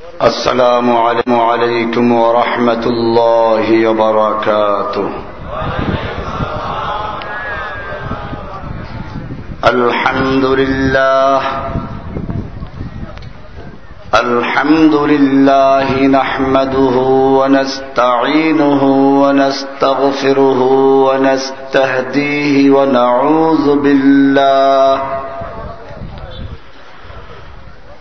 السلام عليكم ورحمة الله وبركاته. الحمد لله. الحمد لله نحمده ونستعينه ونستغفره ونستهديه ونعوذ بالله.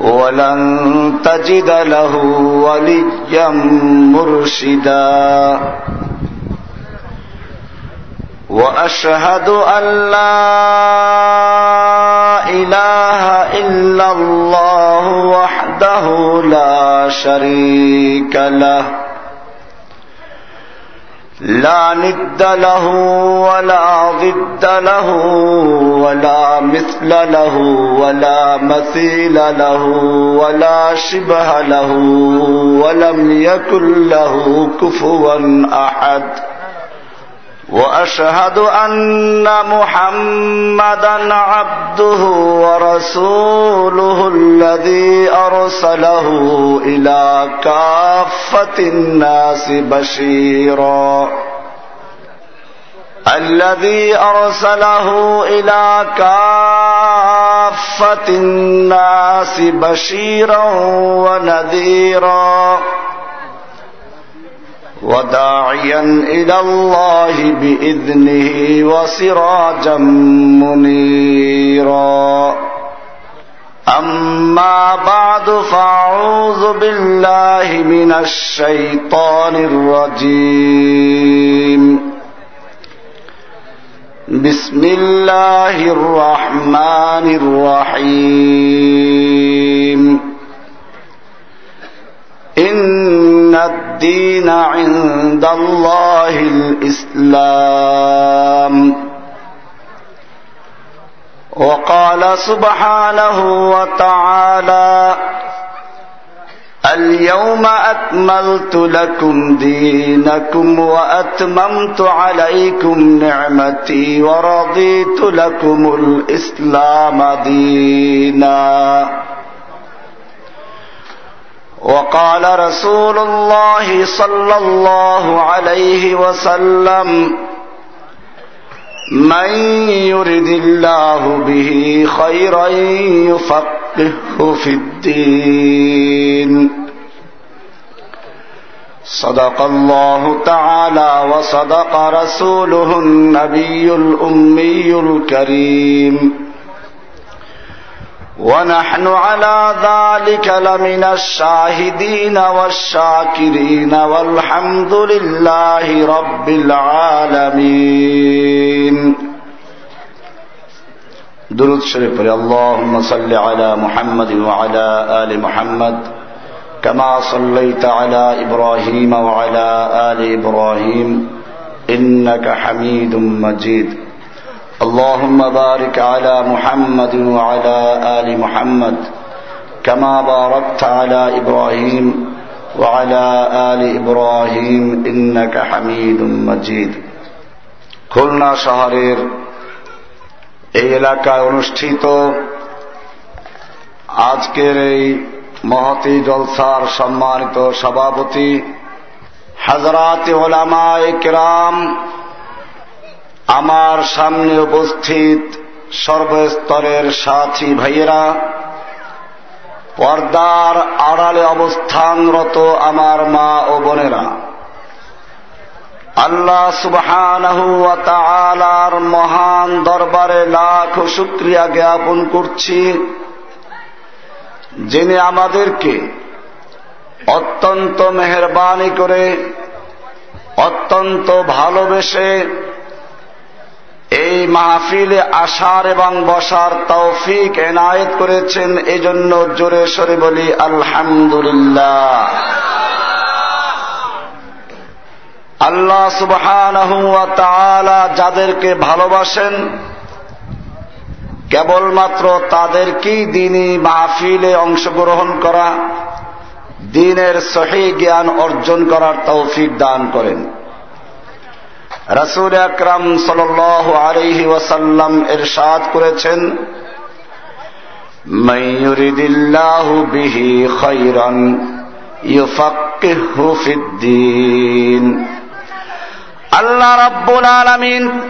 ولن تجد له وليا مرشدا. وأشهد أن لا إله إلا الله وحده لا شريك له. لا ند له ولا ضد له ولا مثل له ولا مثيل له ولا شبه له ولم يكن له كفوا أحد. وأشهد أن محمدا عبده ورسوله الذي أرسله إلى كافة الناس بشيرا. الذي أرسله إلى كافة الناس بشيرا ونذيرا. وداعيا إلى الله بإذنه وسراجا منيرا. أما بعد فأعوذ بالله من الشيطان الرجيم. بسم الله الرحمن الرحيم. إن الدين عند الله الإسلام. وقال سبحانه وتعالى اليوم أكملت لكم دينكم وأتممت عليكم نعمتي ورضيت لكم الإسلام ديناً. وقال رسول الله صلى الله عليه وسلم من يرد الله به خيرا يفقهه في الدين. صدق الله تعالى وصدق رسوله النبي الأمي الكريم. ونحن على ذلك لمن الشاهدين والشاكرين والحمد لله رب العالمين. درود شريف اللهم صل على محمد وعلى آل محمد كما صليت على إبراهيم وعلى آل إبراهيم إنك حميد مجيد اللهم بارك على محمد وعلى آل محمد كما باركت على إبراهيم وعلى آل إبراهيم إنك حميد مجيد খুলনা শহরের এই এলাকায় অনুষ্ঠিত আজকের এই মহতি জলসার সম্মানিত সভাপতি হাজরাত ওলামায় কেরাম আমার সামনে উপস্থিত সর্বস্তরের সাথী ভাইয়েরা, পর্দার আড়ালে অবস্থানরত আমার মা ও বোনেরা, আল্লাহ সুবহানার মহান দরবারে লাখ শুক্রিয়া জ্ঞাপন করছি, যিনি আমাদেরকে অত্যন্ত মেহরবানি করে, অত্যন্ত ভালোবেসে এই মাহফিলে আসার এবং বসার তৌফিক এনায়েত করেছেন, এজন্য জোরে সরে বলি, আলহামদুলিল্লাহ। আল্লাহ সুবহান যাদেরকে ভালোবাসেন, কেবলমাত্র তাদেরকেই দিনই মাহফিলে অংশগ্রহণ করা, দিনের সহি জ্ঞান অর্জন করার তৌফিক দান করেন। রসুল আকরাম সাল আলহি ওয়াসাল্লাম এরশাদ করেছেন ময়ুরিদিল্লাহু বিহি খৈরন ইউফাক্কিহু আল্লাহ রাব্বুল আলামিন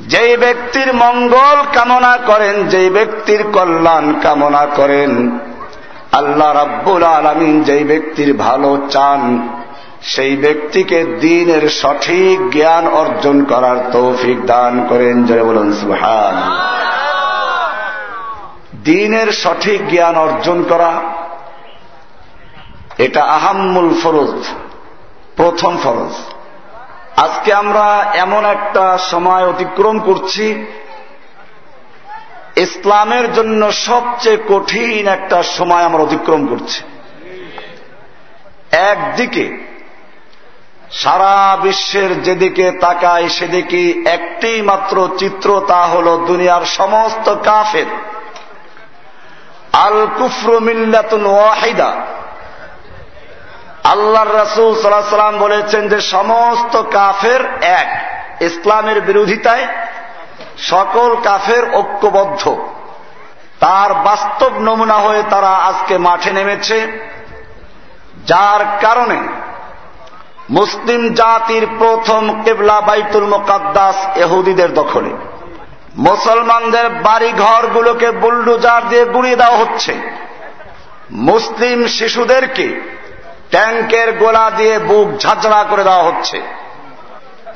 যেই ব্যক্তির মঙ্গল কামনা করেন, যেই ব্যক্তির কল্যাণ কামনা করেন, আল্লাহ রাব্বুল আলমিন যেই ব্যক্তির ভালো চান সেই ব্যক্তিকে দিনের সঠিক জ্ঞান অর্জন করার তৌফিক দান করেন জয় বলুন সুহান দিনের সঠিক জ্ঞান অর্জন করা, এটা আহাম্মুল ফরজ, প্রথম ফরজ। আজকে আমরা এমন একটা সময় অতিক্রম করছি, ইসলামের জন্য সবচেয়ে কঠিন একটা সময় আমরা অতিক্রম করছি। একদিকে সারা বিশ্বের যেদিকে তাকায় সেদিকে একটি মাত্র চিত্র তা হল দুনিয়ার সমস্ত কাফের। আল কুফরু মিল্লাতুন ওয়াহিদা। আল্লাহর রাসুল সাল্লাহ সাল্লাম বলেছেন যে সমস্ত কাফের এক। ইসলামের বিরোধিতায় সকল কাফের ঐক্যবদ্ধ। তার বাস্তব নমুনা হয়ে তারা আজকে মাঠে নেমেছে, যার কারণে মুসলিম জাতির প্রথম কেবলা বাইতুল মোকাদ্দাস এহুদিদের দখলে। মুসলমানদের বাড়ি ঘরগুলোকে বুলডুজার দিয়ে গুড়িয়ে দেওয়া হচ্ছে। মুসলিম শিশুদেরকে ট্যাঙ্কের গোলা দিয়ে বুক ঝাঁঝরা করে দেওয়া হচ্ছে।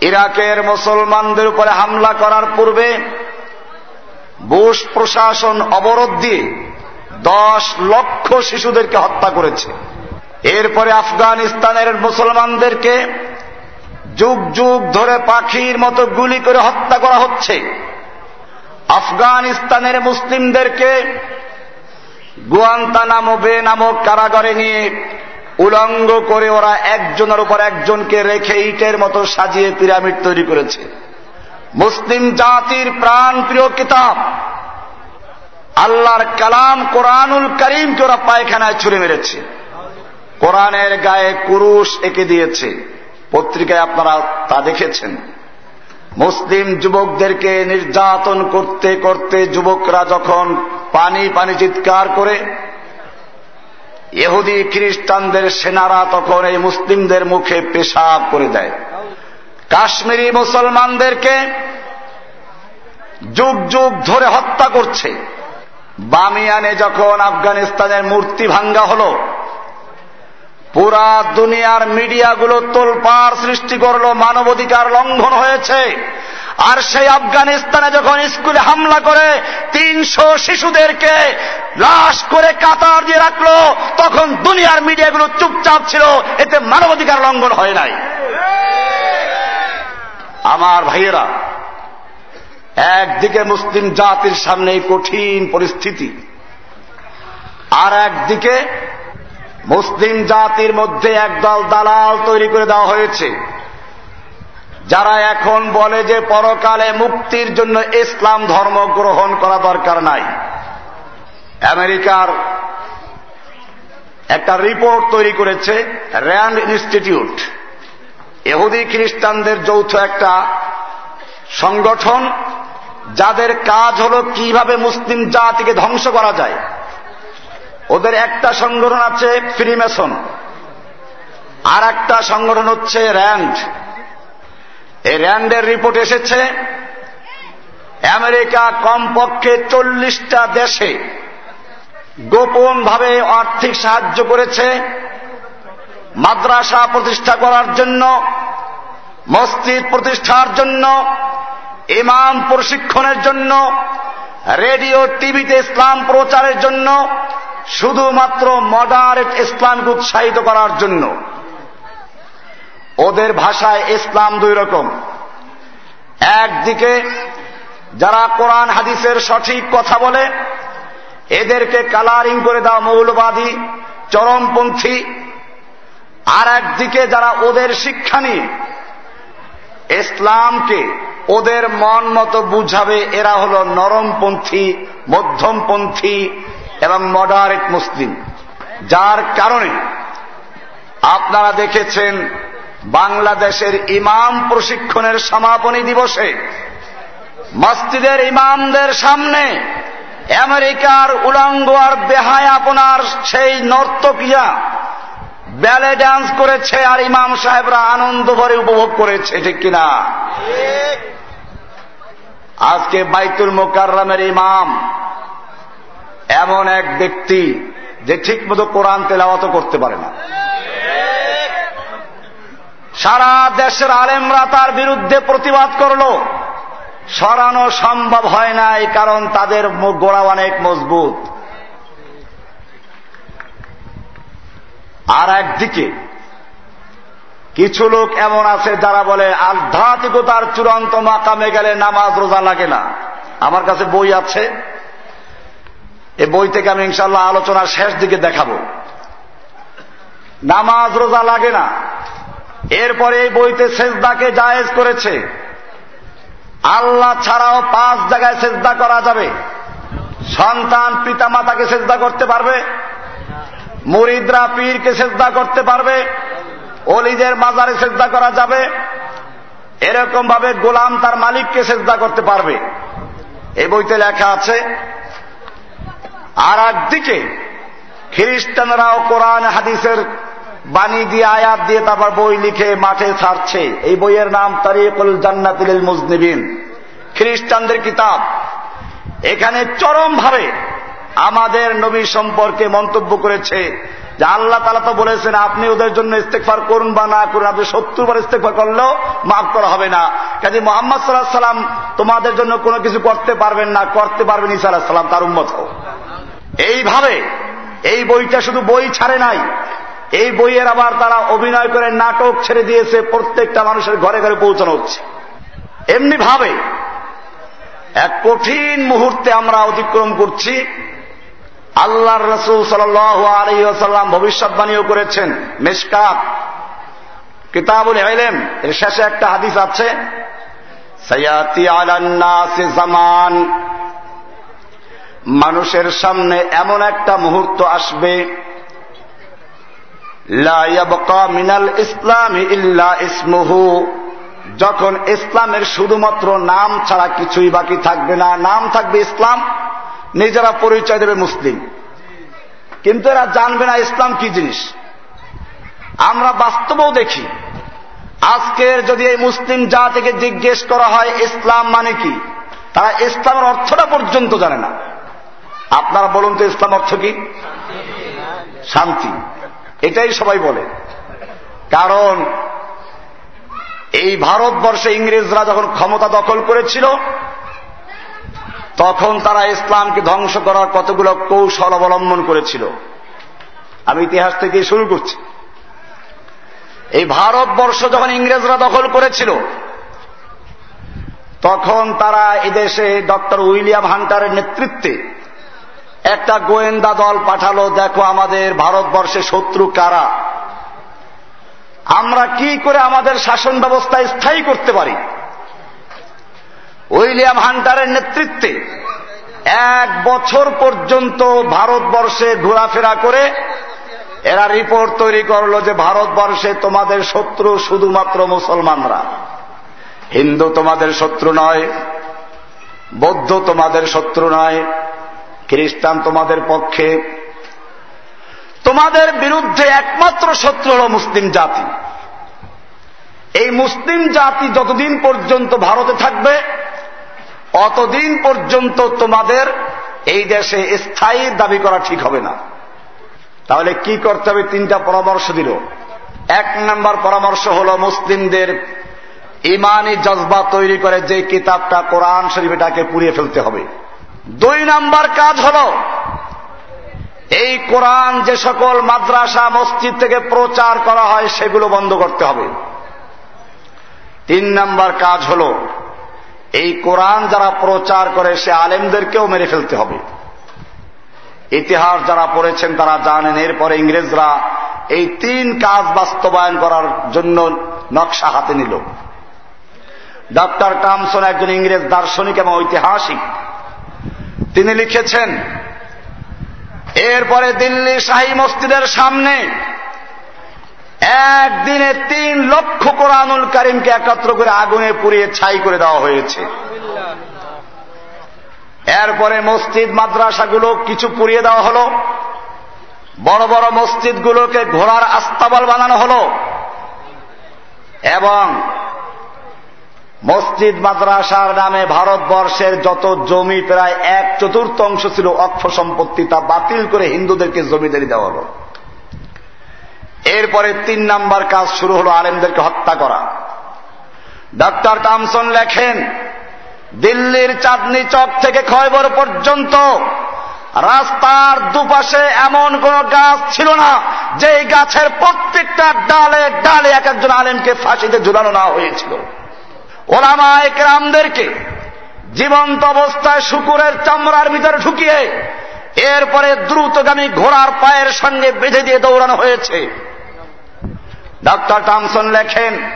ইরাকের মুসলমানদের উপরে হামলা করার পূর্বে বুশ প্রশাসন অবরোধ দিয়ে দশ লক্ষ শিশুদেরকে হত্যা করেছে। এরপরে আফগানিস্তানের মুসলমানদেরকে যুগ যুগ ধরে পাখির মতো গুলি করে হত্যা করা হচ্ছে। আফগানিস্তানের মুসলিমদেরকে গুয়ান্তানামো বে নামক কারাগারে নিয়ে উলঙ্গ করে ওরা একজনের উপর একজনকে রেখে ইটের মতো সাজিয়ে পিরামিড তৈরি করেছে। মুসলিম জাতির প্রাণ প্রিয় কিতাব। আল্লাহর কালাম কোরআনুল করিমকে ওরা পায়খানায় ছুড়ে মেরেছে। কোরআনের গায়ে কুরুশ এঁকে দিয়েছে। পত্রিকায় আপনারা তা দেখেছেন। মুসলিম যুবকদেরকে নির্যাতন করতে করতে যুবকরা যখন পানি পানি চিৎকার করে, ইহুদি খ্রিস্টানদের সেনারা তখন এই মুসলিমদের মুখে পেশাব করে দেয়। কাশ্মীরি মুসলমানদেরকে যুগ যুগ ধরে হত্যা করছে। বামিয়ানে যখন আফগানিস্তানের মূর্তি ভাঙ্গা হল পুরা দুনিয়ার মিডিয়াগুলো তোলপাড় সৃষ্টি করল, মানবাধিকার লঙ্ঘন হয়েছে। আর সেই আফগানিস্তানে যখন স্কুলে হামলা করে, তিনশো শিশুদেরকে লাশ করে কাতার দিয়ে রাখল, তখন দুনিয়ার মিডিয়াগুলো চুপচাপ ছিল, এতে মানবাধিকার লঙ্ঘন হয় নাই। আমার ভাইয়েরা, একদিকে মুসলিম জাতির সামনে এই কঠিন পরিস্থিতি, আর একদিকে মুসলিম জাতির মধ্যে একদল দালাল তৈরি করে দেওয়া হয়েছে। যারা এখন বলে যে পরকালে মুক্তির জন্য ইসলাম ধর্ম গ্রহণ করা দরকার নাই। আমেরিকার একটা রিপোর্ট তৈরি করেছে র্যান্ড ইনস্টিটিউট। এহুদি খ্রিস্টানদের যৌথ একটা সংগঠন, যাদের কাজ হল কীভাবে মুসলিম জাতিকে ধ্বংস করা যায়। ওদের একটা সংগঠন আছে ফ্রিমেসন আর একটা সংগঠন হচ্ছে র্যান্ড এই র্যান্ডের রিপোর্ট এসেছে, আমেরিকা কমপক্ষে চল্লিশটা দেশে গোপনভাবে আর্থিক সাহায্য করেছে মাদ্রাসা প্রতিষ্ঠা করার জন্য, মসজিদ প্রতিষ্ঠার জন্য, ইমাম প্রশিক্ষণের জন্য রেডিও, টিভিতে ইসলাম প্রচারের জন্য শুধুমাত্র মডারেট ইসলামকে উৎসাহিত করার জন্য। ওদের ভাষায় ইসলাম দুই রকম। একদিকে যারা কোরআন, হাদিসের সঠিক কথা বলে, এদেরকে কালারিং করে দেওয়া মৌলবাদী, চরমপন্থী। আর একদিকে যারা ওদের শিক্ষা নিয়ে ইসলামকে ওদের মন মতো বুঝাবে এরা হল নরমপন্থী, মধ্যমপন্থী এবং মডারেট মুসলিম। যার কারণে আপনারা দেখেছেন বাংলাদেশের ইমাম প্রশিক্ষণের সমাপনী দিবসে মসজিদের ইমামদের সামনে আমেরিকার উলঙ্গ আর বেহায় আপনার সেই নর্তকিয়া ব্যালে ডান্স করেছে আর ইমাম সাহেবরা আনন্দ ভরে উপভোগ করেছে, ঠিক কিনা? আজকে বাইতুল মোকাররামের ইমাম এমন এক ব্যক্তি যে ঠিক মতো কোরআন তেলাওয়াত করতে পারে না। সারা দেশের আলেমরা তার বিরুদ্ধে প্রতিবাদ করল। সরানো সম্ভব হয় নাই, কারণ তাদের গোড়া অনেক মজবুত। আর একদিকে, কিছু লোক এমন আছে যারা বলে, আধ্যাত্মিকতার চূড়ান্ত মাকামে গেলে নামাজ রোজা লাগে না। আমার কাছে বই আছে। এই বই থেকে আমি ইনশাল্লাহ আলোচনার শেষ দিকে দেখাবো। নামাজ রোজা লাগে না। এরপরে এই বইতে সেজদাকে জায়েজ করেছে। আল্লাহ ছাড়াও পাঁচ জায়গায় সেজদা করা যাবে। সন্তান পিতা মাতাকে সেজদা করতে পারবে। মুরিদরা পীরকে সেজদা করতে পারবে অলিদের মাজারে সেজদা করা যাবে, এরকম ভাবে গোলাম তার মালিককে সেজদা করতে পারবে। এই বইতে লেখা আছে, আর একদিকে খ্রিস্টানরাও কোরআন হাদিসের বাণী দিয়ে আয়াত দিয়ে তারপর বই লিখে মাঠে ছাড়ছে। এই বইয়ের নাম তারিকুল জান্নাতিল মুজনিবিন। খ্রিস্টানদের কিতাব। এখানে চরমভাবে আমাদের নবী সম্পর্কে মন্তব্য করেছে যে আল্লাহ তালা তো বলেছেন, আপনি ওদের জন্য ইস্তেকফার করুন বা না করুন, আপনি সত্তর বার ইস্তেকফার করলেও মাফ করা হবে না। কাজে মোহাম্মদ সাল্লাহ সাল্লাম তোমাদের জন্য কোনো কিছু করতে পারবেন না, করতে পারবেন ইসা আলাহ সাল্লাম তার উন্মত এইভাবে এই বইটা শুধু বই ছাড়ে নাই, এই বইয়ের আবার তারা অভিনয় করে নাটক ছেড়ে দিয়েছে, প্রত্যেকটা মানুষের ঘরে ঘরে পৌঁছানো হচ্ছে। এমনি ভাবে এক কঠিন মুহূর্তে আমরা অতিক্রম করছি। আল্লাহর রসুল সাল সাল্লাম ভবিষ্যৎবাণীও করেছেন। মেসকাত, কিতাবুল এলেম এর শেষে একটা হাদিস আছে জামান। মানুষের সামনে এমন একটা মুহূর্ত আসবে মিনাল ইসলাম ইল্লা ইসমুহু। যখন ইসলামের শুধুমাত্র নাম ছাড়া কিছুই বাকি থাকবে না, নাম থাকবে ইসলাম। নিজেরা পরিচয় দেবে মুসলিম। কিন্তু এরা জানবে না ইসলাম কি জিনিস। আমরা বাস্তবেও দেখি। আজকের যদি এই মুসলিম জাতিকে জিজ্ঞেস করা হয়, ইসলাম মানে কি? তারা ইসলামের অর্থটা পর্যন্ত জানে না। আপনারা বলুন তো ইসলাম অর্থ কি? শান্তি। এটাই সবাই বলে। কারণ এই ভারতবর্ষে ইংরেজরা যখন ক্ষমতা দখল করেছিল তখন তারা ইসলামকে ধ্বংস করার কতগুলো কৌশল অবলম্বন করেছিল। আমি ইতিহাস থেকে শুরু করছি। এই ভারতবর্ষ যখন ইংরেজরা দখল করেছিল, তখন তারা এদেশে ডক্টর উইলিয়াম হান্টারের নেতৃত্বে একটা গোয়েন্দা দল পাঠালো, দেখো আমাদের ভারতবর্ষে শত্রু কারা? আমরা কি করে আমাদের শাসন ব্যবস্থা স্থায়ী করতে পারি? উইলিয়াম হান্টারের নেতৃত্বে এক বছর পর্যন্ত ভারতবর্ষে ঘোরাফেরা করে এরা রিপোর্ট তৈরি করল যে ভারতবর্ষে তোমাদের শত্রু শুধুমাত্র মুসলমানরা। হিন্দু তোমাদের শত্রু নয়, বৌদ্ধ তোমাদের শত্রু নয়, খ্রিস্টান তোমাদের পক্ষে। তোমাদের বিরুদ্ধে একমাত্র শত্রু হল মুসলিম জাতি। এই মুসলিম জাতি যতদিন পর্যন্ত ভারতে থাকবে অতদিন পর্যন্ত তোমাদের এই দেশে স্থায়ী দাবি করা ঠিক হবে না। তাহলে কি করতে হবে? তিনটা পরামর্শ দিল। এক নম্বর পরামর্শ হল মুসলিমদের ইমানি জজবা তৈরি করে যে কিতাবটা কোরআন শরীফ এটাকে পুড়িয়ে ফেলতে হবে। দুই নাম্বার কাজ হল, এই কোরআন যে সকল মাদ্রাসা, মসজিদ থেকে প্রচার করা হয়, সেগুলো বন্ধ করতে হবে। তিন নাম্বার কাজ হল এই কোরআন যারা প্রচার করে, সে আলেমদেরকেও মেরে ফেলতে হবে। ইতিহাস যারা পড়েছেন, তারা জানেন, এরপরে ইংরেজরা এই তিন কাজ বাস্তবায়ন করার জন্য নকশা হাতে নিল। ডক্টর টামসন একজন ইংরেজ দার্শনিক এবং ঐতিহাসিক। তিনি লিখেছেন, এরপরে দিল্লি শাহী মসজিদের সামনে একদিনে তিন লক্ষ কোরআনুল করিমকে একত্র করে আগুনে পুড়িয়ে ছাই করে দেওয়া হয়েছে। এরপরে মসজিদ, মাদ্রাসাগুলো কিছু পুড়িয়ে দেওয়া হল। বড় বড় মসজিদগুলোকে ঘোড়ার আস্তাবল বানানো হল। এবং মসজিদ, মাদ্রাসার নামে ভারতবর্ষের যত জমি, প্রায় এক চতুর্থাংশ ছিল অক্ষ সম্পত্তি, তা বাতিল করে হিন্দুদেরকে জমিদারি দেওয়া হল। এরপরে তিন নাম্বার কাজ শুরু হল আলেমদেরকে হত্যা করা। ডক্টর টামসন লেখেন, দিল্লির চাঁদনি চক থেকে খয়বর পর্যন্ত রাস্তার দুপাশে এমন কোন গাছ ছিল না যে গাছের প্রত্যেকটা ডালে ডালে এক একজন আলেমকে ফাঁসিতে ঝুলানো না হয়েছিল। ওলামা একরামদেরকে জীবন্ত অবস্থায় শুকুরের চামড়ার ভিতরে ঢুকিয়ে এরপরে দ্রুতগামী ঘোড়ার পায়ের সঙ্গে বেঁধে দিয়ে দৌড়ানো হয়েছে। ডক্টর টামসন লেখেন,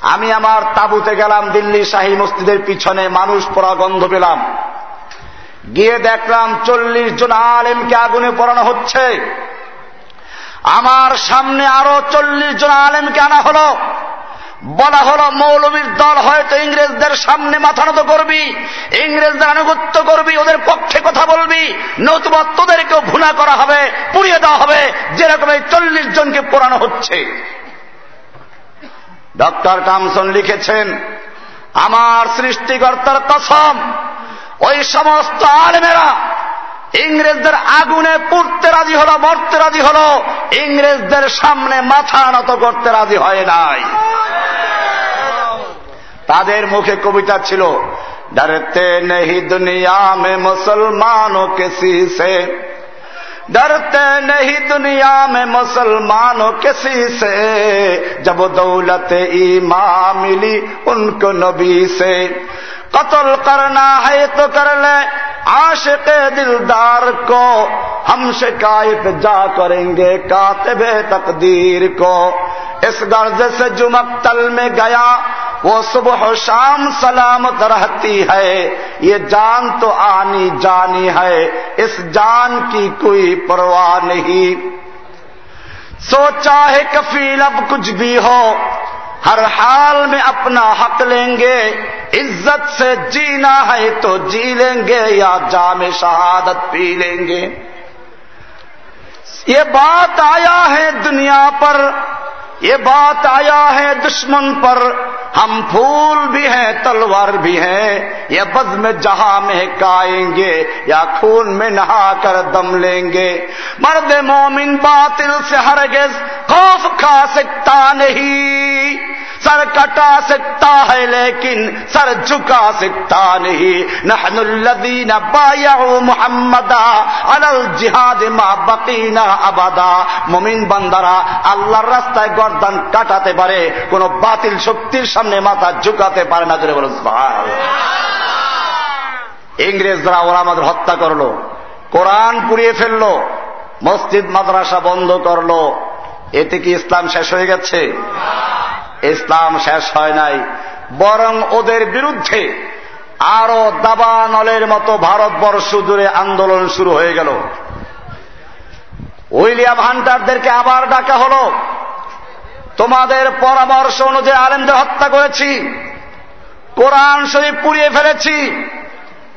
আমি আমার তাবুতে গেলাম, দিল্লি শাহী মসজিদের পিছনে মানুষ পড়া গন্ধ পেলাম। গিয়ে দেখলাম চল্লিশ জন আলেমকে আগুনে পড়ানো হচ্ছে। আমার সামনে আরও চল্লিশ জন আলেমকে আনা হলো। বলা হলো, মৌলবীর দল হয়তো ইংরেজদের সামনে মাথা নত করবি, ইংরেজদের আনুগত্য করবি, ওদের পক্ষে কথা বলবি, নতুবা তোদেরকেও ভুনা করা হবে, পুড়িয়ে দেওয়া হবে, যেরকম এই চল্লিশ জনকে পোড়ানো হচ্ছে। ডক্টর টামসন লিখেছেন, আমার সৃষ্টিকর্তার কসম, ওই সমস্ত আলমেরা ইংরেজদের আগুনে পুড়তে রাজি হলো, মরতে রাজি হলো, ইংরেজদের সামনে মাথা নত করতে রাজি হয় নাই। তাদের মুখে কবিতা ছিল ডরতে নেহি দুনিয়া মে মুসলমানও কেসি সে डरते नहीं दुनिया में मुसलमानों किसी से जब दौलत ईमा मिली उनको नबी से قتل کرنا ہے تو کر لے۔ عاشق دلدار کو ہم شکایت جا کریں گے کاتب تقدیر کو۔ اس درج سے جمک تل میں گیا، وہ صبح و شام سلامت رہتی ہے۔ یہ جان تو آنی جانی ہے، اس جان کی کوئی پرواہ نہیں۔ سوچا ہے کفیل اب کچھ بھی ہو۔ ہر حال میں اپنا حق لیں گے۔ عزت سے جینا ہے تو جی لیں گے یا جام شہادت پی لیں گے۔ یہ بات آیا ہے دنیا پر۔ یہ بات آیا ہے دشمن پر۔ ہم پھول بھی ہیں، تلوار بھی ہیں۔ یا بد میں جہاں مہکائیں گے یا خون میں نہا کر دم لیں گے۔ مرد مومن باطل سے ہرگز خوف کھا سکتا نہیں۔ सर कटा सकता है लेकिन सर झुका सकता नहीं नहनुल्लदीन बायाऊ मुहम्मदा अलल जिहाद मा बकीना আবাদা মমিন বান্দারা আল্লাহর রাস্তায় গর্দান কাটাতে পারে কোন বাতিল শক্তির সামনে মাথা ঝুঁকাতে পারে না জোরে বলুন ইংরেজরা ওরা আমাদের হত্যা করলো কোরআন পুড়িয়ে ফেললো মসজিদ মাদ্রাসা বন্ধ করলো এতে কি ইসলাম শেষ হয়ে গেছে ইসলাম শেষ হয় নাই। বরং ওদের বিরুদ্ধে আরও দাবানলের মতো ভারতবর্ষ জুড়ে আন্দোলন শুরু হয়ে গেল। উইলিয়াম হান্টারদেরকে আবার ডাকা হল। তোমাদের পরামর্শ অনুযায়ী আলেমদের হত্যা করেছি। কোরআন শরীফ পুড়িয়ে ফেলেছি।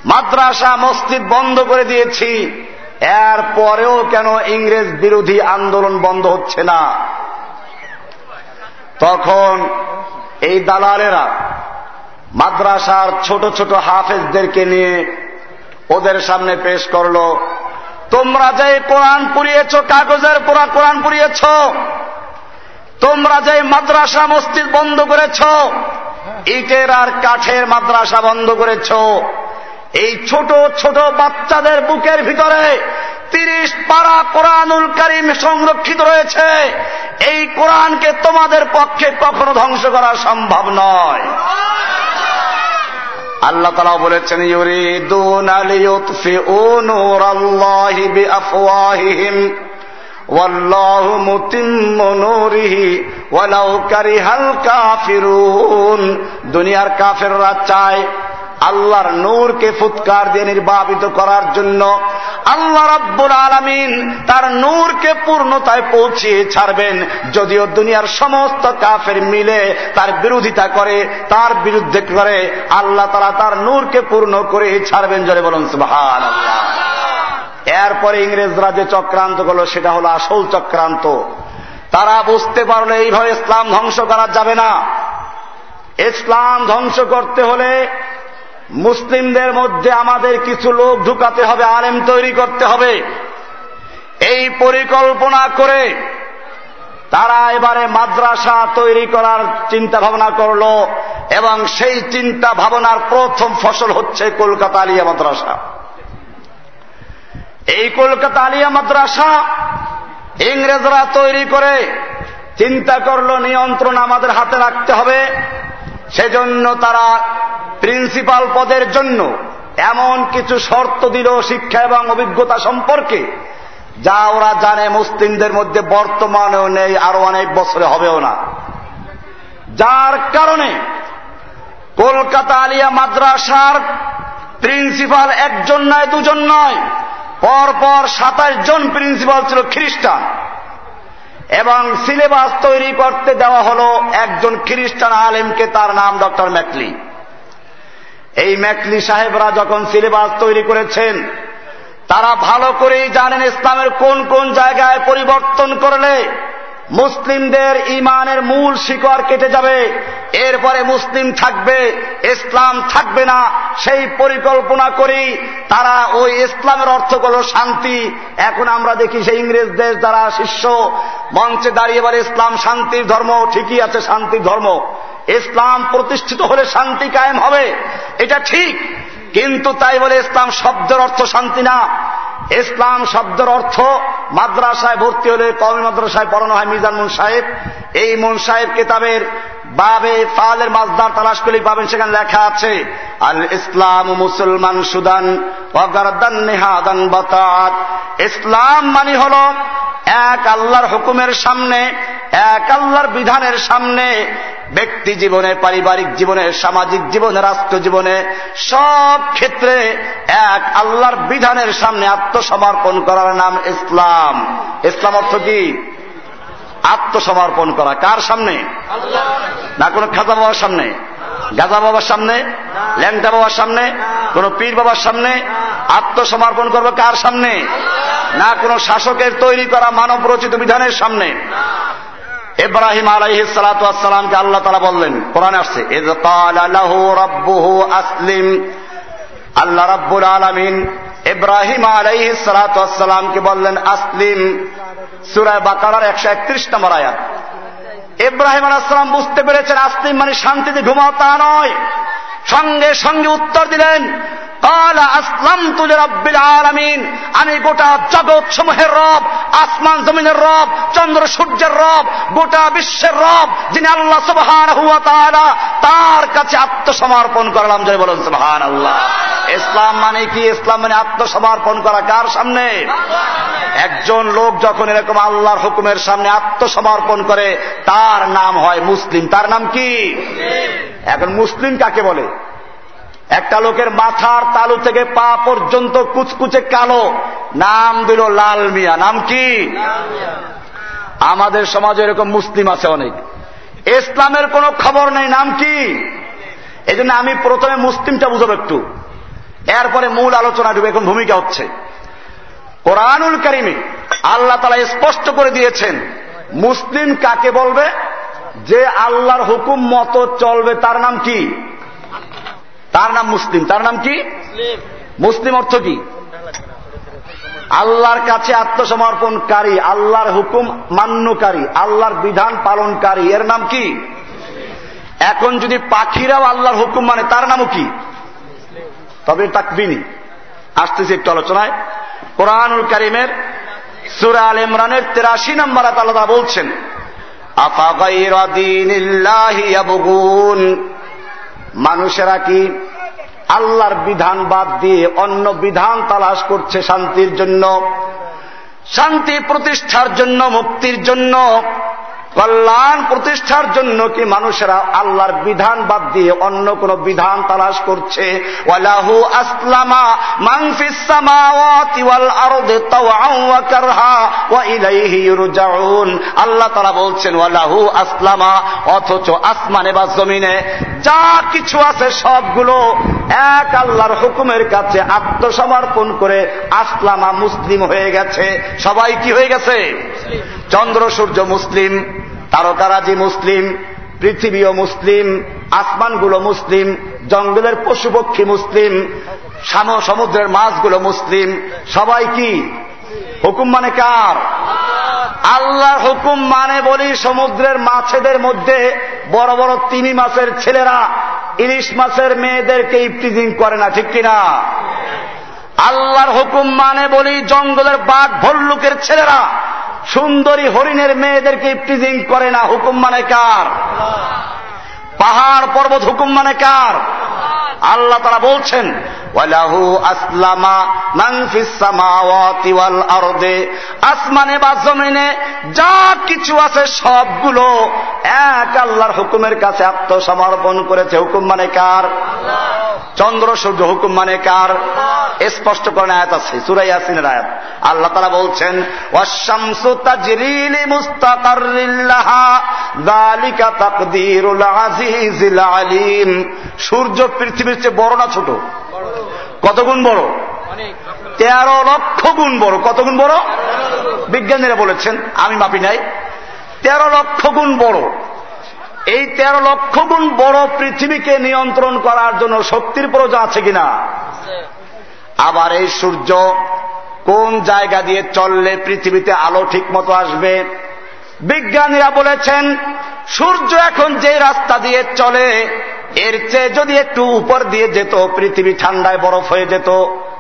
মাদ্রাসা, মসজিদ বন্ধ করে দিয়েছি। এর পরেও কেন ইংরেজ বিরোধী আন্দোলন বন্ধ হচ্ছে না? তখন এই দালালেরা মাদ্রাসার ছোট ছোট হাফেজদেরকে নিয়ে ওদের সামনে পেশ করল, তোমরা যে কোরআন পুড়িয়েছ, কাগজের পোড়া কোরআন পুড়িয়েছ, তোমরা যে মাদ্রাসা মসজিদ বন্ধ করেছ, ইটের আর কাঠের মাদ্রাসা বন্ধ করেছ, এই ছোট ছোট বাচ্চাদের বুকের ভিতরে তিরিশ পারা কোরআনুল করিম সংরক্ষিত রয়েছে। এই কোরআনকে তোমাদের পক্ষে কখনো ধ্বংস করা সম্ভব নয়। আল্লাহ তালা বলেছেন, ইউরিদুন আলিয়ুতফিউ নূরাল্লাহি বিআফওয়াহিহিম দুনিয়ার কাফেররা চায় আল্লাহর নূরকে ফুৎকার দিয়ে নির্বাপিত করার জন্য আল্লাহ রব্বুল আলমিন তার নূরকে পূর্ণতায় পৌঁছিয়ে ছাড়বেন। যদিও দুনিয়ার সমস্ত কাফের মিলে তার বিরোধিতা করে, তার বিরুদ্ধে করে, আল্লাহ তারা তার নূরকে পূর্ণ করে ছাড়বেন জলে বলুন সুহান এরপরে ইংরেজরা যে চক্রান্ত করল, সেটা হলো আসল চক্রান্ত। তারা বুঝতে পারলে এইভাবে ইসলাম ধ্বংস করা যাবে না। ইসলাম ধ্বংস করতে হলে মুসলিমদের মধ্যে আমাদের কিছু লোক ঢুকাতে হবে, আলেম তৈরি করতে হবে। এই পরিকল্পনা করে তারা এবারে মাদ্রাসা তৈরি করার চিন্তা ভাবনা করল এবং সেই চিন্তা ভাবনার প্রথম ফসল হচ্ছে কলকাতা আলিয়া মাদ্রাসা। এই কলকাতা আলিয়া মাদ্রাসা ইংরেজরা তৈরি করে চিন্তা করল, নিয়ন্ত্রণ আমাদের হাতে রাখতে হবে। সেজন্য তারা প্রিন্সিপাল পদের জন্য এমন কিছু শর্ত দিল শিক্ষা এবং অভিজ্ঞতা সম্পর্কে, যা ওরা জানে মুসলিমদের মধ্যে বর্তমানেও নেই, আরও অনেক বছরে হবেও না। যার কারণে কলকাতা আলিয়া মাদ্রাসার প্রিন্সিপাল একজন নয়, দুজন নয়, পরপর সাতাশ জন প্রিন্সিপাল ছিল খ্রিস্টান। এবং সিলেবাস তৈরি করতে দেওয়া হল একজন খ্রিস্টান আলেমকে, তার নাম ডক্টর ম্যাকলি। এই ম্যাকলি সাহেবরা যখন সিলেবাস তৈরি করেছেন, তারা ভালো করেই জানেন ইসলামের কোন কোন জায়গায় পরিবর্তন করলে মুসলিমদের ইমানের মূল শিকড় কেটে যাবে। এরপরে মুসলিম থাকবে, ইসলাম থাকবে না। সেই পরিকল্পনা করেই তারা ওই ইসলামের অর্থ করল শান্তি। এখন আমরা দেখি সেই ইংরেজদের দ্বারা শিষ্য, মঞ্চে দাঁড়িয়ে বলে, ইসলাম শান্তির ধর্ম, ঠিকই আছে, শান্তির ধর্ম। ইসলাম প্রতিষ্ঠিত হলে শান্তি কায়েম হবে। এটা ঠিক, কিন্তু তাই বলে ইসলাম শব্দের অর্থ শান্তি না। ইসলাম শব্দের অর্থ মাদ্রাসায় ভর্তি হলে কমি মাদ্রাসায় পড়ানো হয় মিজান মুন সাহেব। এই মুন সাহেব কেতাবের বাবে ফালের মাজদার তালাশ করলেই পাবেন, সেখানে লেখা আছে, আল ইসলাম মুসলমান সুদান নেহাদান বাতাত। ইসলাম মানে হল এক আল্লাহর হুকুমের সামনে, এক আল্লাহর বিধানের সামনে, ব্যক্তি জীবনে, পারিবারিক জীবনে, সামাজিক জীবনে, রাষ্ট্র জীবনে, সব ক্ষেত্রে এক আল্লাহর বিধানের সামনে আত্মসমর্পণ করার নাম ইসলাম। ইসলাম অর্থ কি? আত্মসমর্পণ করা। কার সামনে? না, কোনো খাজা বাবার সামনে? গাজা বাবার সামনে? ল্যাংটা বাবার সামনে? কোন পীর বাবার সামনে? আত্মসমর্পণ করবে কার সামনে? না, কোন শাসকের তৈরি করা মানব রচিত বিধানের সামনে? ইব্রাহিম আলাইহ সালাতামকে আল্লাহ তারা বললেন, কোরআনে আসছে আসলিম। আল্লাহ রাব্বুল আলমিন ইব্রাহিম আলাইহ সালাতামকে বললেন, আসলিম সুরায় বাকারার একশো একত্রিশ নম্বর আয়াত। ইব্রাহিম আলাহাম বুঝতে পেরেছেন, আসলিম মানে শান্তিতে ঘুমাও তা নয়। সঙ্গে সঙ্গে উত্তর দিলেন আমি গোটা জগৎ সমূহের রব আসমান জমিনের রব চন্দ্র সূর্যের রব গোটা বিশ্বের রব যিনি আল্লাহ সুবহান হুয়া তার কাছে আত্মসমর্পণ করলাম জয় বলুন সুবহান আল্লাহ ইসলাম মানে কি? ইসলাম মানে আত্মসমর্পণ করা কার সামনে? একজন লোক যখন এরকম আল্লাহর হুকুমের সামনে আত্মসমর্পণ করে তার নাম হয় মুসলিম। তার নাম কি? এখন মুসলিম কাকে বলে? একটা লোকের মাথার তালু থেকে পা পর্যন্ত কুচকুচে কালো। নাম দিল লাল মিয়া। নাম কি? আমাদের সমাজে এরকম মুসলিম আছে অনেক। ইসলামের কোন খবর নেই। নাম কি? এই আমি প্রথমে মুসলিমটা বুঝব একটু। এরপরে মূল আলোচনা ঢুকে এখন ভূমিকা হচ্ছে। কোরআনুল করিমে আল্লাহ তালা স্পষ্ট করে দিয়েছেন, মুসলিম কাকে বলবে? যে আল্লাহর হুকুম মতো চলবে, তার নাম কি? তার নাম মুসলিম। তার নাম কি? মুসলিম অর্থ কি? আল্লাহর কাছে আত্মসমর্পণকারী, আল্লাহর হুকুম মান্যকারী, আল্লাহর বিধান পালনকারী। এর নাম কি? এখন যদি পাখিরাও আল্লাহর হুকুম মানে তার নামও কি? তবে তাকবিনি। আসতেছি একটু আলোচনায়। কোরআনুল করিমের সুরা আল ইমরানের তেরাশি নম্বর আলাদা বলছেন, আফা মানুষেরা কি আল্লাহর বিধান বাদ দিয়ে অন্য বিধান তালাশ করছে শান্তির জন্য? শান্তি প্রতিষ্ঠার জন্য, মুক্তির জন্য? কল্যাণ প্রতিষ্ঠার জন্য কি মানুষেরা আল্লাহর বিধান বাদ দিয়ে অন্য কোন বিধান তালাশ করছে? ওয়ালাহু আল্লাহ তাআলা বলছেন, ওয়ালাহু আসলামা, অথচ আসমানে বা জমিনে যা কিছু আছে সবগুলো এক আল্লাহর হুকুমের কাছে আত্মসমর্পণ করে আসলামা মুসলিম হয়ে গেছে। সবাই কি হয়ে গেছে? চন্দ্র, সূর্য, মুসলিম। তারকারাজি মুসলিম, পৃথিবীও মুসলিম, আসমানগুলো মুসলিম, জঙ্গলের পশু পক্ষী মুসলিম, সাম সমুদ্রের মাছগুলো মুসলিম। সবাই কি? হুকুম মানে কার? আল্লাহর হুকুম মানে বলি সমুদ্রের মাছেদের মধ্যে বড় বড় তিমি মাছের ছেলেরা, ইলিশ মাছের মেয়েদেরকে ইফটিজিং করে না, ঠিক কিনা? আল্লাহর হুকুম মানে বলি জঙ্গলের বাঘ, ভল্লুকের ছেলেরা সুন্দরী হরিণের মেয়েদেরকে ইফটিজিং করে না, হুকুম মানে কার? পাহাড় পর্বত হুকুম মানে কার? আল্লাহ তারা বলছেন আসলামা আসমানে বা জমিনে যা কিছু আছে সবগুলো এক আল্লাহর হুকুমের কাছে আত্মসমর্পণ করেছে। হুকুম মানে কার? চন্দ্র সূর্য হুকুম মানে কার? স্পষ্ট করে আয়াত আছে সুরাই আসিনের আয়াত। আল্লাহ তারা বলছেন সূর্য পৃথিবীর চেয়ে বড় না ছোট? কত গুণ বড়? তেরো লক্ষ গুণ বড়। কত গুণ বড়? বিজ্ঞানীরা বলেছেন আমি মাপি নাই। তেরো লক্ষ গুণ বড়। এই তেরো লক্ষ গুণ বড় পৃথিবীকে নিয়ন্ত্রণ করার জন্য শক্তির প্রয়োজন আছে কিনা? আবার এই সূর্য কোন জায়গা দিয়ে চললে পৃথিবীতে আলো ঠিক মতো আসবে? বিজ্ঞানীরা বলেছেন, সূর্য এখন যে রাস্তা দিয়ে চলে, এর চেয়ে যদি একটু উপর দিয়ে যেত, পৃথিবী ঠান্ডায় বরফ হয়ে যেত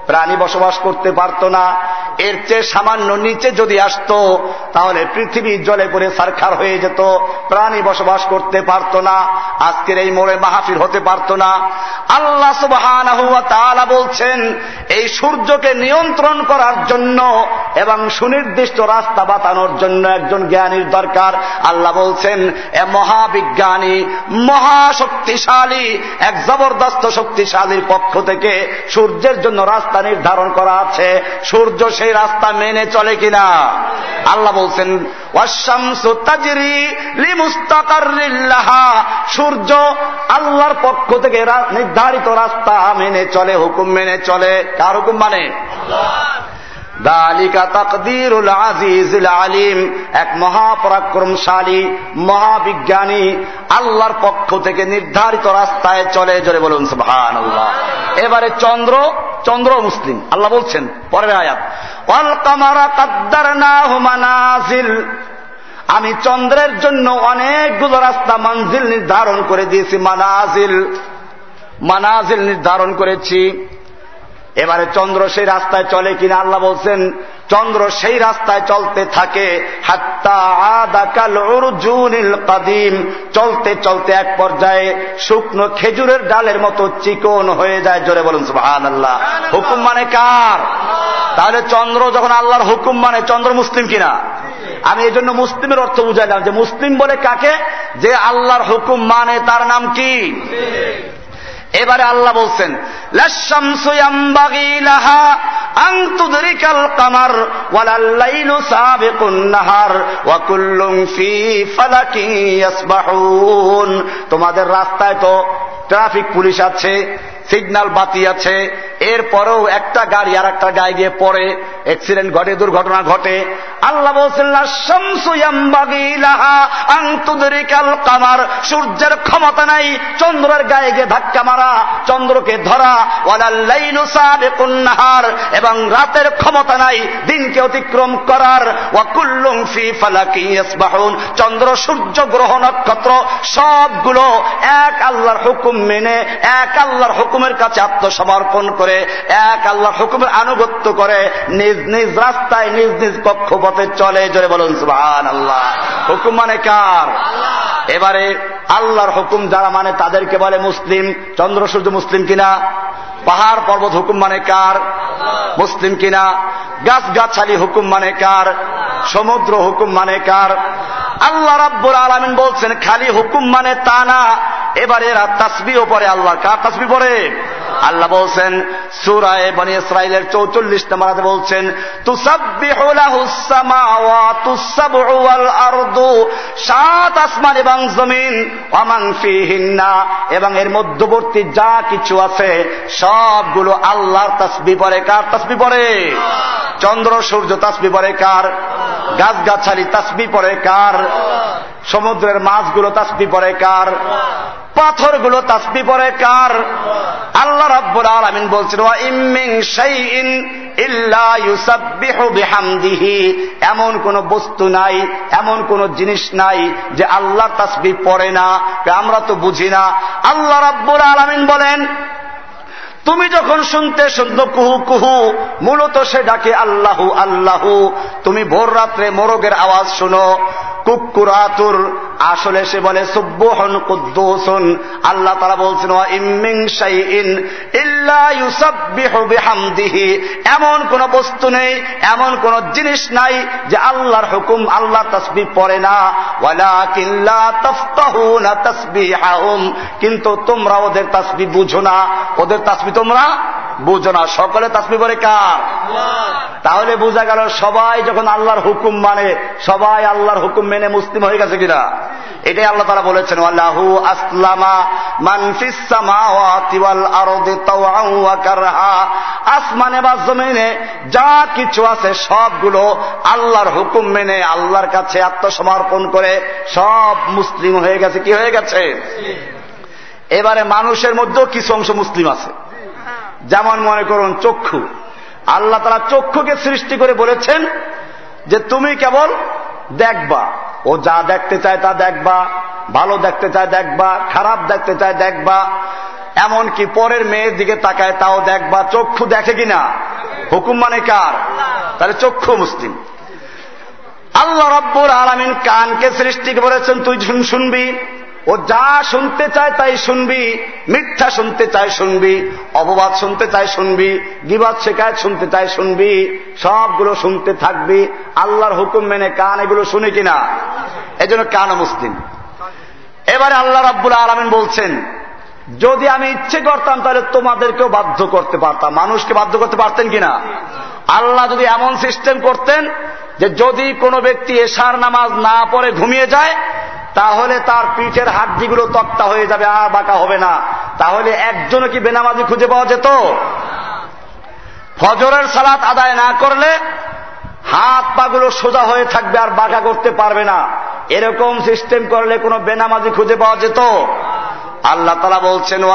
প্রাণী বসবাস করতে পারত না। এর চেয়ে সামান্য নিচে যদি আসতো, তাহলে পৃথিবী জলে পড়ে সারখার হয়ে যেত। প্রাণী বসবাস করতে পারত না। আজকের এই মোড়ে মাহফিল হতে পারত না। আল্লাহ সুবহান বলছেন, এই সূর্যকে নিয়ন্ত্রণ করার জন্য এবং সুনির্দিষ্ট রাস্তা বাতানোর জন্য একজন জ্ঞানীর দরকার। আল্লাহ বলছেন, এ মহাবিজ্ঞানী, মহাশক্তিশালী, এক জবরদস্ত শক্তিশালীর পক্ষ থেকে সূর্যের জন্য রাস্তা নির্ধারণ করা আছে। সূর্য সেই রাস্তা মেনে চলে কিনা? আল্লাহ বলছেন সূর্য আল্লাহর পক্ষ থেকে নির্ধারিত রাস্তা মেনে চলে, হুকুম মেনে চলে। কার হুকুম মানে? দালিকা তকদিরুল আজিজুল আলিম, এক মহাপরাক্রমশালী, মহাবিজ্ঞানী, আল্লাহর পক্ষ থেকে নির্ধারিত রাস্তায় চলে, জোরে বলুন সুবহান আল্লাহ এবারে চন্দ্র চন্দ্র মুসলিম, আল্লাহ বলছেন, পরের আয়াত অল কামারা কাদ্দার না হুমানাজিল আমি চন্দ্রের জন্য অনেকগুলো রাস্তা মঞ্জিল নির্ধারণ করে দিয়েছি, মানাজিল মানাজিল নির্ধারণ করেছি। এবারে চন্দ্র সেই রাস্তায় চলে কিনা আল্লাহ বলছেন চন্দ্র সেই রাস্তায় চলতে থাকে কাদিম চলতে চলতে এক পর্যায়ে শুকনো খেজুরের ডালের মতো চিকন হয়ে যায় জোরে বলুন সুহান আল্লাহ হুকুম মানে কার? তাহলে চন্দ্র যখন আল্লাহর হুকুম মানে চন্দ্র মুসলিম কিনা? আমি এই জন্য মুসলিমের অর্থ বুঝাইলাম যে মুসলিম বলে কাকে? যে আল্লাহর হুকুম মানে তার নাম কি? এবারে আল্লাহ বলছেন তোমাদের রাস্তায় তো ট্রাফিক পুলিশ আছে, সিগন্যাল বাতি আছে, এরপরেও একটা গাড়ি আর একটা গায়ে গিয়ে পড়ে অ্যাক্সিডেন্ট ঘটে, দুর্ঘটনা ঘটে। আল্লাহ কামার। সূর্যের ক্ষমতা নাই, চন্দ্রের গায়ে গিয়ে ধাক্কা মারা, চন্দ্রকে ধরা। নাহার, এবং রাতের ক্ষমতা নাই, দিনকে অতিক্রম করার। ওয়াকুল্লুম ফি ফালাকি চন্দ্র, সূর্য, গ্রহ, নক্ষত্র, সবগুলো এক আল্লাহর হুকুম মেনে, এক আল্লাহর হুকুমের কাছে আত্মসমর্পণ করে, এক আল্লাহর হুকুমের আনুগত্য করে নিজ নিজ রাস্তায়, নিজ নিজ কক্ষপথে চলে, জোরে বলুন সুহান আল্লাহ হুকুম মানে কার? এবারে আল্লাহর হুকুম যারা মানে তাদেরকে বলে মুসলিম। চন্দ্র, সূর্য মুসলিম কিনা? পাহাড়, পর্বত হুকুম মানে কার? মুসলিম কিনা? গাছ গাছালি হুকুম মানে কার? সমুদ্র হুকুম মানে কার? আল্লাহ রাব্বুর আলমিন বলছেন, খালি হুকুম মানে তা না। এবারে এরা তাসবিও পরে আল্লাহ কার তাসবি পরে আল্লাহ বলছেন, সুরায় বনি ইসরাইলের চৌচল্লিশ নম্বর বলছেন সাত আসমান এবং জমিন অমাং ফিহিন্না এবং এর মধ্যবর্তী যা কিছু আছে, সবগুলো আল্লাহর তাসবি পরে কার তাসবি পরে? চন্দ্র, সূর্য তাসবি পরে কার? গাছ গাছালি তাসবি পরে কার? সমুদ্রের মাছগুলো তাসবি পরে কার? পাথরগুলো তাসবি পরে কার? আল্লাহ রাব্বুল আলামিন বলছেন ইম্মিন শাইইন ইল্লা এমন কোন বস্তু নাই, এমন কোন জিনিস নাই যে আল্লাহর তাসবি পড়ে না। আমরা তো বুঝি না। আল্লাহ রাব্বুল আলামিন বলেন তুমি যখন শুনতে শুনতো কুহু কুহু, মূলত সে ডাকে আল্লাহু আল্লাহু। তুমি ভোর রাত্রে মোরগের আওয়াজ শুনো। কুকুরাতুর, আসলে সে বলে, সুব্বহন কুদ্দুসুন। আল্লাহ তারা বলছেন এমন কোন বস্তু নেই, এমন কোন জিনিস নাই যে আল্লাহর হুকুম আল্লাহ তাসবিহ পড়ে না। কিন্তু তোমরা ওদের তাসবিহ বুঝো না। ওদের তাসবিহ তোমরা বুঝো না। সকলে তাসবি করে কার? তাহলে বোঝা গেল সবাই যখন আল্লাহর হুকুম মানে সবাই আল্লাহর হুকুম মেনে মুসলিম হয়ে গেছে কিনা? এটাই আল্লাহ তারা বলেছেন আল্লাহু আসলামা আসমানে বা জমিনে যা কিছু আছে সবগুলো আল্লাহর হুকুম মেনে আল্লাহর কাছে আত্মসমর্পণ করে সব মুসলিম হয়ে গেছে। কি হয়ে গেছে? এবারে মানুষের মধ্যেও কিছু অংশ মুসলিম আছে। যেমন মনে করুন চক্ষু। আল্লাহ তারা চক্ষুকে সৃষ্টি করে বলেছেন যে তুমি কেবল দেখবা। ও যা দেখতে চায় তা দেখবা, ভালো দেখতে চায় দেখবা, খারাপ দেখতে চায় দেখবা, এমনকি পরের মেয়ের দিকে তাকায় তাও দেখবা। চক্ষু দেখে কিনা? হুকুম মানে কার? তাহলে চক্ষু মুসলিম। আল্লাহ রব্বুর আলমিন কানকে সৃষ্টি করেছেন তুই শুনবি। ও যা শুনতে চায় তাই শুনবি, মিথ্যা শুনতে চায় শুনবি, অপবাদ শুনতে চায় শুনবি গিবাদ শেখায় শুনতে চায় শুনবি, সবগুলো শুনতে থাকবি, আল্লাহর হুকুম মেনে কান এগুলো শুনে কিনা? এজন্য কান মুসলিম। এবারে আল্লাহ রাব্বুল আলমিন বলছেন, যদি আমি ইচ্ছে করতাম তাহলে তোমাদেরকেও বাধ্য করতে পারতাম। মানুষকে বাধ্য করতে পারতেন কিনা? আল্লাহ যদি এমন সিস্টেম করতেন যে যদি কোনো ব্যক্তি এশার নামাজ না পড়ে ঘুমিয়ে যায় তাহলে তার পিঠের হাড্ডিগুলো তক্তা হয়ে যাবে আর বাঁকা হবে না। তাহলে একজনও কি বেনামাজি খুঁজে পাওয়া যেত? ফজরের সালাত আদায় না করলে হাত পাগুলো সোজা হয়ে থাকবে আর বাঁকা করতে পারবে না। এরকম সিস্টেম করলে কোনো বেনামাজি খুঁজে পাওয়া যেত? আল্লাহ তালা বলছেন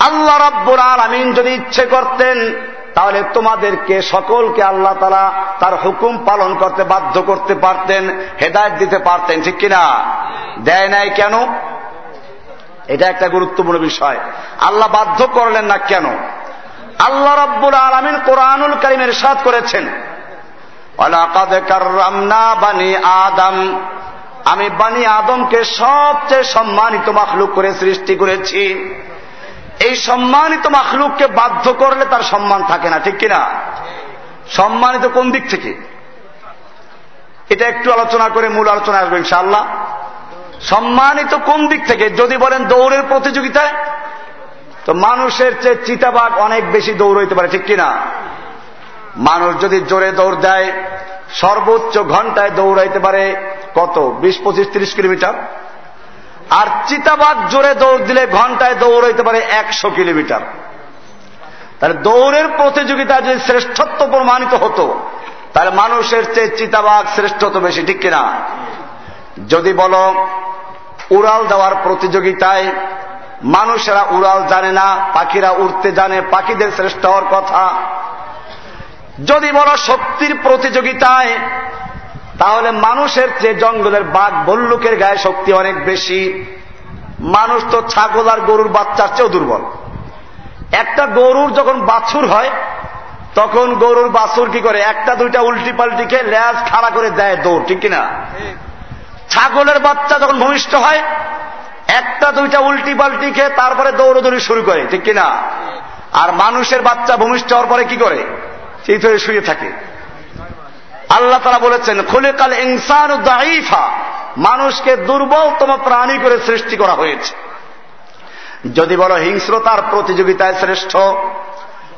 আল্লাহু রব্বুর আলমিন যদি ইচ্ছে করতেন, তাহলে তোমাদেরকে সকলকে আল্লাহ তালা তার হুকুম পালন করতে বাধ্য করতে পারতেন, হেদায়ত দিতে পারতেন, ঠিক কিনা? দেয় নাই কেন? এটা একটা গুরুত্বপূর্ণ বিষয়। আল্লাহ বাধ্য করলেন না কেন? আল্লাহ রব্বুল আলমিন কোরআনুল করিমের সাথ করেছেন। বানি আদম। আমি বানি আদমকে সবচেয়ে সম্মানিত মাখলুক করে সৃষ্টি করেছি। এই সম্মানিত মাখলুককে বাধ্য করলে তার সম্মান থাকে না, ঠিক কিনা? সম্মানিত কোন দিক থেকে? এটা একটু আলোচনা করে মূল আলোচনা আসবে ইনশাআল্লাহ। সম্মানিত কোন দিক থেকে? যদি বলেন দৌড়ের প্রতিযোগিতায়, তো মানুষের চেয়ে চিতাবাঘ অনেক বেশি দৌড় হইতে পারে, ঠিক কিনা? মানুষ যদি জোরে দৌড় দেয়, সর্বোচ্চ ঘন্টায় দৌড়াইতে পারে কত? বিশ, পঁচিশ, তিরিশ কিলোমিটার? আর চিতাবাগ জোরে দৌড় দিলে ঘন্টায় দৌড়াইতে পারে একশো কিলোমিটার। তাহলে দৌড়ের প্রতিযোগিতা যদি শ্রেষ্ঠত্ব প্রমাণিত হতো, তাহলে মানুষের চেয়ে চিতাবাগ শ্রেষ্ঠ তো বেশি, ঠিক কিনা? যদি বলো, উড়াল দেওয়ার প্রতিযোগিতায় মানুষেরা উড়াল জানে না, পাখিরা উড়তে জানে, পাখিদের শ্রেষ্ঠ হওয়ার কথা। যদি বলো শক্তির প্রতিযোগিতায়, তাহলে মানুষের চেয়ে জঙ্গলের বাঘ বল্লুকের গায়ে শক্তি অনেক বেশি। মানুষ তো ছাগল আর গরুর বাচ্চার চেয়েও দুর্বল। একটা গরুর যখন বাছুর হয়, তখন গরুর বাছুর কি করে? একটা, দুইটা উল্টি পাল্টিকে ল্যাজ খাড়া করে দেয় দৌড়, ঠিক কিনা? ছাগলের বাচ্চা যখন ভূমিষ্ঠ হয়, একটা, দুইটা উল্টি পাল্টি খেয়ে তারপরে দৌড়দৌড়ি শুরু করে, ঠিক কিনা? আর মানুষের বাচ্চা ভূমিষ্ঠ হওয়ার পরে কি করে? চিত হয়ে শুয়ে থাকে। আল্লাহ তারা বলেছেন, খুলেকাল ইনসান দাইফা মানুষকে দুর্বলতম প্রাণী করে সৃষ্টি করা হয়েছে। যদি বলো হিংস্রতার প্রতিযোগিতায় শ্রেষ্ঠ,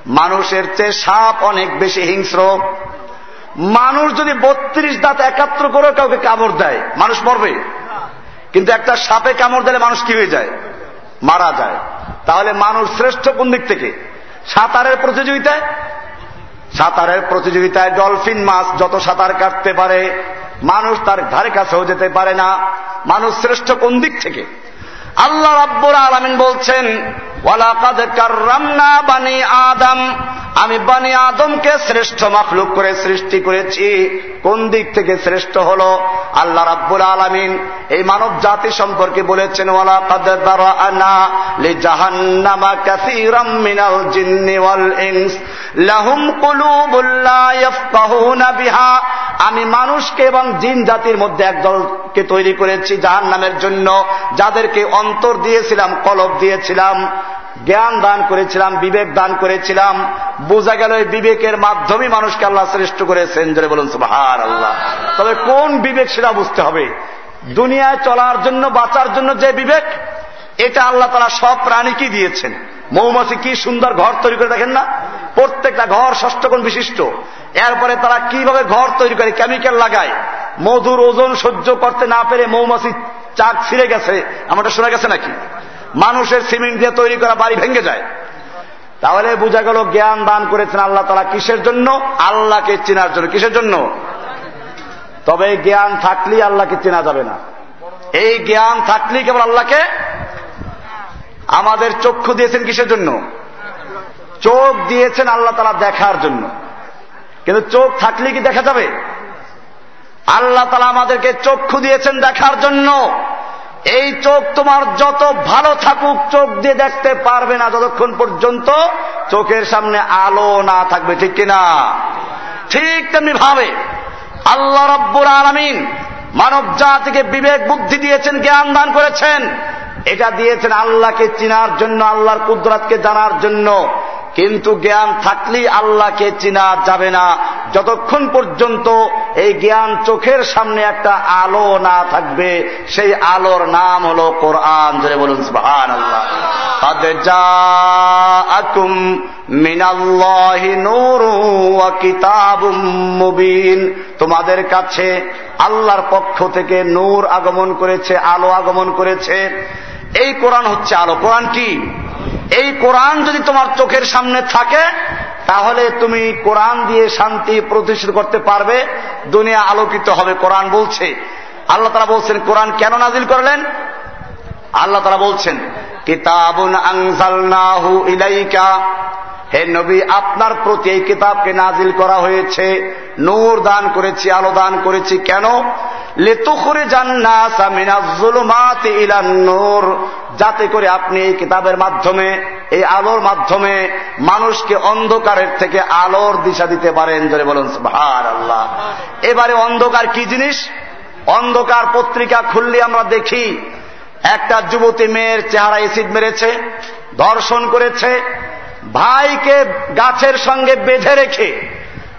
মানুষের চেয়ে সাপ অনেক বেশি হিংস্র। মানুষ যদি বত্রিশ দাঁত একাত্র করে কাউকে কামড় দেয়, মানুষ মরবে। কিন্তু একটা সাপে কামড় দিলে মানুষ কি হয়ে যায়? মারা যায়। তাহলে মানুষ শ্রেষ্ঠ কোন দিক থেকে? সাঁতারের প্রতিযোগিতায় সাঁতারের প্রতিযোগিতায় ডলফিন মাছ যত সাঁতার কাটতে পারে, মানুষ তার ধারে কাছেও যেতে পারে না। মানুষ শ্রেষ্ঠ কোন দিক থেকে? আল্লাহ রাব্বুর আলমিন বলছেন, ওয়ালাকাদ কাররামনা বানি আদম। আমি বানি আদমকে শ্রেষ্ঠ মাফলুক করে সৃষ্টি করেছি। কোন দিক থেকে শ্রেষ্ঠ হল? আল্লাহ রাব্বুল আলমিন এই মানব জাতি সম্পর্কে বলেছেন, ওয়ালাকাদ দারানা লিজাহান্নামা কাসীরাম মিনাল জিন্নি ওয়াল ইনস। লাহুম কুলুবুল লা ইয়াফকাহুনা বিহা। আমি মানুষকে এবং জিন জাতির মধ্যে একদলকে তৈরি করেছি জাহান নামের জন্য, যাদেরকে অন্তর দিয়েছিলাম, কলব দিয়েছিলাম, জ্ঞান দান করেছিলাম, বিবেক দান করেছিলাম। বোঝা গেল বিবেকের মাধ্যমে মানুষকে আল্লাহ শ্রেষ্ঠ করেছেন। জোরে বলুন সুবাহার আল্লাহ তবে কোন বিবেক সেটা বুঝতে হবে। দুনিয়ায় চলার জন্য, বাঁচার জন্য যে বিবেক, এটা আল্লাহ তারা সব প্রাণীকে দিয়েছেন। মৌমাছি কি সুন্দর ঘর তৈরি করে দেখেন না? প্রত্যেকটা ঘর ষষ্ঠ কোণ বিশিষ্ট। এরপরে তারা কীভাবে ঘর তৈরি করে, কেমিক্যাল লাগায়? মধুর ওজন সহ্য করতে না পেরে মৌমাছি চাক ছিঁড়ে গেছে। আমারটা শোনা গেছে নাকি? মানুষের সিমেন্ট দিয়ে তৈরি করা বাড়ি ভেঙে যায়। তাহলে বোঝা গেল জ্ঞান দান করেছেন আল্লাহ তারা কিসের জন্য? আল্লাহকে চেনার জন্য। কিসের জন্য? তবে জ্ঞান থাকলেই আল্লাহকে চেনা যাবে না। এই জ্ঞান থাকলেই কেবল আল্লাহকে আমাদের চক্ষু দিয়েছেন কিসের জন্য? চোখ দিয়েছেন আল্লাহ তালা দেখার জন্য। কিন্তু চোখ থাকলে কি দেখা যাবে? আল্লাহ তালা আমাদেরকে চক্ষু দিয়েছেন দেখার জন্য। এই চোখ তোমার যত ভালো থাকুক, চোখ দিয়ে দেখতে পারবে না যতক্ষণ পর্যন্ত চোখের সামনে আলো না থাকবে, ঠিক কিনা? ঠিক তেমনি ভাবে আল্লাহ রব্বুর আলমিন মানব জাতিকে বিবেক বুদ্ধি দিয়েছেন, জ্ঞান দান করেছেন। এটা দিয়েছেন আল্লাহকে চিনার জন্য, আল্লাহর কুদরাতকে জানার জন্য। কিন্তু জ্ঞান থাকলেই আল্লাহকে চিনা যাবে না। যতক্ষণ পর্যন্ত এই জ্ঞান চোখের সামনে একটা আলো না থাকবে, সেই আলোর নাম হল কোরআন। ধরে বলুন সুহান আল্লাহ তোমাদের কাছে আল্লাহর পক্ষ থেকে নূর আগমন করেছে, আলো আগমন করেছে। এই কোরআন হচ্ছে আলো। কোরআন কি? এই কোরআন যদি তোমার চোখের সামনে থাকে, তাহলে তুমি কোরআন দিয়ে শান্তি প্রতিষ্ঠিত করতে পারবে। দুনিয়া আলোকিত হবে, কোরআন বলছে। আল্লাহ তারা বলছেন, কোরআন কেন নাজিল করলেন? আল্লাহ তারা বলছেন, কিতাবুন আংজালনাহু ইলাইকা হে নবী, আপনার প্রতি এই কিতাবকে নাজিল করা হয়েছে, নূর দান করেছি, আলো দান করেছি। কেন? লেতু লেতুখরে নূর। যাতে করে আপনি এই কিতাবের মাধ্যমে, এই আলোর মাধ্যমে মানুষকে অন্ধকারের থেকে আলোর দিশা দিতে পারেন। ধরে বলুন ভার আল্লাহ এবারে অন্ধকার কি জিনিস? অন্ধকার পত্রিকা খুললে আমরা দেখি, একটা যুবতী মেয়ের চেহারা এসিড মেরেছে, ধর্ষণ করেছে ভাইকে গাছের সঙ্গে বেঁধে রেখে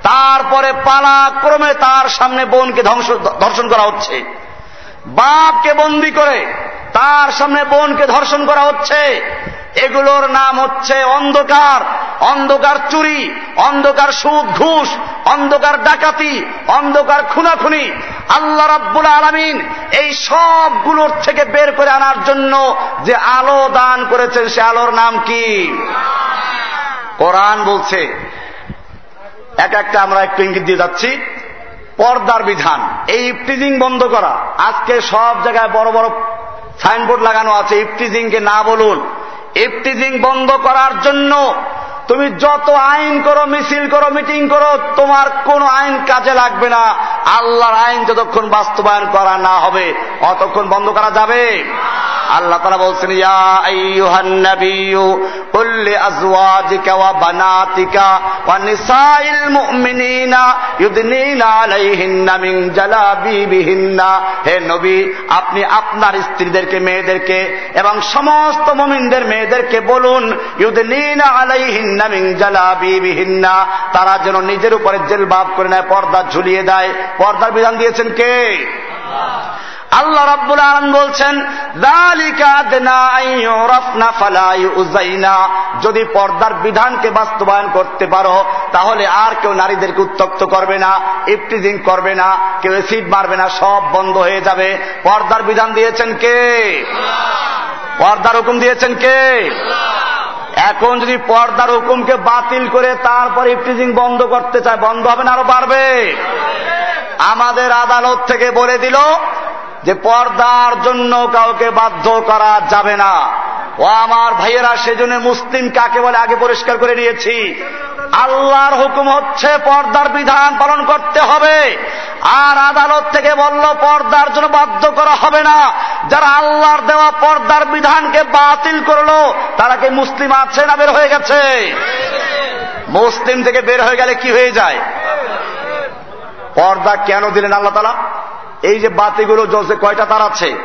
তারপরে পালাক্রমে তার সামনে বোনকে ধ্বংস, ধর্ষণ করা হচ্ছে। বাপকে বন্দি করে তার সামনে বোনকে ধর্ষণ করা হচ্ছে। এগুলোর নাম হচ্ছে অন্ধকার অন্ধকার চুরি, অন্ধকার সুদ, ঘুষ, অন্ধকার ডাকাতি, অন্ধকার খুনাখুনি। আল্লাহ রাব্বুল আলমিন এই সবগুলোর থেকে বের করে আনার জন্য যে আলো দান করেছেন, সে আলোর নাম কি? কোরআন বলছে, এক একটা আমরা একটু ইঙ্গিত দিয়ে যাচ্ছি, পর্দার বিধান, এই ইফটিজিং বন্ধ করা। আজকে সব জায়গায় বড় বড় সাইনবোর্ড লাগানো আছে, ইফটিজিংকে না বলুন। ইফটিজিং বন্ধ করার জন্য তুমি যত আইন করো, মিছিল করো, মিটিং করো, তোমার কোন আইন কাজে লাগবে না। আল্লাহর আইন যতক্ষণ বাস্তবায়ন করা না হবে, অতক্ষণ বন্ধ করা যাবে। আল্লাহ তারা বলছেন হে নবী, আপনি আপনার স্ত্রীদেরকে, মেয়েদেরকে এবং সমস্ত মুমিনদের মেয়েদেরকে বলুন মিন জালাবিবিহিন্না তারা যেন নিজের উপরে জেলবাব করে নেয়, পর্দা ঝুলিয়ে দেয়। পর্দার বিধান দিয়েছেন কে? আল্লাহ রাব্বুল আলম বলছেন যদি পর্দার বিধানকে বাস্তবায়ন করতে পারো, তাহলে আর কেউ নারীদেরকে উত্তক্ত করবে না ইফটিজিং করবে না, কেউ সিট মারবে না, সব বন্ধ হয়ে যাবে। পর্দার বিধান দিয়েছেন কে? পর্দার হুকুম দিয়েছেন কে? এখন যদি পর্দার হুকুমকে বাতিল করে তারপর ইফটিজিং বন্ধ করতে চায়, বন্ধ হবে না আরও বাড়বে। আমাদের আদালত থেকে বলে দিল যে পর্দার জন্য কাউকে বাধ্য করা যাবে না। ও আমার ভাইয়েরা, সেজন্য মুসলিম কাকে বলে আগে পরিষ্কার করে নিয়েছি। আল্লাহর হুকুম হচ্ছে পর্দার বিধান পালন করতে হবে। আর আদালত থেকে বলল, পর্দার জন্য বাধ্য করা হবে না। যারা আল্লাহর দেওয়া পর্দার বিধানকে বাতিল করল, তারা কি মুসলিম আছে না বের হয়ে গেছে? মুসলিম থেকে বের হয়ে গেলে কি হয়ে যায়? পর্দা কেন দিলেন আল্লাহ তালা এই যে বাতিগুলো জ্বলছে, কয়টা তার আছে?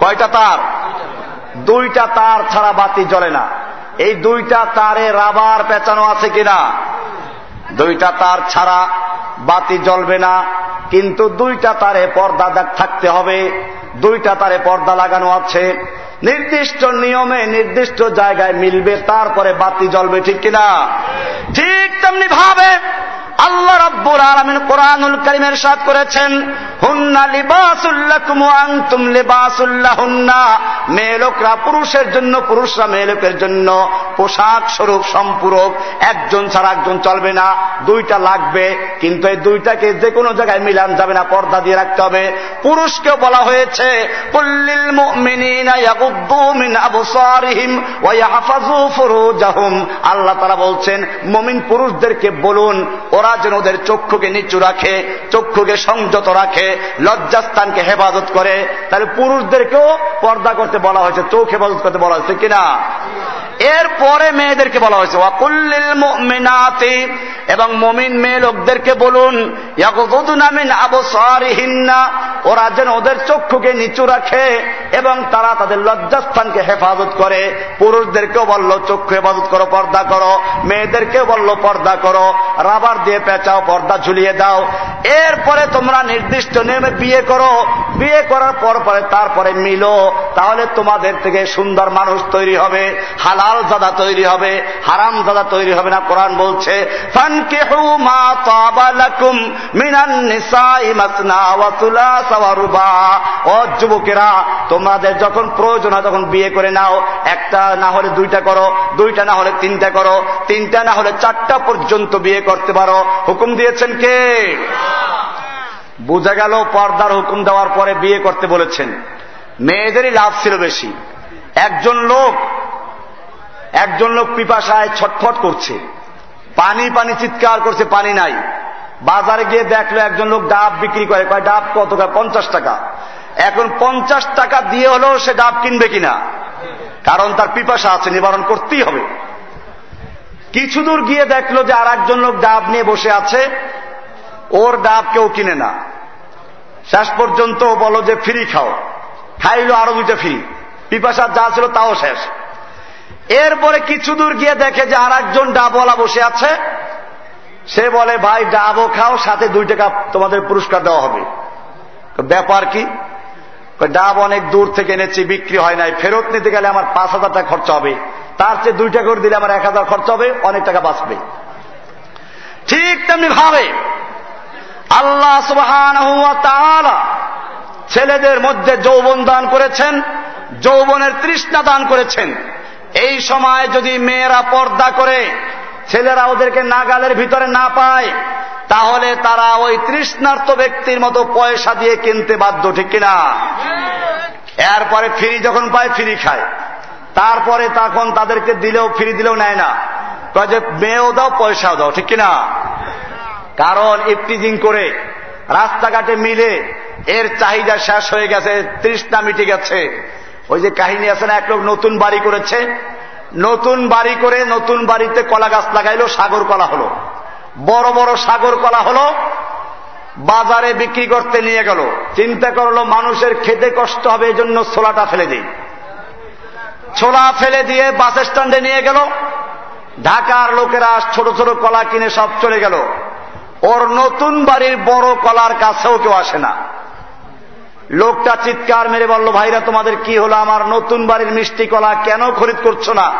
কয়টা তার? দুইটা তার ছাড়া বাতি জ্বলে না। এই দুইটা তারে রাবার পেঁচানো আছে কিনা? দুইটা তার ছাড়া বাতি জ্বলবে না, কিন্তু দুইটা তারে পর্দা দেখ থাকতে হবে। দুইটা তারে পর্দা লাগানো আছে। নির্দিষ্ট নিয়মে নির্দিষ্ট জায়গায় মিলবে, তারপরে বাতি জ্বলবে ঠিক কিনা? ঠিক তেমনি ভাবে আল্লাহ রব্বুর আলমিন কোরআনুল করিমের সাথ করেছেন, হুন্না লিবাসুল্লাকুম আনতুম লিবাসুল্লাহ হুন্না মেয়ে লোকরা পুরুষের জন্য, পুরুষরা মেয়ে লোকের জন্য পোশাক স্বরূপ, সম্পূরক, একজন ছাড়া একজন চলবে না, দুইটা লাগবে, কিন্তু এই দুইটাকে যে কোনো জায়গায় মিলান যাবে না, পর্দা দিয়ে রাখতে হবে। পুরুষকে বলা হয়েছে কুল্লিল আল্লাহ তাআলা বলছেন, মুমিন পুরুষদেরকে বলুন, ওরা যেন ওদের চক্ষুকে নিচু রাখে, চক্ষুকে সংযত রাখে, লজ্জাস্থানকে হেফাজত করে। তাহলে পুরুষদেরকেও পর্দা করতে বলা হয়েছে, চোখ হেফাজত করতে বলা হয়েছে কিনা? এরপরে মেয়েদেরকে বলা হয়েছে, ওয়াকুল্লিল মুমিনাতি এবং মমিন মেয়ে লোকদেরকে বলুন ইয়াকুদুনামিন আবসারিহিন্না ওরা যেন ওদের চক্ষুকে নিচু রাখে এবং তারা তাদের লজ্জাস্থানকে হেফাজত করে। পুরুষদেরকেও বলল, চক্ষু হেফাজত করো, পর্দা করো। মেয়েদেরকেও বলল, পর্দা করো। রাবার দিয়ে পেঁচাও, পর্দা ঝুলিয়ে দাও। এরপরে তোমরা নির্দিষ্ট নিয়মে বিয়ে করো। বিয়ে করার পর পরে তারপরে মিলো। তাহলে তোমাদের থেকে সুন্দর মানুষ তৈরি হবে। হালাল জাদা তৈরি হবে হারাম জাদা তৈরি হবে না, কোরআন বলছে যুবকেরা, তোমাদের যখন প্রয়োজন হয় তখন বিয়ে করে নাও। একটা না হলে দুইটা করো, দুইটা না হলে তিনটা করো, তিনটা না হলে চারটা পর্যন্ত বিয়ে করতে পারো। হুকুম দিয়েছেন কে? বোঝা গেল পর্দার হুকুম দেওয়ার পরে বিয়ে করতে বলেছেন। মেয়েদেরই লাভ ছিল বেশি। একজন লোক একজন লোক পিপাসায় ছটফট করছে। পানি পানি চিৎকার করছে, পানি নাই। বাজারে গিয়ে দেখল একজন লোক ডাব বিক্রি করে। কয়, ডাব কত পঞ্চাশ টাকা। এখন পঞ্চাশ টাকা দিয়ে হলেও সে ডাব কিনবে কিনা? কারণ তার পিপাসা আছে, নিবারণ করতেই হবে। কিছু দূর গিয়ে দেখল যে আর একজন লোক ডাব নিয়ে বসে আছে। ওর ডাব কেউ কিনে না। শেষ পর্যন্ত বলো যে, ফ্রি খাও। খাইলো আরও দুইটা ফ্রি। পিপাসার যা ছিল তাও শেষ। এরপরে কিছু দূর গিয়ে দেখে যে আর একজন ডাবওয়ালা বসে আছে। সে বলে, ভাই, ডাবও খাও, সাথে দুই টাকা তোমাদের পুরস্কার দেওয়া হবে। ব্যাপার কি? ডাব অনেক দূর থেকে এনেছি, বিক্রি হয় নাই। ফেরত নিতে গেলে আমার পাঁচ হাজার টাকা খরচা হবে। তার চেয়ে দুই টাকা করে দিলে আমার এক হাজার খরচা হবে, অনেক টাকা বাঁচবে। ঠিক তেমনি ভাবে আল্লাহ সুবহান ছেলেদের মধ্যে যৌবন দান করেছেন, যৌবনের তৃষ্ণা দান করেছেন। এই সময় যদি মেয়েরা পর্দা করে, ছেলেরা ওদেরকে নাগালের ভিতরে না পায়, তাহলে তারা ওই তৃষ্ণার্ত ব্যক্তির মতো পয়সা দিয়ে কিনতে বাধ্য, ঠিক কিনা? এরপরে ফ্রি যখন পায়, ফ্রি খায়। তারপরে তখন তাদেরকে দিলেও, ফ্রি দিলেও নেয় না। যে, মেয়েও দাও, পয়সাও দাও ঠিক কিনা? কারণ ইফটিজিং করে, রাস্তাঘাটে মিলে, এর চাহিদা শেষ হয়ে গেছে, তৃষ্ণা মিটে গেছে। ওই যে কাহিনী আছে না, এক লোক নতুন বাড়ি করেছে, নতুন বাড়ি করে নতুন বাড়িতে কলা গাছ লাগাইলো, সাগর কলা হলো। বড় বড় সাগর কলা হলো, বাজারে বিক্রি করতে নিয়ে গেল। চিন্তা করল মানুষের খেতে কষ্ট হবে এই জন্য ছোলাটা ফেলে দিই। ছোলা ফেলে দিয়ে বাস স্ট্যান্ডে নিয়ে গেল। ঢাকার লোকেরা ছোট ছোট কলা কিনে সব চলে গেল। ওর নতুন বাড়ির বড় কলার কাছেও কেউ আসে না। লোকটা চিৎকার মেরে বলল, ভাইরা, তোমাদের কি হলো? আমার নতুন বাড়ির মিষ্টি কলা কেন খরিদ করছ না?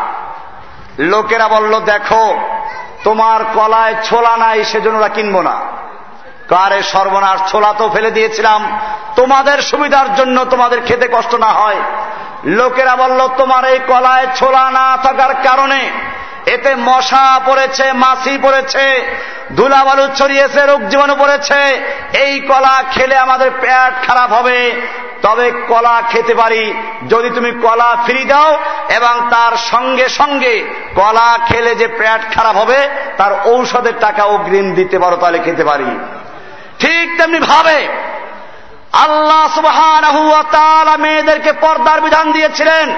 লোকেরা বলল, দেখো, তোমার কলায় ছোলা নাই, সেজন্য ওরা কিনব না। কারে সর্বনাশ, ছোলা তো ফেলে দিয়েছিলাম। তোমাদের সুবিধার জন্য তোমাদের খেতে কষ্ট না হয়। লোকেরা বলল, তোমার এই কলায় ছোলা না থাকার কারণে এতে মশা পড়েছে, মাছি পড়েছে, ধুলাবালু ছড়িয়েছে, রোগ জীবাণু পড়েছে। এই কলা খেলে আমাদের পেট খারাপ হবে। তবে কলা খেতে পারি। যদি তুমি কলা ফ্রি দাও এবং তার সঙ্গে সঙ্গে কলা খেলে যে পেট খারাপ হবে, তার ঔষধের টাকা অগ্রিম দিতে পারো, তাহলে খেতে পারি। ঠিক তেমনি ভাবে আল্লাহ সুবহান মেয়েদেরকে পর্দার বিধান দিয়েছিলেন।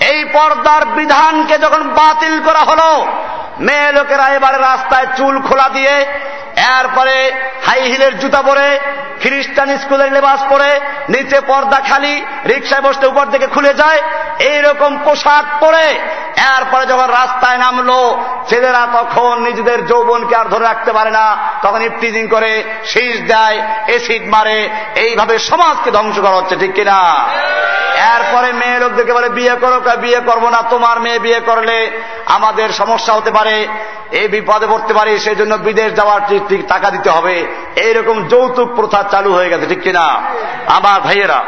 এই পর্দার বিধানকে যখন বাতিল করা হলো, মেয়ে লোকেরা এবারে রাস্তায় চুল খোলা দিয়ে, এরপরে হাই হিলের জুতা পরে, খ্রিস্টান স্কুলের লেবাস পরে, নিচে পর্দা খালি, রিক্সায় বসতে উপর থেকে খুলে যায়, এইরকম পোশাক পরে, এরপরে যখন রাস্তায় নামলো, ছেলেরা তখন নিজেদের যৌবনকে আর ধরে রাখতে পারে না, তখন ইফটিজিং করে শীষ দেয়, এসিড মারে, এইভাবে সমাজকে ধ্বংস করা হচ্ছে, ঠিক কিনা? এরপরে মেয়ে লোকদেরকে বলে, বিয়ে করো বিয়ে করব না। তোমার মেয়ে বিয়ে করলে আমাদের সমস্যা হতে পারে এই বিপদে পড়তে পারে সেই জন্য বিদেশ যাওয়ার ঠিক টাকা দিতে হবে। এইরকম যৌতুক প্রথা চালু হয়ে গেছে, ঠিক কিনা? আমার ভাইয়েরা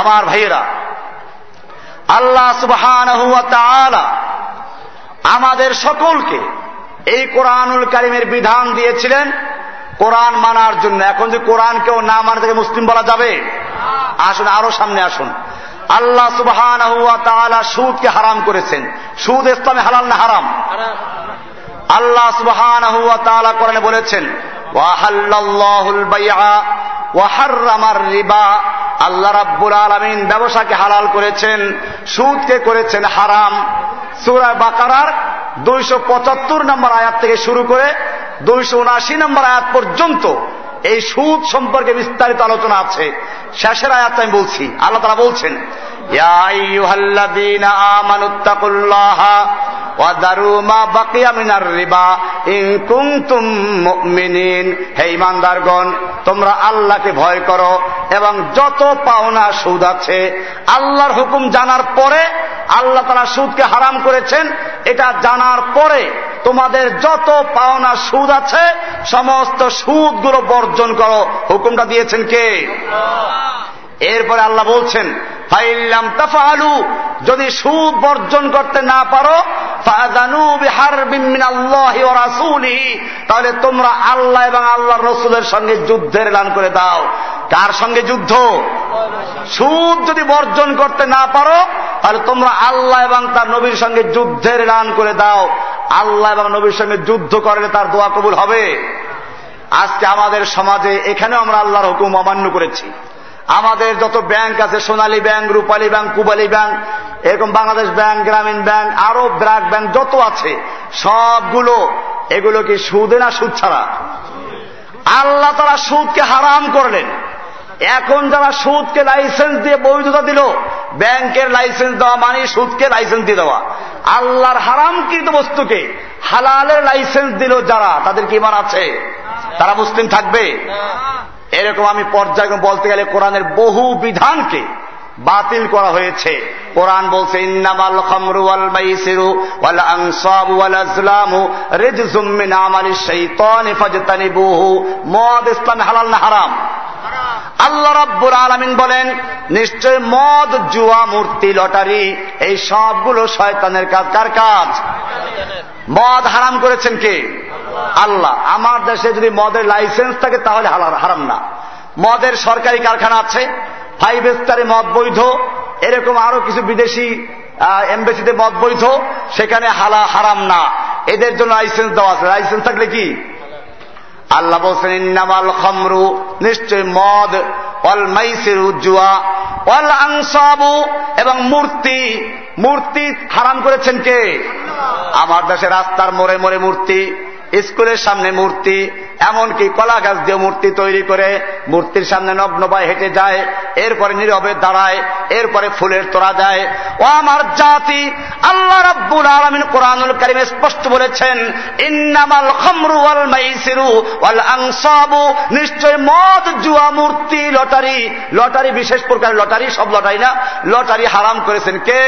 আমার ভাইয়েরা, আল্লাহ সুবহান আমাদের সকলকে এই কোরআনুল কারিমের বিধান দিয়েছিলেন কোরআন মানার জন্য। এখন যে কোরআন কেউ না মানে থেকে মুসলিম বলা যাবে? আসুন, আরও সামনে আসুন। আল্লাহ সুবহান সুদকে হারাম করেছেন। সুদ ইসলামে হালাল না হারাম? আল্লাহ সুবহান কোরআনে বলেছেন আল্লাহ রাব্বুল আলমিন ব্যবসাকে হালাল করেছেন, সুদকে করেছেন হারাম। সুরায় বাকারার দুইশো পঁচাত্তর নম্বর আয়াত থেকে শুরু করে দুইশো উনআশি নম্বর আয়াত পর্যন্ত এই সুদ সম্পর্কে বিস্তারিত আলোচনা আছে। শেষের আয়াত আমি বলছি, আল্লাহ তারা বলছেন তোমরা আল্লাহকে ভয় করো এবং যত পাওনা সুদ আছে, আল্লাহর হুকুম জানার পরে আল্লাহ তারা সুদকে হারাম করেছেন। এটা জানার পরে তোমাদের যত পাওনা সুদ আছে, সমস্ত সুদগুলো বর্জন করো। হুকুমটা দিয়েছেন কে? এরপরে আল্লাহ বলছেন, ফাইল্লাম তাফালু যদি সুদ বর্জন করতে না পারো তাহলে তোমরা আল্লাহ এবং আল্লাহ রসুলের সঙ্গে যুদ্ধের এলান করে দাও। কার সঙ্গে যুদ্ধ? সুদ যদি বর্জন করতে না পারো, তাহলে তোমরা আল্লাহ এবং তার নবীর সঙ্গে যুদ্ধের এলান করে দাও। আল্লাহ এবং নবীর সঙ্গে যুদ্ধ করলে তার দোয়া কবুল হবে। আজকে আমাদের সমাজে এখানেও আমরা আল্লাহর হুকুম অমান্য করেছি। আমাদের যত ব্যাংক আছে, সোনালী ব্যাংক, রূপালী ব্যাংক, কুবালী ব্যাংক, এরকম বাংলাদেশ ব্যাংক, গ্রামীণ ব্যাংক আরও ব্র্যাক ব্যাংক যত আছে, সবগুলো, এগুলো কি সুদে না সুদ ছাড়া? আল্লাহ তারা সুদকে হারাম করলেন। এখন যারা সুদকে লাইসেন্স দিয়ে বৈধতা দিল, ব্যাংকের লাইসেন্স দেওয়া মানে সুদকে লাইসেন্স দিয়ে দেওয়া। আল্লাহর হারামকৃত বস্তুকে হালালের লাইসেন্স দিল যারা, তাদের কি ইমান আছে? তারা মুসলিম থাকবে? এরকম আমি পর্যায় বলতে গেলে কোরআনের বহু বিধানকে বাতিল করা হয়েছে। কোরআন বলছে ওয়াল মদ হারাম? আল্লাহ রাব্বুল আলামিন বলেন, নিশ্চয় মদ, জুয়া, মূর্তি, লটারি, এই সবগুলো শয়তানের কাজ। কার কাজ? মদ হারাম করেছেন কে? আল্লাহ, আমার দেশে যদি মদের লাইসেন্স থাকে তাহলে হারাম না। মদের সরকারি কারখানা আছে ফাইভ স্টারে মদ বৈধ, এরকম আরও কিছু বিদেশি এমবেসিতে মদ বৈধ, সেখানে হালা হারাম না। এদের জন্য লাইসেন্স দেওয়া আছে। লাইসেন্স থাকলে কি? আল্লাহ বলছেন খমরু নিশ্চয় মদ অল মাইসের জুয়া অল আংসাবু এবং মূর্তি। মূর্তি হারাম করেছেন কে? আমার দেশে রাস্তার মোড়ে মোড়ে মূর্তি। স্কুলের সামনে মূর্তি, এমনকি কলা গাছ দিয়ে মূর্তি তৈরি করে, মূর্তির সামনে নগ্ন পায়ে হেঁটে যায়, এরপরে নীরবে দাঁড়ায়, এরপরে ফুলের তোরা যায় ও আমার জাতি, আল্লাহ রাব্বুল আলমিন কোরআনুল করিম স্পষ্ট বলেছেন, ইন্নামাল খমরু ওয়াল মাইসিরু ওয়াল আংসাবু নিশ্চয় মদ, জুয়া, মূর্তি, লটারি লটারি বিশেষ প্রকার লটারি, সব লটারি না, লটারি হারাম করেছেন কে?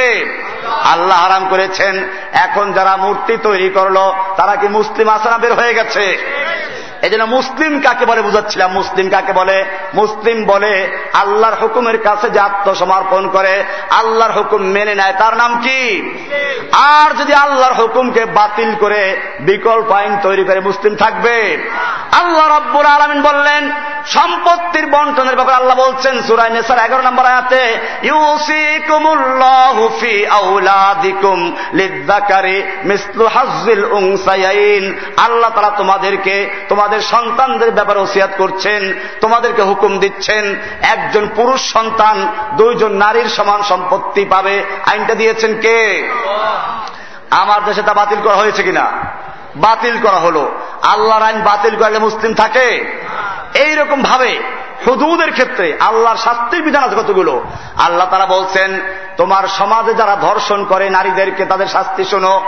আল্লাহ হারাম করেছেন। এখন যারা মূর্তি তৈরি করল, তারা কি মুসলিম আসানা বের হয়ে গেছে। এই জন্য মুসলিম কাকে বলে বুঝাচ্ছিলাম? মুসলিম কাকে বলে? মুসলিম বলে, আল্লাহর হুকুমের কাছে যে আত্মসমর্পণ করে, আল্লাহর হুকুম মেনে নেয়। তার নাম কি? আর যদি আল্লাহর হুকুমকে বাতিল করে, বিকল্প আইন তৈরি করে মুসলিম থাকবে? আল্লাহ রব্বুর আলমিন বললেন, সম্পত্তির বন্টনের ব্যাপারে আল্লাহ বলছেন সুরাই নেসার এগারো নম্বর আয়াতে ইউসিকুমুল্লাহুফি আউলাদিকুম লিদ্দাকারি মিসলু হাজ্জিল উংসায়াইন আল্লাহ তারা তোমাদেরকে, তোমাদের সন্তানদের ব্যাপারে ওসিয়াত করছেন, তোমাদেরকে হুকুম দিচ্ছেন, একজন পুরুষ সন্তান, দুইজন নারীর সমান সম্পত্তি পাবে। আইনটা দিয়েছেন কে? আমার দেশে তা বাতিল করা হয়েছে কিনা? বাতিল করা হলো। আল্লাহর আইন বাতিল করলে মুসলিম থাকে। এইরকম ভাবে হুদুদের ক্ষেত্রে আল্লাহর শাস্তির বিধান আছে কতগুলো? আল্লাহ তারা বলছেন, তোমার সমাজে যারা ধর্ষণ করে নারীদেরকে তাদের শাস্তি শোনো।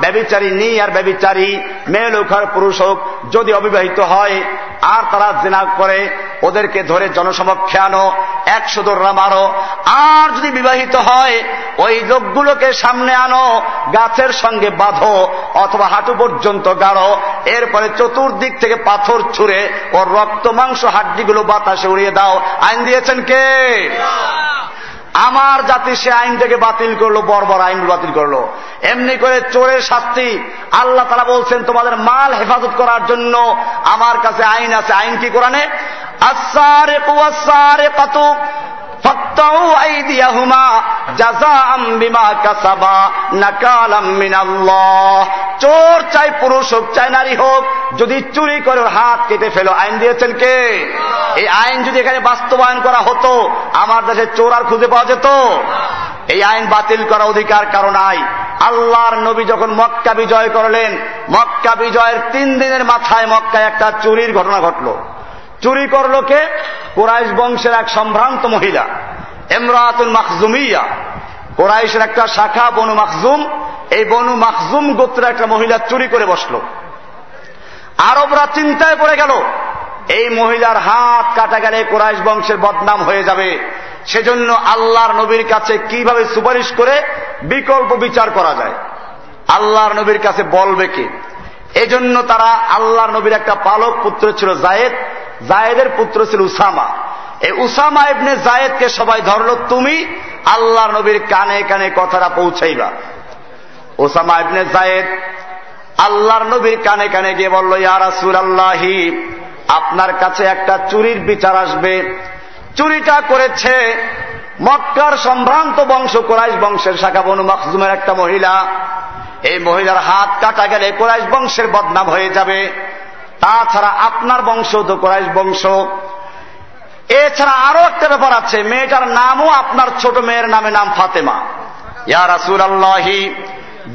ব্যবিচারী নি আর ব্যবিচারী, মেয়ে লোক আর পুরুষ হোক, যদি অবিবাহিত হয়, আর তারা জেনা করে, ওদেরকে ধরে জনসমক্ষে আনো একশো দোররা মারো। আর যদি বিবাহিত হয়, ওই লোকগুলোকে সামনে আনো, গাছের সঙ্গে বাঁধো, অথবা হাঁটু পর্যন্ত গাড়ো। এরপরে চতুর্দিক থেকে পাথর ছুঁড়ে ওর রক্ত, মাংস, হাড্ডিগুলো বাতাসে উড়িয়ে দাও। আইন দিয়েছেন কে? আমার জাতি সে আইনটাকে বাতিল করল, বর্বর আইন বাতিল করল। এমনি করে চোরের শাস্তি। আল্লাহ তারা বলছেন, তোমাদের মাল হেফাজত করার জন্য আমার কাছে আইন আছে। আইন কি কোরআনে? আসারে চোর চাই পুরুষ হোক, চাই নারী হোক, যদি চুরি করে হাত কেটে ফেলো, আইন দিয়েছেন কে? এই আইন যদি এখানে বাস্তবায়ন করা হতো, আমার দেশে চোর আর খুঁজে পাওয়া যেত? এই আইন বাতিল করা অধিকার কারও নাই। আল্লাহর নবী যখন মক্কা বিজয় করলেন, মক্কা বিজয়ের তিন দিনের মাথায় মক্কায় একটা চুরির ঘটনা ঘটল। চুরি করল কে? কোরাইশ বংশের এক সম্ভ্রান্ত মহিলা এমরাতুল মাকজুমিয়া কোরাইশের একটা শাখা, বনু মাকজুম এই বনু মাকজুম গোত্রের একটা মহিলা চুরি করে বসল। আরবরা চিন্তায় পড়ে গেল, এই মহিলার হাত কাটা গেলে কোরাইশ বংশের বদনাম হয়ে যাবে। সেজন্য আল্লাহর নবীর কাছে কীভাবে সুপারিশ করে বিকল্প বিচার করা যায়? আল্লাহর নবীর কাছে বলবে কি? এজন্য তারা আল্লাহর নবীর একটা পালক পুত্র ছিল জায়েদ জায়েদের পুত্র ছিল উসামা। এই উসামা ইবনে জায়েদকে সবাই ধরল, তুমি আল্লাহর নবীর কানে কানে কথাটা পৌঁছাইবা। ওসামা ইবনে জায়েদ আল্লাহর নবীর কানে কানে গিয়ে বলল ইয়ারাসুল আল্লাহি আপনার কাছে একটা চুরির বিচার আসবে। চুরিটা করেছে মক্কার সম্ভ্রান্ত বংশ কোরাইশ বংশের শাখা বনু মখজুমের একটা মহিলা। এই মহিলার হাত কাটা গেলে কোরাইশ বংশের বদনাম হয়ে যাবে। তাছাড়া আপনার বংশ তো কোরাইশ বংশ। এছাড়া আরও একটা ব্যাপার আছে, মেয়েটার নামও আপনার ছোট মেয়ের নামে নাম ফাতেমা। ইয়া রাসুল আল্লাহি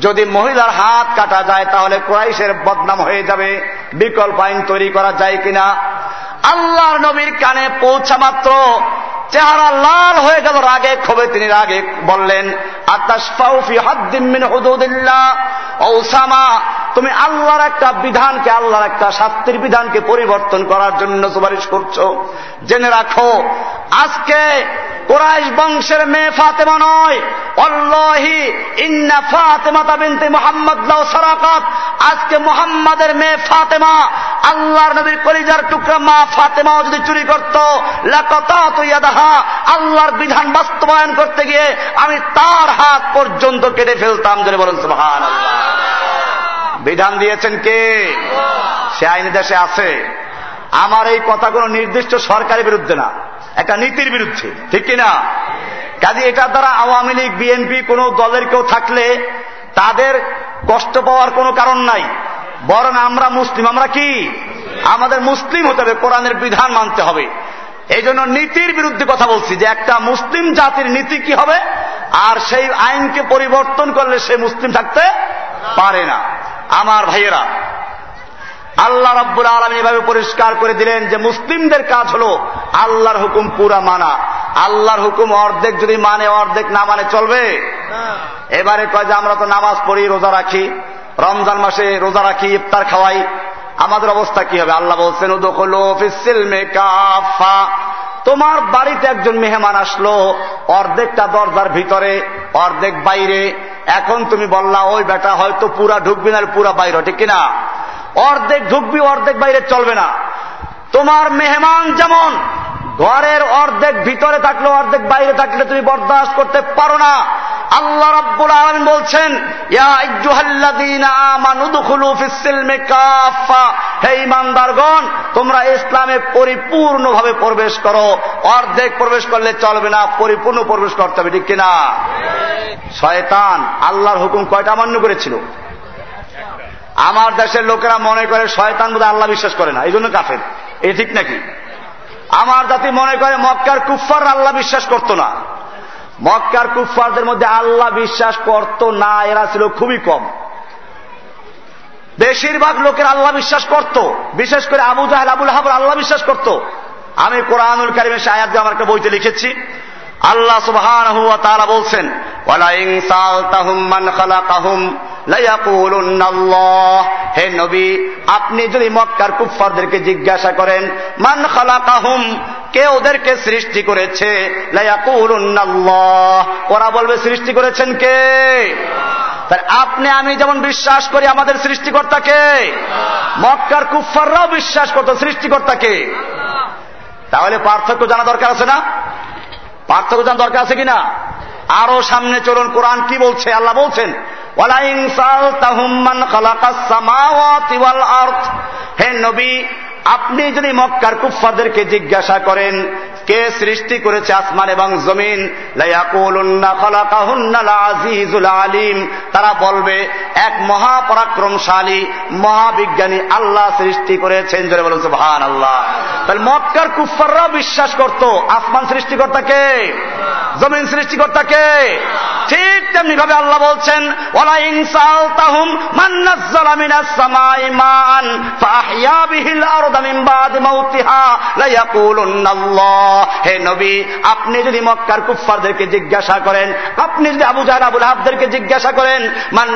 যদি মহিলার হাত কাটা যায়, তাহলে ক্রাইশের বদনাম হয়ে যাবে, বিকল্প আইন তৈরি করা যায় কিনা? আল্লাহর নবীর কানে পৌঁছা মাত্র। চেহারা লাল হয়ে গেল রাগে, ক্ষোভে তিনি রাগে বললেন ওসামা তুমি আল্লাহর একটা বিধানকে, আল্লাহর একটা শাস্তির বিধানকে পরিবর্তন করার জন্য সুপারিশ করছ। জেনে রাখো, আজকে কোরাইশ বংশের মেয়ে ফাতেমা নয়। অল্লাহি আজকে মোহাম্মদের মেয়ে ফাতেমা, আল্লাহর নবীর কলিজার টুকরা মা ফাতেমাও যদি চুরি করত আল্লাহর বিধান বাস্তবায়ন করতে গিয়ে আমি তার হাত পর্যন্ত কেটে ফেলতাম যদি বলেন সুবহান বিধান দিয়েছেন কে? সে আইনি দেশে আছে। আমার এই কথা কোনো নির্দিষ্ট সরকারের বিরুদ্ধে না, একটা নীতির বিরুদ্ধে, ঠিক কিনা কাজে এটার দ্বারা আওয়ামী লীগ, বিএনপি কোন দলের কেউ থাকলে তাদের কষ্ট পাওয়ার কোনো কারণ নাই। বরং আমরা মুসলিম, আমরা কি? আমাদের মুসলিম হতে হবে, কোরআনের বিধান মানতে হবে। এই জন্য নীতির বিরুদ্ধে কথা বলছি যে একটা মুসলিম জাতির নীতি কি হবে? আর সেই আইনকে পরিবর্তন করলে সে মুসলিম থাকতে পারে না। আমার ভাইয়েরা, আল্লাহ রব্বুল আলম এভাবে পরিষ্কার করে দিলেন যে মুসলিমদের কাজ হলো আল্লাহর হুকুম পুরা মানা। আল্লাহর হুকুম অর্ধেক যদি মানে অর্ধেক না মানে চলবে? এবারে কয় যে আমরা তো নামাজ পড়ি, রোজা রাখি, রমজান মাসে রোজা রাখি, ইফতার খাওয়াই। আমাদের অবস্থা কি হবে? আল্লাহ বলছেন তোমার বাড়িতে একজন মেহমান আসলো, অর্ধেকটা দরজার ভিতরে, অর্ধেক বাইরে। এখন তুমি বললা, ওই বেটা হয়তো পুরা ঢুকবি না পুরা বাইরে, ঠিক কিনা? অর্ধেক ঢুকবি, অর্ধেক বাইরে চলবে না। তোমার মেহমান যেমন ঘরের অর্ধেক ভিতরে থাকলে অর্ধেক বাইরে থাকলে তুমি বরদাস্ত করতে পারো না। আল্লাহ রব্বুল আলম বলছেন হে ইমানদারগণ তোমরা ইসলামে পরিপূর্ণভাবে প্রবেশ করো। অর্ধেক প্রবেশ করলে চলবে না, পরিপূর্ণ প্রবেশ করতে হবে, ঠিক কিনা? শয়তান আল্লাহর হুকুম কয়টা মান্য করেছিল? আমার দেশের লোকেরা মনে করে শয়তান বোধ আল্লাহ বিশ্বাস করে না এই জন্য কাফের। এ ঠিক নাকি? আমার জাতি মনে করে মক্কার কুফার আল্লাহ বিশ্বাস করত না। মক্কার কুফারদের মধ্যে আল্লাহ বিশ্বাস করত না, এরা ছিল খুবই কম। বেশিরভাগ লোকের আল্লাহ বিশ্বাস করত। বিশেষ করে আবু জাহেল, আবুল হাবুল আল্লাহ বিশ্বাস করত। আমি কোরআনুল কারিমের সায়াদ আমার একটা বইতে লিখেছি। আল্লাহ সুবহান তারা বলছেন হে নবী, আপনি যদি মক্কার কুফারদেরকে জিজ্ঞাসা করেন, মান খালা কাহুম কে ওদেরকে সৃষ্টি করেছে? ওরা বলবে, সৃষ্টি করেছেন কে? আপনি, আমি যেমন বিশ্বাস করি আমাদের সৃষ্টিকর্তাকে মক্কার কুফাররাও বিশ্বাস করতো সৃষ্টিকর্তাকে তাহলে পার্থক্য জানা দরকার আছে না? পার্থক্য জানা দরকার আছে কিনা? আরও সামনে চলুন কোরআন কি বলছে? আল্লাহ বলছেন হে নবী আপনি যদি মক্কার কুফাদেরকে জিজ্ঞাসা করেন, কে সৃষ্টি করেছে আসমান এবং জমিন? আলিম। তারা বলবে, এক মহাপরাক্রমশালী, মহাবিজ্ঞানী আল্লাহ সৃষ্টি করেছেন। জোরে বলুন ভান আল্লাহ তাহলে মক্কার কুফাররাও বিশ্বাস করত, আসমান সৃষ্টিকর্তাকে জমিন সৃষ্টিকর্তাকে ঠিক তেমনি ভাবে আল্লাহ বলছেন ওলা ইনসাল তাহুম মান্নাজ্জালামিনাস সামাই মান ফাহিয়া বিহিল আরদ হে নবী, আপনি যদি মক্কার কুফারদেরকে জিজ্ঞাসা করেন, আপনি যদি আবু জাহার আবুল হাবদেরকে জিজ্ঞাসা করেন, মান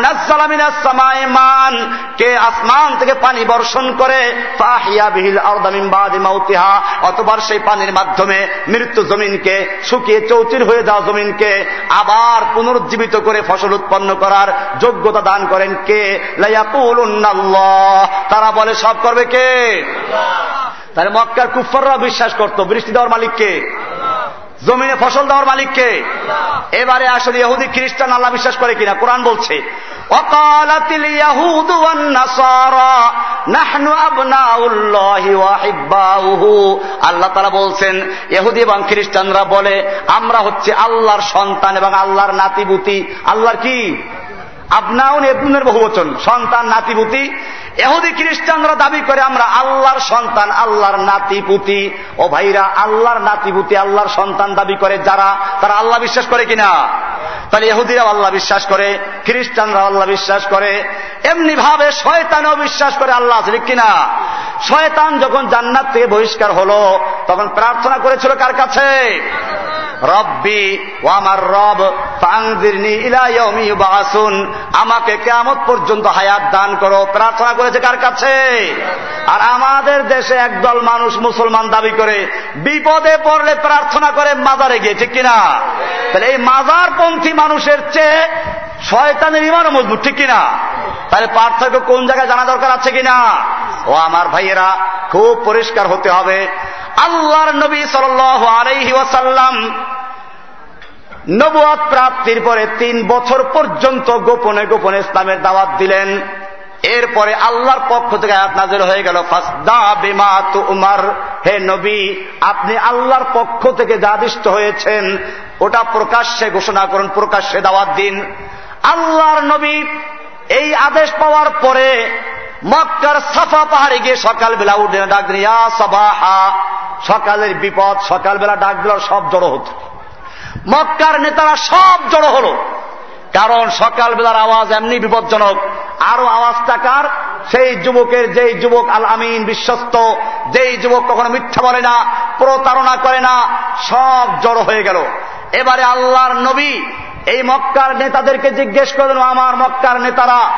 কে আসমান থেকে পানি বর্ষণ করে অতবার সেই পানির মাধ্যমে মৃত্যু জমিনকে শুকিয়ে চৌচির হয়ে যাওয়া জমিনকে আবার পুনরুজ্জীবিত করে ফসল উৎপন্ন করার যোগ্যতা দান করেন কে? তারা বলে, সব করবে কে? তাহলে মক্কার কুফাররা বিশ্বাস করত, বৃষ্টি দেওয়ার মালিককে জমিনে ফসল দেওয়ার মালিককে এবারে আসলে ইহুদি, খ্রিস্টান, আল্লাহ বিশ্বাস করে কিনা? কোরআন বলছে আল্লাহ তারা বলছেন এহুদি এবং খ্রিস্টানরা বলে, আমরা হচ্ছে আল্লাহর সন্তান এবং আল্লাহর নাতিবুতি আল্লাহর কি? আবনাউন এবনুনের বহুবচন সন্তান, নাতিপুতি। এহুদি খ্রিস্টানরা দাবি করে, আমরা আল্লাহর সন্তান, আল্লাহর নাতিপুতি। ও ভাইরা, আল্লাহর নাতিপুতি, আল্লাহর সন্তান দাবি করে যারা, তারা আল্লাহ বিশ্বাস করে কিনা? তাহলে এহুদিরাও আল্লাহ বিশ্বাস করে খ্রিস্টানরা আল্লাহ বিশ্বাস করে। এমনি ভাবে শয়তানও বিশ্বাস করে আল্লাহ আছে কিনা? শয়তান যখন জান্নাত থেকে বহিষ্কার হলো, তখন প্রার্থনা করেছিল কার কাছে? রব্বি ও আমার রব, ফাংজিরনি ইলাইয়মি বাসুন আমাকে কেমত পর্যন্ত হায়াত দান করো, প্রার্থনা করেছে কার কাছে? আর আমাদের দেশে একদল মানুষ মুসলমান দাবি করে, বিপদে পড়লে প্রার্থনা করে মাজারে গিয়ে, ঠিক কিনা? তাহলে এই মাজারপন্থী মানুষের চেয়ে শয়তানের ইমানও মজবুত, ঠিক কিনা? তাহলে পার্থক্য কোন জায়গায় জানা দরকার আছে কিনা? ও আমার ভাইয়েরা, খুব পরিষ্কার হতে হবে। আল্লাহর নবী সাল আলাইহি ওয়াসাল্লাম নবুয়াত প্রাপ্তির পরে তিন বছর পর্যন্ত গোপনে গোপনে ইসলামের দাওয়াত দিলেন। এরপরে আল্লাহর পক্ষ থেকে আয়াত নাজের হয়ে গেল উমার হে নবী, আপনি আল্লাহর পক্ষ থেকে যা আদিষ্ট হয়েছেন, ওটা প্রকাশ্যে ঘোষণা করুন, প্রকাশ্যে দাওয়াত দিন। আল্লাহর নবী এই আদেশ পাওয়ার পরে মক্কার সাফা পাহাড়ে গিয়ে সকালবেলা উঠে ডাক দিন ইয়া সবাহা সকালের বিপদ, সকালবেলা ডাক দিল সব জড়ো হতো। মক্কার নেতারা সব জড়ো হলো। কারণ সকালবেলার আওয়াজ এমনি বিপজ্জনক। আরও আওয়াজটা কার? সেই যুবকের, যেই যুবক আল আমিন বিশ্বস্ত, যেই যুবক কখনো মিথ্যা বলে না, প্রতারণা করে না, সব জড়ো হয়ে গেল। এবারে আল্লাহর নবী এই মক্কার নেতাদেরকে জিজ্ঞেস করলেন আমার মক্কার নেতারা,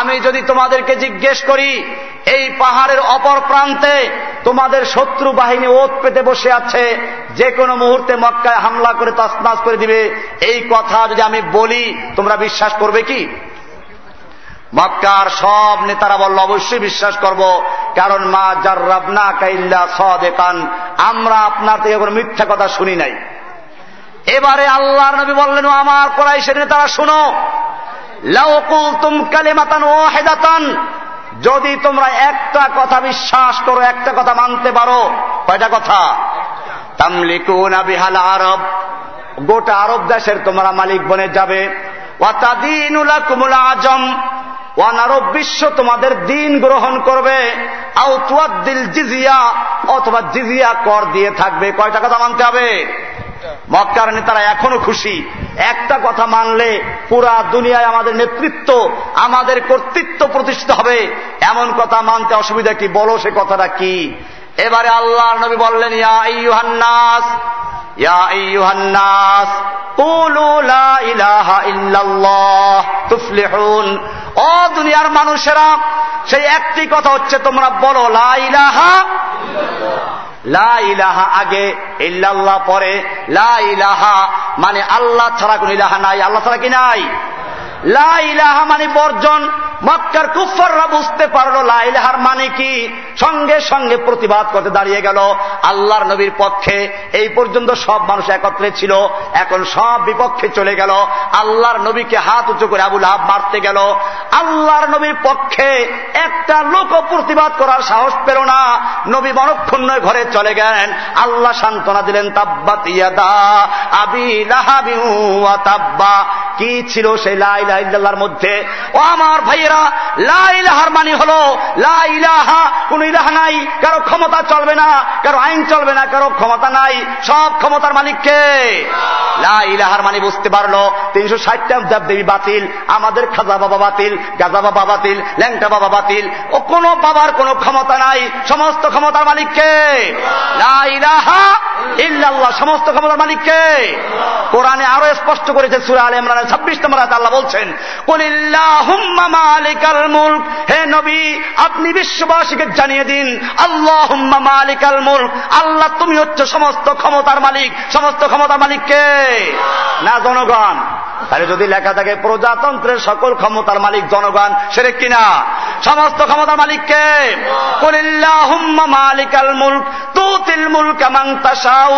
আমি যদি তোমাদেরকে জিজ্ঞেস করি এই পাহাড়ের অপর প্রান্তে তোমাদের শত্রু বাহিনী ওত পেতে বসে আছে। যে কোনো মুহূর্তে মক্কায় হামলা করে তসনাস করে দিবে। এই কথা যদি আমি বলি, তোমরা বিশ্বাস করবে কি? মক্কার সব নেতারা বলল, অবশ্যই বিশ্বাস করব। কারণ মা জার্রাবনা কাইল্লা সদেকান। আমরা আপনার থেকে কোনো মিথ্যা কথা শুনি নাই। এবারে আল্লাহর নবী বললেন আমার কোরাইশের নেতারা, শুনো। লাউকুল তুম কালিমাতান ও হেদাতান যদি তোমরা একটা কথা বিশ্বাস করো, একটা কথা মানতে পারো, কয়টা কথা? তামলিকুন বিহাল আরব। গোটা আরব দেশের তোমরা মালিক বনে যাবে। ওয়াতাদিনুলা কুমুলা আজম। ওয়ান আরব বিশ্ব তোমাদের দিন গ্রহণ করবে। জিজিয়া, অথবা জিজিয়া কর দিয়ে থাকবে। কয়টা কথা মানতে হবে? মক্কার নেতারা এখনও খুশি। একটা কথা মানলে পুরা দুনিয়ায় আমাদের নেতৃত্ব, আমাদের কর্তৃত্ব প্রতিষ্ঠিত হবে। এমন কথা মানতে অসুবিধা কি? বলো সে কথাটা কি? এবারে আল্লাহ নবী বললেন, ইয়া দুনিয়ার মানুষেরা, সেই একটি কথা হচ্ছে, তোমরা বলো লাইলাহা লা ইলাহা আগে, ইল্লাল্লাহ পরে। লা ইলাহা মানে আল্লাহ ছাড়া কোন ইলাহা নাই, আল্লাহ ছাড়া কি নাই? লা ইলাহা মানে বর্জন। মক্কার কুফাররা বুঝতে পারল লাইলাহার মানে কি। সঙ্গে সঙ্গে প্রতিবাদ করতে দাঁড়িয়ে গেল। আল্লাহর নবীর পক্ষে এই পর্যন্ত সব মানুষ একত্রে ছিল। এখন সব বিপক্ষে চলে গেল। আল্লাহর নবীকে হাত উঁচু করে আবুল হাব মারতে গেল। আল্লাহর নবীর পক্ষে একটা লোক প্রতিবাদ করার সাহস পেল না। নবী মনক্ষুণ্ণ ঘরে চলে গেলেন। আল্লাহ সান্ত্বনা দিলেন, তাব্বাত ইয়াদা আবি লাহাবি তাব্বা। কি ছিল সেই লাইলাহার মধ্যে, ও আমার ভাইয়েরা লাইলাহার মানে হল লাইলাহা কোন ইলাহা নাই, কারও ক্ষমতা চলবে না, কারও আইন চলবে না, কারও ক্ষমতা নাই, সব ক্ষমতার মালিককে লাইলাহার মানে বুঝতে পারল, তিনশো ষাটটা দেব বাতিল, আমাদের খাজা বাবা বাতিল, গাজা বাবা বাতিল, ল্যাংটা বাবা বাতিল, ও কোন বাবার কোন ক্ষমতা নাই, সমস্ত ক্ষমতার মালিককে লাইলাহা ইল্লাল্লাহ, সমস্ত ক্ষমতার মালিককে কোরআনে আরও স্পষ্ট করেছে সুরা আল ইমরানের ছাব্বিশ নম্বর আল্লাহ মুল্ক। হে নবী, আপনি বিশ্ববাসীকে জানিয়ে দিন আল্লাহ মালিকাল মুল্ক। আল্লাহ তুমি হচ্ছে সমস্ত ক্ষমতার মালিক। সমস্ত ক্ষমতার মালিককে না জনগণ। তাহলে যদি লেখা থাকে, প্রজাতন্ত্রের সকল ক্ষমতার মালিক জনগণ সেরে কিনা সমস্ত ক্ষমতার মালিককে মালিকাল মুল্ক, তুতিল মুল্ক মাংতাসাউ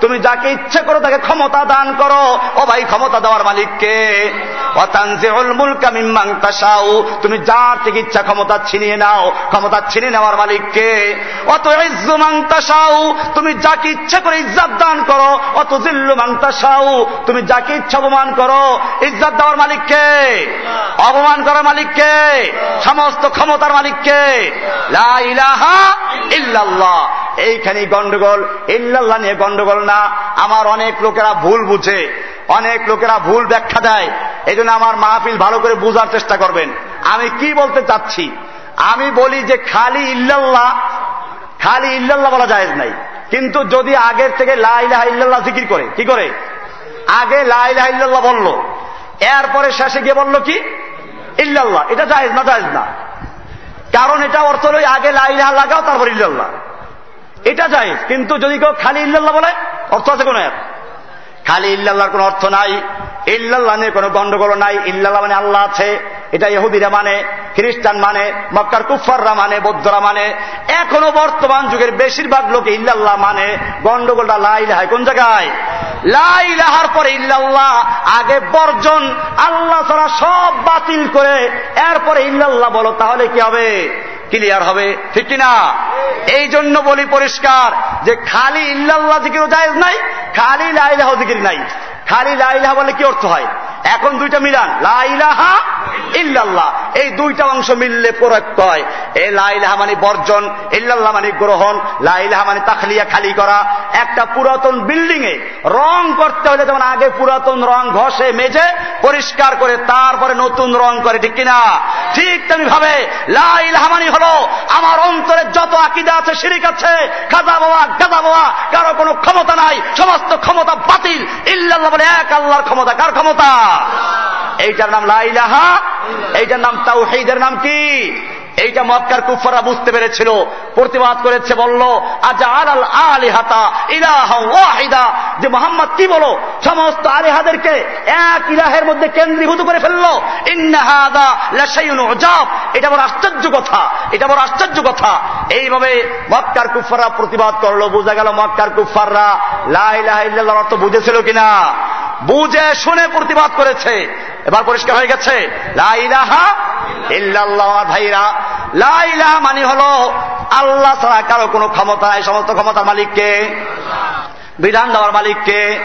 তুমি যাকে ইচ্ছে করো তাকে ক্ষমতা দান করো। ও ভাই, ক্ষমতা দেওয়ার মালিককে অতানজিউল মুল্ক তুমি যার থেকে ইচ্ছা ক্ষমতা ছিনিয়ে নাও, ক্ষমতা ছিনিয়ে নেওয়ার মালিককে অত ইজ্জু তুমি যাকে ইচ্ছা করে ইজ্জাত দান করো অত জিল্লু মাংতাসাউ তুমি যাকে ইচ্ছা অপমান করো ইজ্জত দেওয়ার মালিককে অপমান করার মালিককে সমস্ত ক্ষমতার মালিককে। ইলাহা ইল্লাল্লাহ। এইখানেই গন্ডগোল ইল্লাল্লাহ নিয়ে গন্ডগোল না। আমার অনেক লোকেরা ভুল বুঝে অনেক লোকেরা ভুল ব্যাখ্যা দেয়। এই জন্য আমার মাহফিল ভালো করে বুঝার চেষ্টা করবেন। আমি কি বলতে চাচ্ছি? আমি বলি যে খালি ইল্লাল্লাহ খালি ইল্লাল্লাহ বলা যায় নাই। কিন্তু যদি আগের থেকে লাইলাহ ইল্লাল্লাহ জিকির করে কি করে? আগে লাইলা ইল্লাল্লাহ বলল। এরপরে শেষে গিয়ে বলল কি? ইল্লাল্লাহ। এটা জায়েজ না জায়েজ না। কারণ এটা অর্থ হল আগে লাইলাহ লাগাও, তারপর ইল্লাল্লাহ। এটা জায়েজ। কিন্তু যদি কেউ খালি ইল্লাল্লাহ বলে, অর্থ আছে কোন এর খালি ইল্লাল্লাহর কোন অর্থ নাই, ইল্লাল্লাহ নিয়ে কোনো গন্ডগোল নাই, ইল্লাল্লাহ মানে আল্লাহ আছে, এটা ইহুদিরা মানে খ্রিস্টান মানে মক্কার কুফাররা মানে বৌদ্ধরা মানে এখনও বর্তমান যুগের বেশিরভাগ লোক ইল্লাল্লাহ মানে গন্ডগোলটা লাইলাহায় কোন জায়গায়? লাইলাহার পরে ইল্লাল্লাহ, আগে বর্জন, আল্লাহ ছাড়া সব বাতিল করে, এরপরে ইল্লাল্লাহ বলো, তাহলে কি হবে? ক্লিয়ার হবে, ঠিক কিনা? এই জন্য বলি পরিষ্কার যে খালি ইল্লাহ জিকির জায়েজ নাই, খালি লাইলাহ জিকির নাই। খালি লাইলাহ বলে কি অর্থ হয়? এখন দুইটা মিলান। লাইলাহা ইল্লাল্লাহ। এই দুইটা অংশ মিললে প্রয়োগ হয়। এই লাইলাহা মানে বর্জন, ইল্লাল্লাহ মানে গ্রহণ লাইলাহা মানে তাখলিয়া খালি করা। একটা পুরাতন বিল্ডিং এ রং করতে হলে যেমন আগে পুরাতন রং ঘষে, মেজে, পরিষ্কার করে, তারপরে নতুন রং করে, ঠিক কিনা? ঠিক তেমনি ভাবে লাইলাহা মানে হলো আমার অন্তরে যত আকিদা আছে, শিরিক আছে খাজা বাবা গাজা বাবা, কারও কোনো ক্ষমতা নাই, সমস্ত ক্ষমতা বাতিল, ইল্লাল্লাহ বলে এক আল্লাহর ক্ষমতা, কার ক্ষমতা? এইটার নাম লাইলাহা এইটার নাম তাও সেইদের নাম কি? এইটা মক্কার কুফারা বুঝতে পেরেছিল। প্রতিবাদ করেছে, বলল আজ আল আলিহাতা ইলাহা ওয়াহিদা? যে মোহাম্মদ কি বলো? সমস্ত আলিহাদেরকে এক ইলাহের মধ্যে কেন্দ্রীভূত করে ফেলল। ইন্নাহাদা লাশাইউন এটা বড় আশ্চর্য কথা। এটা বড় আশ্চর্য কথা। এইভাবে মক্কার কুফাররা প্রতিবাদ করল। বোঝা গেল মক্কার কুফাররা লা ইলাহা ইল্লাল্লাহর অর্থ বুঝেছিল কিনা? বুঝে শুনে প্রতিবাদ করেছে। এবার পরিষ্কার হয়ে গেছে। লাইলাহা ভাইরা। লাইলাহা মানে হলো আল্লাহ ছাড়া কারও কোনো ক্ষমতা নাই, সমস্ত ক্ষমতার মালিককে। বিধান দেওয়ার মালিককে।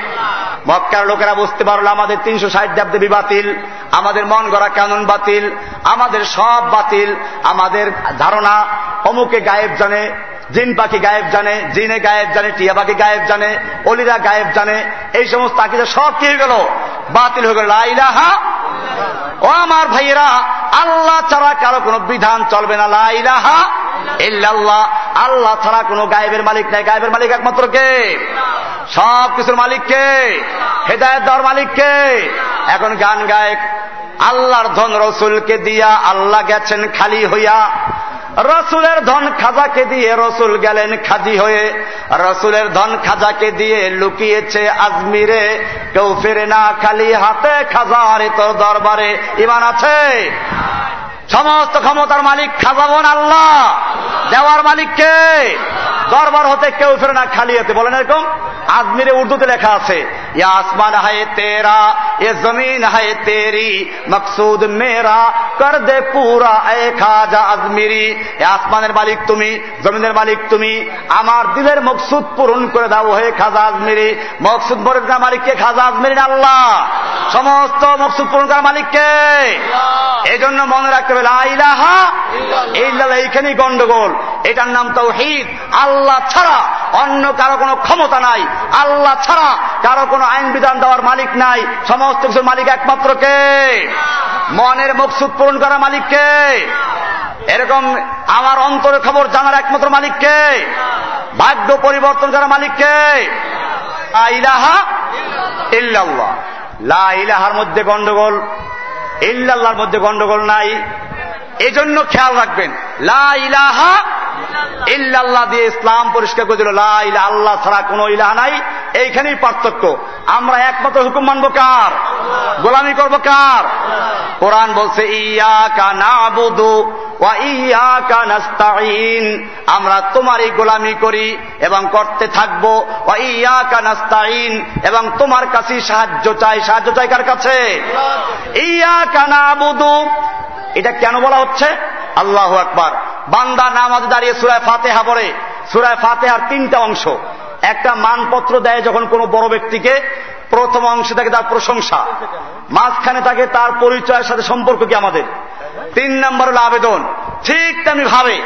মক্কার লোকেরা বুঝতে পারল, আমাদের তিনশো ষাট দেবদেবী বাতিল, আমাদের মন গড়া কানুন বাতিল, আমাদের সব বাতিল, আমাদের ধারণা অমুকে গায়েব জানে। জিন পাখি গায়েব জানে, জিনে গায়েব জানে, টিয়া পাখি গায়েব জানে, অলিরা গায়েব জানে, এই সমস্ত আকিদা সব কি হয়ে গেল? বাতিল হয়ে গেল। লাইলাহা ও আমার ভাইয়েরা, আল্লাহ ছাড়া কারও কোনো বিধান চলবে না। লাইলাহা ইল্লাল্লাহ। আল্লাহ ছাড়া কোনো গায়েবের মালিক নাই। গায়েবের মালিক একমাত্র কে? সব কিছুর মালিক কে? হেদায়ত দেওয়ার মালিক কে? এখন গান গায়ক, আল্লাহর ধন রসুলকে দিয়া আল্লাহ গেছেন খালি হইয়া। রসুলের ধন খাজাকে দিয়ে রসুল গেলেন খাজি হয়ে। রসুলের ধন খাজাকে দিয়ে লুকিয়েছে আজমিরে। কেউ ফেরে না খালি হাতে খাজারে তোর দরবারে। ইমান আছে? সমস্ত ক্ষমতার মালিক খাজাবন আল্লাহ। দেওয়ার মালিককে দরবার হতে কেউ ফেরে না খালি হতে। বলেন এরকম? আজমিরে উর্দুতে লেখা আছে ইয়া আসমান হায় তেরা এ জমিন হায় তেরি মকসুদ মেরা কর দে পুরা এ খাজা আজমিরি। এ আসমানের মালিক তুমি জমিনের মালিক তুমি আমার দিলের মকসুদ পূরণ করে দাও হে খাজা আজমিরি। মকসুদ পূরণ করার মালিককে খাজা আজমিরি আল্লাহ? সমস্ত মকসুদ পূরণ করার মালিককে এই জন্য মনে রাখতে হবে লাইলাহা এইখানেই গন্ডগোল। এটার নাম তৌহিদ। আল্লাহ ছাড়া অন্য কারও কোনো ক্ষমতা নাই। আল্লাহ ছাড়া কারও কোনো আইন বিধান দেওয়ার মালিক নাই। সমস্ত কিছুর মালিক একমাত্র কে? মনের মকসুদ পূরণ করার মালিক কে? এরকম আমার অন্তরের খবর জানার একমাত্র মালিক কে? ভাগ্য পরিবর্তন করা মালিক কে? ইলাহা ইল্লাল্লাহ। লা ইলাহার মধ্যে গন্ডগোল, ইল্লাল্লাহর মধ্যে গন্ডগোল নাই। এজন্য খেয়াল রাখবেন। লা ইলাহা ইল্লাল্লাহ দিয়ে ইসলাম পরিষ্কার করে দিল, লা ইলা আল্লাহ ছাড়া কোন ইলাহা নাই। এইখানেই পার্থক্য। আমরা একমাত্র হুকুম মানবো কার? গোলামি করব কার? কোরআন বলছে ইয়া কানা বুধু আমরা তোমারই গোলামি করি এবং করতে থাকব এবং তোমার কাছে সাহায্য চাই। সাহায্য চাই কার কাছে? ইয়া কানা বুধু এটা কেন বলা হচ্ছে? আল্লাহ আকবার। বান্দা নামাজ দাঁড়িয়ে সুরায় ফাতেহা পড়ে। সুরায় ফাতেহার তিনটা অংশ। একটা মানপত্র দেয় যখন কোনো বড় ব্যক্তিকে, প্রথম অংশে থাকে তার প্রশংসা। মাঝখানে থাকে তার পরিচয়ের সাথে সম্পর্ক কি আমাদের? তিন নম্বর হল আবেদন। ঠিক তেমনি ভাবে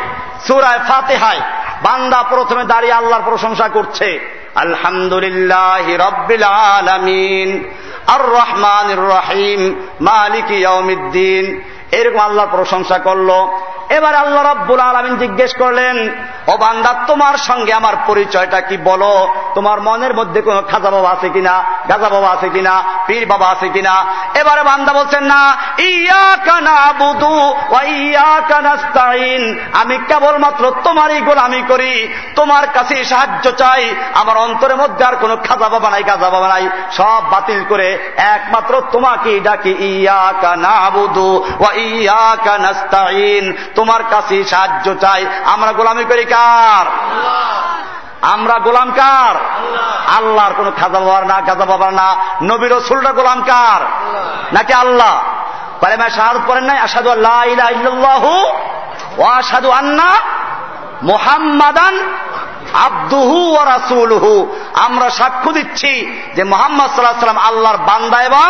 সুরায় ফাতেহায় বান্দা প্রথমে দাঁড়িয়ে আল্লাহর প্রশংসা করছে। আলহামদুলিল্লাহ রব্বিল আলমিন। আর রহমান রহিম। মালিক ইয়মিদ্দিন এরকম আল্লাহর প্রশংসা করল। এবার আল্লাহ রব্বুল আলমিন জিজ্ঞেস করলেন, ও বান্দা, তোমার সঙ্গে আমার পরিচয়টা কি বলো? তোমার মনের মধ্যে কোন খাজা বাবা আছে কিনা? গাজা বাবা আছে কিনা? পীর বাবা আছে কিনা? এবারে বান্দা বলছেন, না ইয়া কানা বুধু ইয়া কানাস্তাইন আমি কেবলমাত্র তোমারই গোলামি করি। তোমার কাছে সাহায্য চাই। আমার অন্তরের মধ্যে আর কোন খাজা বাবা নাই, গাজা বাবা নাই। সব বাতিল করে একমাত্র তোমাকে ডাকি ইয়া কানা বুধু ইয়া কানাস্তাইন তোমার কাছে সাহায্য চাই। আমরা গোলামি করি কার? আমরা গোলাম কার? আল্লাহর কোন খাজা বাবার না খাজা বাবার না। নবীর রসুলটা গোলাম কার? নাকি আল্লাহ? কালেমা শাহাদ করেন নাই? আসাদু আল্লাহ ও আসাদু আন্না মোহাম্মাদান আব্দুহু ও রাসুলহু। আমরা সাক্ষ্য দিচ্ছি যে মোহাম্মদ সাল্লাহ সাল্লাম আল্লাহর বান্দা এবং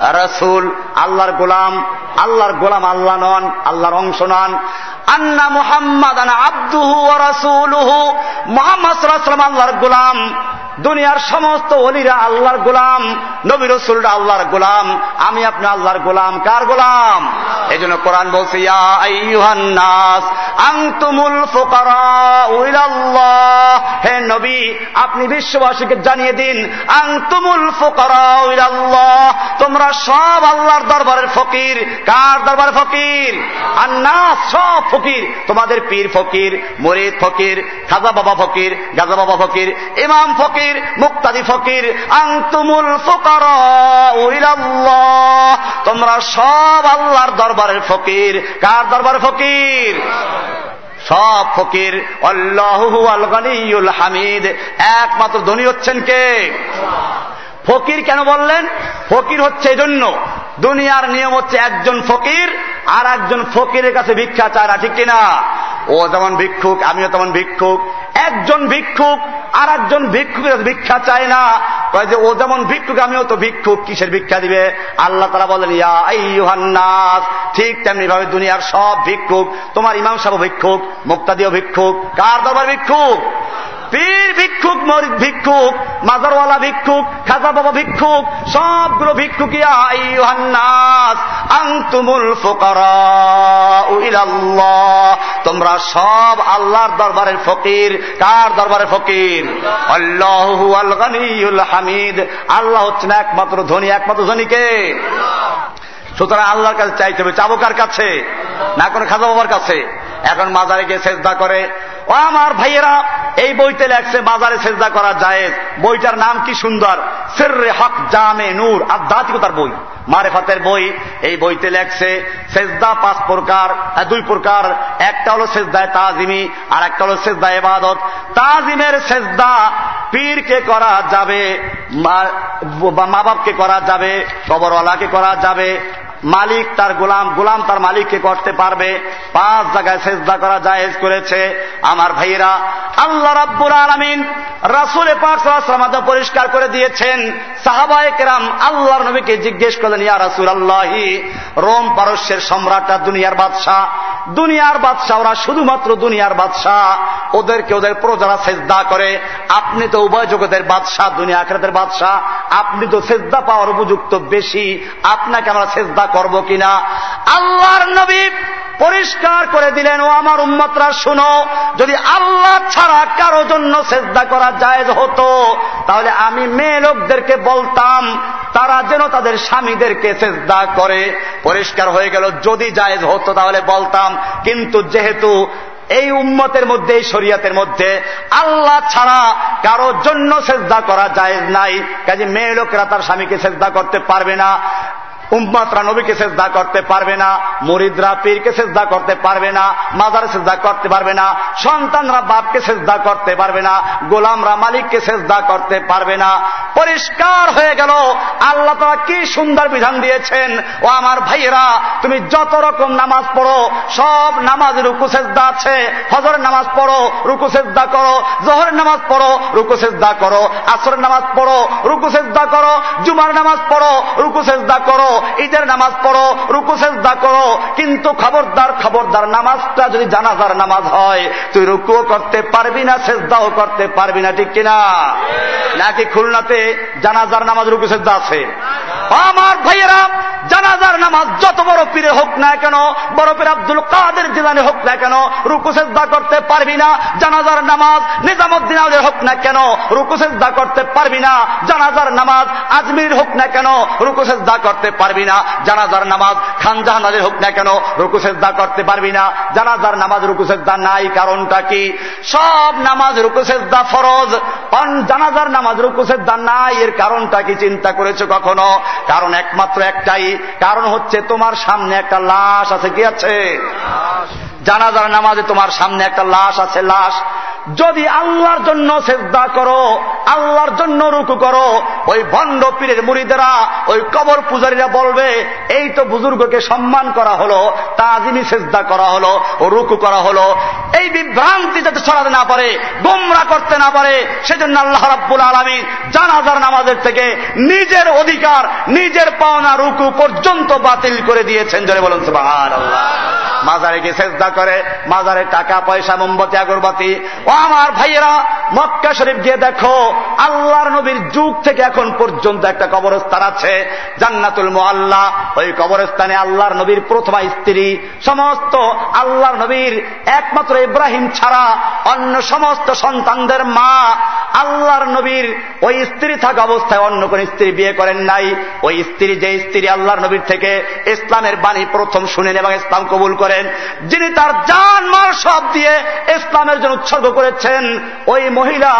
রসুল, আল্লাহর গোলাম আল্লাহর গোলাম আল্লাহ নন, আল্লাহর অংশ নন। আন্না মুহাম্মদ আব্দুহু রসুলহু। মোহাম্মদ আল্লাহর গোলাম। দুনিয়ার সমস্ত অলিরা আল্লাহর গোলাম। নবী রসুলরা আল্লাহর গোলাম। আমি আপনি আল্লাহর গোলাম। কার গোলাম? এই জন্য কোরআন বলছে আংতুমুল হে নবী, আপনি বিশ্ববাসীকে জানিয়ে দিন আংতুমুল ফোকারাহ তোমরা সব আল্লাহর দরবারের ফকির। কার দরবার ফকির? আর না সব ফকির। তোমাদের পীর ফকির, মরিদ ফকির, খাজা বাবা ফকির, গাজা বাবা ফকির, ইমাম ফকির, মুক্তাদি ফকির আংতুমুল ফকর তোমরা সব আল্লাহর দরবারের ফকির। কার দরবারের ফকির? সব ফকির। আল্লাহু আল হামিদ। একমাত্র ধনী হচ্ছেন কে? ফকির কেন বললেন? ফকির হচ্ছে এই জন্য দুনিয়ার নিয়ম হচ্ছে একজন ফকির আর একজন ফকিরের কাছে ভিক্ষা চায় না, ঠিক কিনা? ও যেমন ভিক্ষুক, আমিও তেমন ভিক্ষুক। একজন ভিক্ষুক আর একজন ভিক্ষুকের ভিক্ষা চায় না। যে, ও যেমন ভিক্ষুক, আমিও তো ভিক্ষুক, কিসের ভিক্ষা দিবে? আল্লাহ তারা বলেন ইয়াহান্নাস ঠিক তেমনি ভাবে দুনিয়ার সব ভিক্ষুক, তোমার ইমাম সাহেব ভিক্ষুক, মুক্তাদিও ভিক্ষুক, কার দরবার ভিক্ষুক? পীর ভিক্ষুক, মরিদ ভিক্ষুক, মাজারওয়ালা ভিক্ষুক, খাজা বাবা ভিক্ষুক, সবগুলো ভিক্ষুক আংতুমুল তোমরা সব আল্লাহর দরবারের ফকির। কার দরবারের ফকির? আল্লাহ হামিদ। আল্লাহ হচ্ছেন একমাত্র ধনী, একমাত্র ধনীকে সুতরাং আল্লাহর কাছে চাইতে হবে। চাবকার কাছে? না কোনো খাজা বাবার কাছে? এখন মাজারে গিয়ে চেষ্টা করে ও আমার ভাইয়েরা এই বইতে লেখছে বাজারে সেজদা করা যায় বইটার নাম কি সুন্দর সেররে হক জামে নূর আধ্যাত্মিকতার বই মারেফাতের বই এই বইতে লেখছে সেজদা পাঁচ প্রকার দুই প্রকার একটা হলো সেজদায় তাজিমি আর একটা হলো সেজদা এবাদত তাজিমের সেজদা পীরকে করা যাবে মা বাপকে করা যাবে কবরওয়ালাকে করা যাবে মালিক তার গোলাম গোলাম তার মালিককে করতে পারবে। পাঁচ জায়গায় সেজদা করা জায়েজ করেছে। আমার ভাইয়েরা, আল্লাহ রাব্বুর আলমিন রাসুল পাক পরিষ্কার করে দিয়েছেন। সাহাবায় কেরাম আল্লাহর নবীকে জিজ্ঞেস করলেন, ইয়া রাসুল আল্লাহি রোম পারস্যের সম্রাটটা দুনিয়ার বাদশাহ? দুনিয়ার বাদশাহ, ওরা শুধুমাত্র দুনিয়ার বাদশাহ। ওদেরকে ওদের প্রজারা সেজদা করে। আপনি তো উভয় জগতের বাদশাহ, দুনিয়া আখরাতের বাদশাহ। আপনি তো সেজদা পাওয়ার উপযুক্ত বেশি। আপনাকে আমরা সেজদা করব কিনা? আল্লাহর নবী পরিষ্কার করে দিলেন, ও আমার উম্মতরা, শুনো, যদি আল্লাহ ছাড়া কারও জন্য চেষ্টা করা যায় হতো, তাহলে আমি মেয়ে লোকদেরকে বলতাম, তারা যেন তাদের স্বামীদেরকে চেষ্টা করে। পরিষ্কার হয়ে গেল, যদি জায়েজ হতো তাহলে বলতাম, কিন্তু যেহেতু এই উম্মতের মধ্যে, এই শরিয়াতের মধ্যে আল্লাহ ছাড়া কারোর জন্য চেষ্টা করা যায় নাই, কাজে মেয়ে লোকেরা তার স্বামীকে চেষ্টা করতে পারবে না। উম্মাতরা নবীকে চেষ্টা করতে পারবে না, মরিদরা পীরকে চেষ্টা করতে পারবে না, মাজার চেষ্টা করতে পারবে না, সন্তানরা বাপকে চেষ্টা করতে পারবে না, গোলামরা মালিককে চেষ্টা করতে পারবে না। পরিষ্কার হয়ে গেল, আল্লাহ তারা কি সুন্দর বিধান দিয়েছেন, ও আমার ভাইয়েরা, তুমি যত রকম নামাজ পড়ো, সব নামাজ রুকু সেজদা আছে, হজরের নামাজ পড়ো, রুকু সেজদা করো, জহরের নামাজ পড়ো, রুকু সেজদা করো, আসরের নামাজ পড়ো, রুকু সেজদা করো, জুমার নামাজ পড়ো, রুকু সেজদা করো। ঈদের নামাজ পড়ো, রুকু সেজদা করো, কিন্তু খবরদার খবরদার নামাজটা যদি জানাজার নামাজ হয়, তুই রুকুও করতে পারবি না, সেজদাও করতে পারবি না, ঠিক কিনা? নাকি খুলনাতে জানাজার নামাজ, রুকু সেজদা আছে? আমার ভাইয়েরা, জানাজার নামাজ যত বড় পীরে হোক না কেন, বড় পীর আব্দুল কাদের জিলানি হোক না কেন, রুকু সেজদা করতে পারবি না, জানাজার নামাজ নিজামুদ্দিন আলের হোক না কেন, রুকু সেজদা করতে পারবি না, জানাজার নামাজ আজমির হোক না কেন, রুকু সেজদা করতে পারবি না। জানাজার নামাজ খান জাহানাদের হোক না কেন, রুকু সেজদা করতে পারবি না। জানাজার নামাজ রুকু সেজদা নাই, কারণটা কি? সব নামাজ রুকু সেজদা ফরজ জানাজার নামাজ রুকু সেজদা নাই, এর কারণটা কি চিন্তা করেছ কখনো? কারণ একমাত্র একটাই কারণ হচ্ছে তোমার সামনে একটা লাশ আছে, কি আছে? জানাজার নামাজে তোমার সামনে একটা লাশ আছে, লাশ। যদি আল্লাহর জন্য চেষ্টা করো, আল্লাহর জন্য রুকু করো, ওই ভণ্ড পীরের মুড়িদেরা, ওই কবর পূজারীরা বলবে, এই তো বুজুর্গকে সম্মান করা হলো তাজিমি সেজদা করা হলো, ও রুকু করা হলো। এই বিভ্রান্তি যাতে ছড়াতে না পারে, গোমরা করতে না পারে, সেজন্য আল্লাহ রাব্বুল আলমী জানাজার নামাজের থেকে নিজের অধিকার, নিজের পাওনা রুকু পর্যন্ত বাতিল করে দিয়েছেন। জনে বলুন সুবাহ আল্লাহ মাজারে গিয়ে চেষ্টা করে, মাজারে টাকা, পয়সা, মোমবাতি, আগরবাতি। ও আমার ভাইয়েরা, মক্কা শরীফ গিয়ে দেখো, আল্লাহর নবীর যুগ থেকে এখন পর্যন্ত একটা কবরস্থান আছে, জান্নাতুল মোয়াল্লা ওই কবরস্থানে আল্লাহর নবীর প্রথমা স্ত্রী। সমস্ত আল্লাহর নবীর একমাত্র ইব্রাহিম ছাড়া অন্য সমস্ত সন্তানদের মা। আল্লাহর নবীর ওই স্ত্রী থাকা অবস্থায় অন্য কোন স্ত্রী বিয়ে করেন নাই। ওই স্ত্রী যে স্ত্রী আল্লাহর নবীর থেকে ইসলামের বাণী প্রথম শুনেন এবং ইসলাম কবুল করেন যিনি তার জান মাল সব দিয়ে ইসলামের জন্য উৎসর্গ করেছেন, ওই মহিলা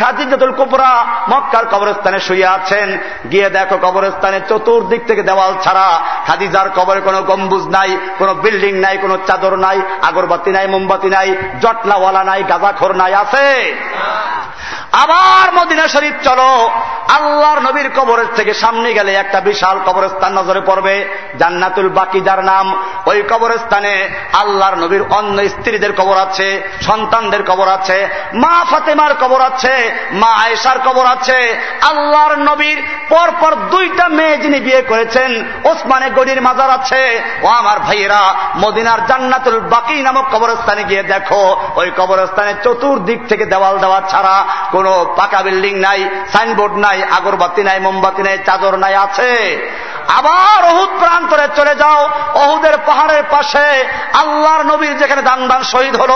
খাদিজাতুল কুবরা মক্কার কবরস্থানে শুয়ে আছেন। গিয়ে দেখো কবরস্থানে চতুর্দিক থেকে দেওয়াল ছাড়া খাদিজার কবরে কোনো গম্বুজ নাই, কোনো বিল্ডিং নাই, কোনো চাদর নাই, আগরবাতি নাই, মোমবাতি নাই, জটলাওয়ালা নাই, গাঁজাখোর নাই, আছে? আবার মদিনা শরীফ চলো, আল্লাহর নবীর কবরের থেকে সামনে গেলে একটা বিশাল কবরস্থান নজরে পড়বে, জান্নাতুল বাকি যার নাম। ওই কবরস্থানে আল্লাহর নবীর অন্য স্ত্রীদের কবর আছে, সন্তানদের কবর আছে, মা ফাতেমার কবর আছে, মা আয়েশার কবর আছে। আল্লাহর নবীর পরপর দুইটা মেয়ে যিনি বিয়ে করেছেন, ওসমানে গড়ির মাজার আছে। ও আমার ভাইয়েরা, মদিনার জান্নাতুল বাকি নামক কবরস্থানে গিয়ে দেখো, ওই কবরস্থানে চতুর্দিক থেকে দেওয়াল দেওয়া ছাড়া কোনো পাকা বিল্ডিং নাই, সাইনবোর্ড নাই, আগরবাতি নাই, মোমবাতি নাই, চাদর নাই, আছে। আবার অহুদ প্রান্তরে চলে যাও। অহুদের পাহাড়ের পাশে আল্লাহর নবীর যেখানে দান দান শহীদ হল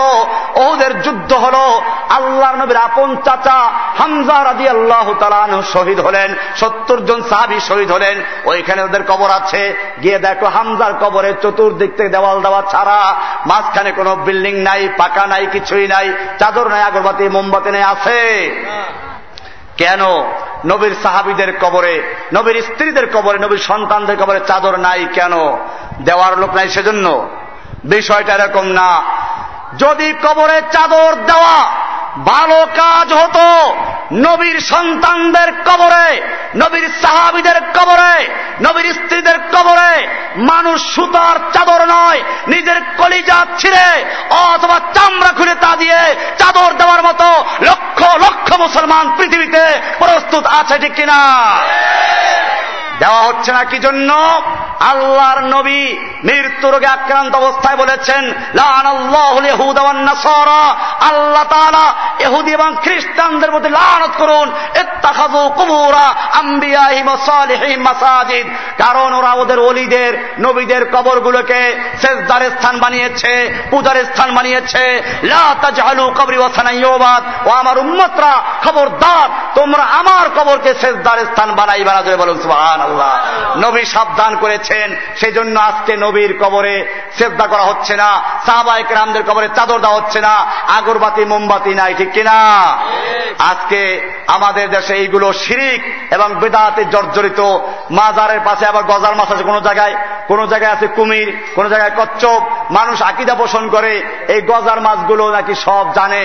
অহুদের যুদ্ধ হল আল্লাহর নবীর আপন চাচা হামজা রাজি আল্লাহ তালানু শহীদ হলেন সত্তর জন সাহাবি শহীদ হলেন। ওইখানে ওদের কবর আছে। গিয়ে দেখো হামজার কবরে চতুর্দিক থেকে দেওয়াল দেওয়া ছাড়া মাঝখানে কোনো বিল্ডিং নাই পাকা নাই কিছুই নাই চাদর নাই আগরবাতি মোমবাতি নেই আছে। কেন? নবীর সাহাবিদের কবরে, নবীর স্ত্রীদের কবরে, নবীর সন্তানদের কবরে চাদর নাই কেন? দেওয়ার লোক নাই সেজন্য। বিষয়টা এরকম না। যদি কবরে চাদর দেওয়া ভালো কাজ হতো নবীর সন্তানদের কবরে, নবীর সাহাবিদের কবরে, নবীর স্ত্রীদের কবরে। মানুষ সুতার চাদর নয়, নিজের কলিজা ছিঁড়ে অথবা চামড়া খুলে তা দিয়ে চাদর দেওয়ার মতো লক্ষ লক্ষ মুসলমান পৃথিবীতে প্রস্তুত আছে ঠিক কিনা? দেওয়া হচ্ছে না, কি জন্য? আল্লাহর নবী মৃত্যু রোগে আক্রান্ত অবস্থায় বলেছেন আল্লাহ এহুদি এবং খ্রিস্টানদের মধ্যে লানত করুন কারণ ওরা ওদের অলিদের নবীদের কবরগুলোকে শেষদার স্থান বানিয়েছে, পূজার স্থান বানিয়েছে। কবরি ওসানাইবাদ ও আমার উম্মতরা, খবরদার, তোমরা আমার কবরকে শেষদার স্থান বানাইবা না বলুন সুহান আল্লাহ নবী সাবধান করেছেন সেই জন্য আজকে নবীর কবরে শ্রদ্ধা করা হচ্ছে না সাহবায়ক রামদের কবরে চাদর দেওয়া হচ্ছে না, আগরবাতি, মোমবাতি নাই, ঠিক কিনা? আজকে আমাদের দেশে এইগুলো শিরিক এবং বেদাতে জর্জরিত, মাজারের পাশে আবার গজার মাছ আছে কোন জায়গায় কোন জায়গায় আছে কুমির, কোন জায়গায় কচ্ছপ, মানুষ আকিদা পোষণ করে, এই গজার মাছগুলো নাকি সব জানে।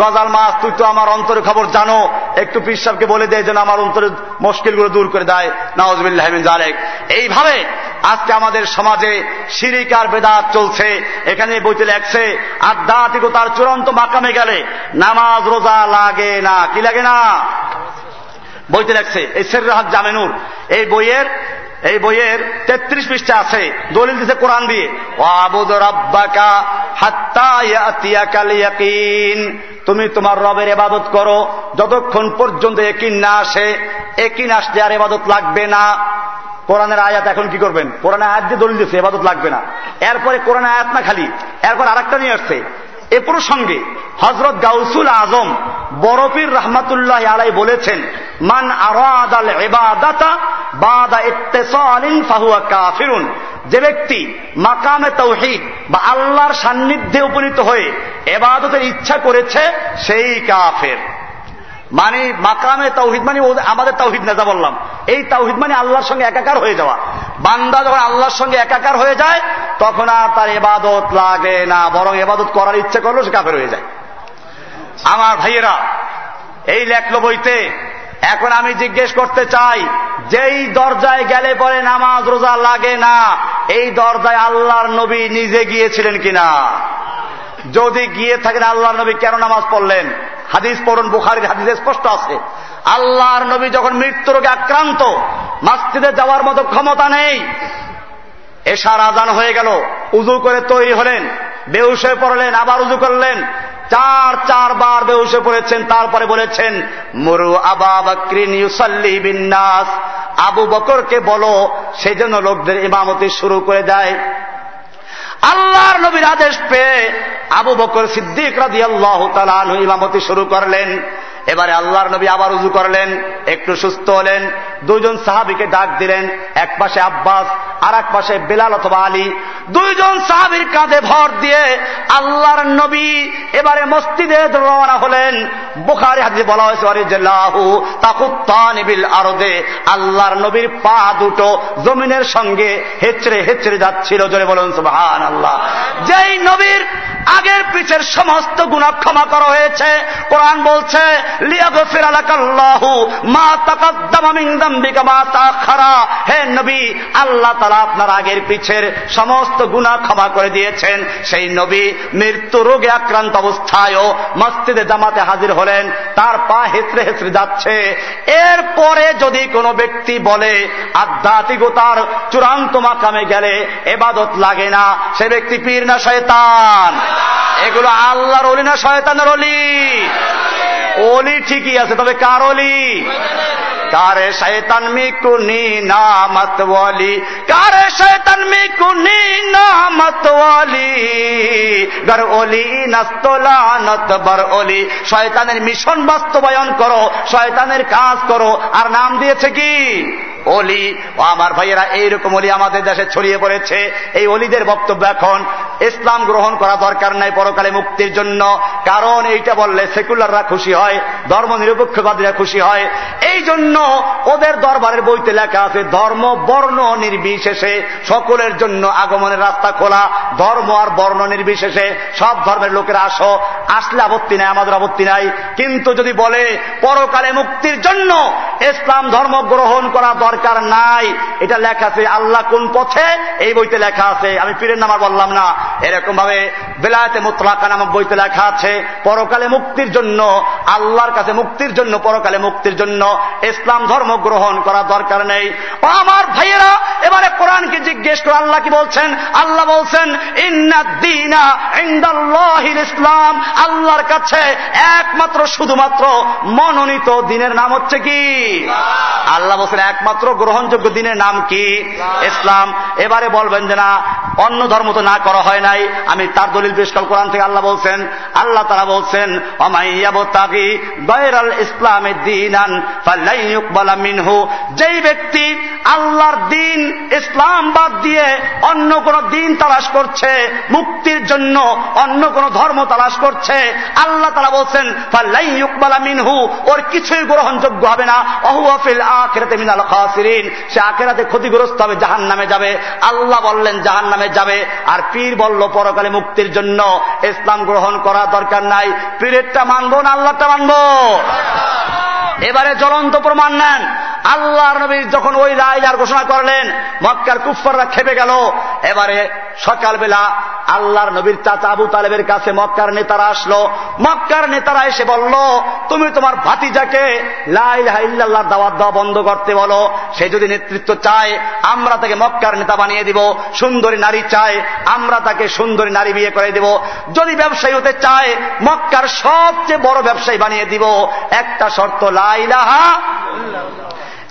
গজাল মাছ, তুই তো আমার অন্তরের খবর জানো। একটু পিসাবকে বলে দেয় যেন আমার অন্তরের মুশকিলগুলো দূর করে দেয়। নওয়াজবিল্লাহমিন জালেক এইভাবে আজকে আমাদের সমাজে সিরিকার বেদাত চলছে। এখানে বইতে লেখছে, আধ্যাত্মিকতার চূড়ান্ত মাকামে গেলে নামাজ রোজা লাগে না। কি লাগে না? বইতে লেখছে, এই সেরাহাত জামেনুর। এই বইয়ের এই বইয়ের তেত্রিশ পৃষ্ঠা আছে, দলিল দিছে কোরআন দিয়ে। তুমি তোমার রবের এবাদত করো, যতক্ষণ পর্যন্ত একিন না আসে একিন আসলে আর এবাদত লাগবে না। কোরআনের আয়াত এখন কি করবেন? কোরআনে আয়াত দিয়ে দলিল দিচ্ছে এবাদত লাগবে না। এরপরে কোরআন আয়াত না খালি, এরপর আরেকটা নিয়ে আসছে। এ প্রসঙ্গে হজরত গাউসুল আজম বরফির রহমাতুল্লাহ আলাই বলেছেন, মান আরাদাল ফাহুয়া যে ব্যক্তি মাকামে তৌহিদ বা আল্লাহর সান্নিধ্যে উপনীত হয়ে এবাদতের ইচ্ছা করেছে, সেই কাফের। মানে মাকামে তাওহিদ মানে আমাদের তাওহিদ নেজা বললাম। এই তাওহিদ মানে আল্লাহর সঙ্গে একাকার হয়ে যাওয়া। বান্দা যখন আল্লাহর সঙ্গে একাকার হয়ে যায়, তখন আর তার এবাদত লাগে না, বরং এবাদত করার ইচ্ছে করলেও সে কাফের হয়ে যায়। আমার ভাইয়েরা, এই লেখলো বইতে, এখন আমি জিজ্ঞেস করতে চাই, যেই দরজায় গেলে পরে নামাজ রোজা লাগে না, এই দরজায় আল্লাহর নবী নিজে গিয়েছিলেন কিনা? যদি গিয়ে থাকেন আল্লাহর নবী, কেন নামাজ পড়লেন? হাদিস পড়ুন, বুখারির হাদিসে স্পষ্ট আছে। আল্লাহর নবী যখন মৃত্যু রোগে আক্রান্ত মাস্তিদে যাওয়ার মতো ক্ষমতা নেই। এশার আজান হয়ে গেল, উজু করে তৈরি হলেন বেউসে পড়লেন, আবার উজু করলেন। চার, চারবার বেউসে পড়েছেন, তারপরে বলেছেন, মরু আবা বকরিন ইউসাল্লি বিন্যাস আবু বকরকে বলো, সেজন্য লোকদের ইমামতি শুরু করে দেয়। আল্লাহর নবীর আদেশ পেয়ে আবু বকর সিদ্দিক রাজি আল্লাহ তালু ইমামতি শুরু করলেন। এবারে আল্লাহর নবী আবার উজু করলেন, একটু সুস্থ হলেন, দুইজন সাহাবিকে ডাক দিলেন, এক পাশে আব্বাস আর এক পাশে বেলাল অথবা আলী। দুইজন সাহাবির কাঁধে ভর দিয়ে আল্লাহর নবী এবারে মসজিদে রওনা হলেন। বুখারি হাজি বলা হয়েছে আরদে। আল্লাহর নবীর পা দুটো জমিনের সঙ্গে হেচড়ে হেচড়ে যাচ্ছিল। জোরে বলুন সুবহান আল্লাহ যেই নবীর আগের পিছের সমস্ত গুণা ক্ষমা করা হয়েছে। কোরআন বলছে হে নবী, আল্লাহ তাআলা আপনার আগের পিছের সমস্ত গুনাহ ক্ষমা করে দিয়েছেন। সেই নবী মৃত্যু রোগে আক্রান্ত অবস্থায়ও মসজিদে জামাতে হাজির হলেন। তার পা হেসড়ে হেসড়ে যাচ্ছে। এরপরে যদি কোনো ব্যক্তি বলে, আধ্যাত্মিকতার চূড়ান্ত মাকামে গেলে এবাদত লাগে না, সে ব্যক্তি পীর না শয়তান? এগুলো আল্লাহর অলি না শয়তানের অলি? অলি ঠিকই আছে, তবে কার অলি কারে শৈতান মিকুনি নামতওয়ালি কারে শৈতান মিকুনি নামতওয়ালি গর ওলি নাস্তলানত বর ওলি। শয়তানের মিশন বাস্তবায়ন করো, শয়তানের কাজ করো। আর নাম দিয়েছে কি? অলি ও আমার ভাইয়েরা, এইরকম অলি আমাদের দেশে ছড়িয়ে পড়েছে। এই অলিদের বক্তব্য এখন, ইসলাম গ্রহণ করা দরকার নাই পরকালে মুক্তির জন্য। কারণ এইটা বললে সেকুলাররা খুশি হয় ধর্ম নিরপেক্ষবাদীরা খুশি হয়। এই জন্য ওদের দরবারের বইতে লেখা আছে, ধর্ম, বর্ণ নির্বিশেষে সকলের জন্য আগমনের রাস্তা খোলা। ধর্ম আর বর্ণ নির্বিশেষে সব ধর্মের লোকেরা আসো। আসলে আপত্তি নাই, আমাদের আপত্তি নাই। কিন্তু যদি বলে, পরকালে মুক্তির জন্য ইসলাম ধর্ম গ্রহণ করা দরকার নাই। এটা লেখা আছে আল্লাহ কোন পথে? এই বইতে লেখা আছে। আমি পীরের নামা বললাম না। এরকম ভাবে বেলায়তে মুতলাকা নামক বইতে লেখা আছে পরকালে মুক্তির জন্য আল্লাহর কাছে মুক্তির জন্য পরকালে মুক্তির জন্য ইসলাম ধর্ম গ্রহণ করা দরকার নেই। আমার ভাইয়েরা এবারে কোরআনকে জিজ্ঞেস করে আল্লাহ কি বলছেন? আল্লাহ বলছেন ইসলাম। আল্লাহর কাছে একমাত্র শুধুমাত্র মনোনীত দিনের নাম হচ্ছে কি? আল্লাহ বলছেন একমাত্র গ্রহণযোগ্য দিনের নাম কি? ইসলাম। এবারে বলবেন যে না, অন্য ধর্ম তো না করা হয় নাই। আমি তার দলিল পেশ কোরআন থেকে আল্লাহ বলছেন, আল্লাহ তারা বলছেন দিন যেই ব্যক্তি আল্লাহর দিন ইসলাম বাদ দিয়ে অন্য কোন দিন তালাশ করছে, মুক্তির জন্য অন্য কোন ধর্ম তালাশ করছে, আল্লাহ তারা বলছেন ফাল্লাইকবালা মিনহু। ওর কিছুই গ্রহণযোগ্য হবে না। অহুয়াফিল আখেরাতে মিনাল খাসিরিন সে আখেরাতে ক্ষতিগ্রস্ত হবে জাহান নামে যাবে। আল্লাহ বললেন জাহান নামে যাবে। আর পীর বলল, পরকালে মুক্তির জন্য ইসলাম গ্রহণ করা দরকার নাই। পীরেরটা মানবো না আল্লাহটা মানবো? এবারে জ্বলন্ত প্রমাণ নেন। আল্লাহর নবী যখন ওই রায় আর ঘোষণা করলেন, মক্কার কুফাররা খেপে গেল। এবারে সকালবেলা আল্লাহর নবীর চাচা আবু তালেবের কাছে মক্কার নেতারা আসলো। মক্কার নেতারা এসে বলল, তুমি তোমার ভাতিজাকে লাইল্লাহ দাওয়াত দেওয়া বন্ধ করতে বলো। সে যদি নেতৃত্ব চায়, আমরা তাকে মক্কার নেতা বানিয়ে দিব। সুন্দরী নারী চায়, আমরা তাকে সুন্দরী নারী বিয়ে করে দিব। যদি ব্যবসায়ী হতে চায়, মক্কার সবচেয়ে বড় ব্যবসায়ী বানিয়ে দিব। একটা শর্ত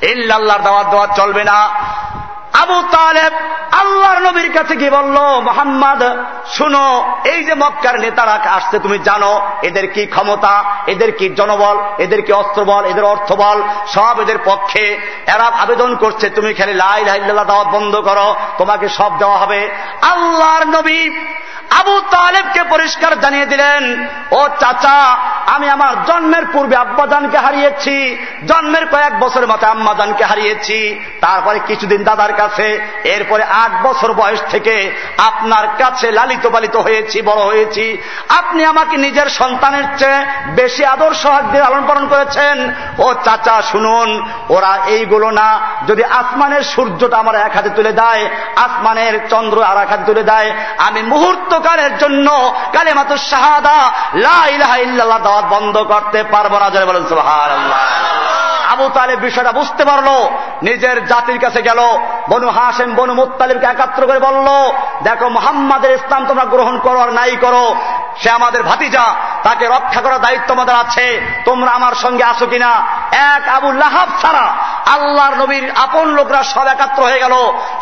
ইল্লাল্লাহর দাওয়াত দেওয়া চলবে না। আবু তালেব আল্লাহর নবীর কাছে গিয়ে বলল, মোহাম্মদ, শুনো, এই যে মক্কার নেতারা আসছে, তুমি জানো, এদের কি ক্ষমতা, এদের কি জনবল, এদের কি অস্ত্রবল এদের অর্থবল সব এদের পক্ষে। এরা আবেদন করছে, তুমি খালি লাই লাইল্লাহ দাওয়াত বন্ধ করো, তোমাকে সব দেওয়া হবে। আল্লাহর নবী আবু তালেবকে পরিষ্কার জানিয়ে দিলেন, ও চাচা আমি আমার জন্মের পূর্বে আব্বাজানকে হারিয়েছি, জন্মের কয়েক বছরের মাথায় আম্মাজানকে হারিয়েছি, তারপরে কিছুদিন দাদার কাছে, এরপরে আট বছর বয়স থেকে আপনার কাছে লালিত পালিত হয়েছি, বড় হয়েছি। আপনি আমাকে নিজের সন্তানের চেয়ে বেশি আদর্শ হাত দিয়ে লালন পালন করেছেন। ও চাচা, শুনুন, ওরা এইগুলো না, যদি আসমানের সূর্যটা আমার এক হাতে তুলে দেয়, আসমানের চন্দ্র আর এক হাতে তুলে দেয়, আমি মুহূর্তকালের জন্য কালে মাত্র শাহাদা লাহ দাওয়াত বন্ধ করতে পারব না যারা বলেন সুবহানাল্লাহ। আবু তালেব বিষয়টা বুঝতে পারল, নিজের জাতির কাছে গেল, বনু হাসেম বনু মুতালিবকে একাত্র করে বলল, দেখো মোহাম্মদের ইসলাম তোমরা গ্রহণ করো আর নাই করো, সে আমাদের ভাতিজা, তাকে রক্ষা করার দায়িত্ব আমাদের আছে, তোমরা আমার সঙ্গে আসো কিনা? এক আবু লাহাব ছাড়া আল্লাহর নবীর আপন লোকরা সব একাত্র হয়ে গেল,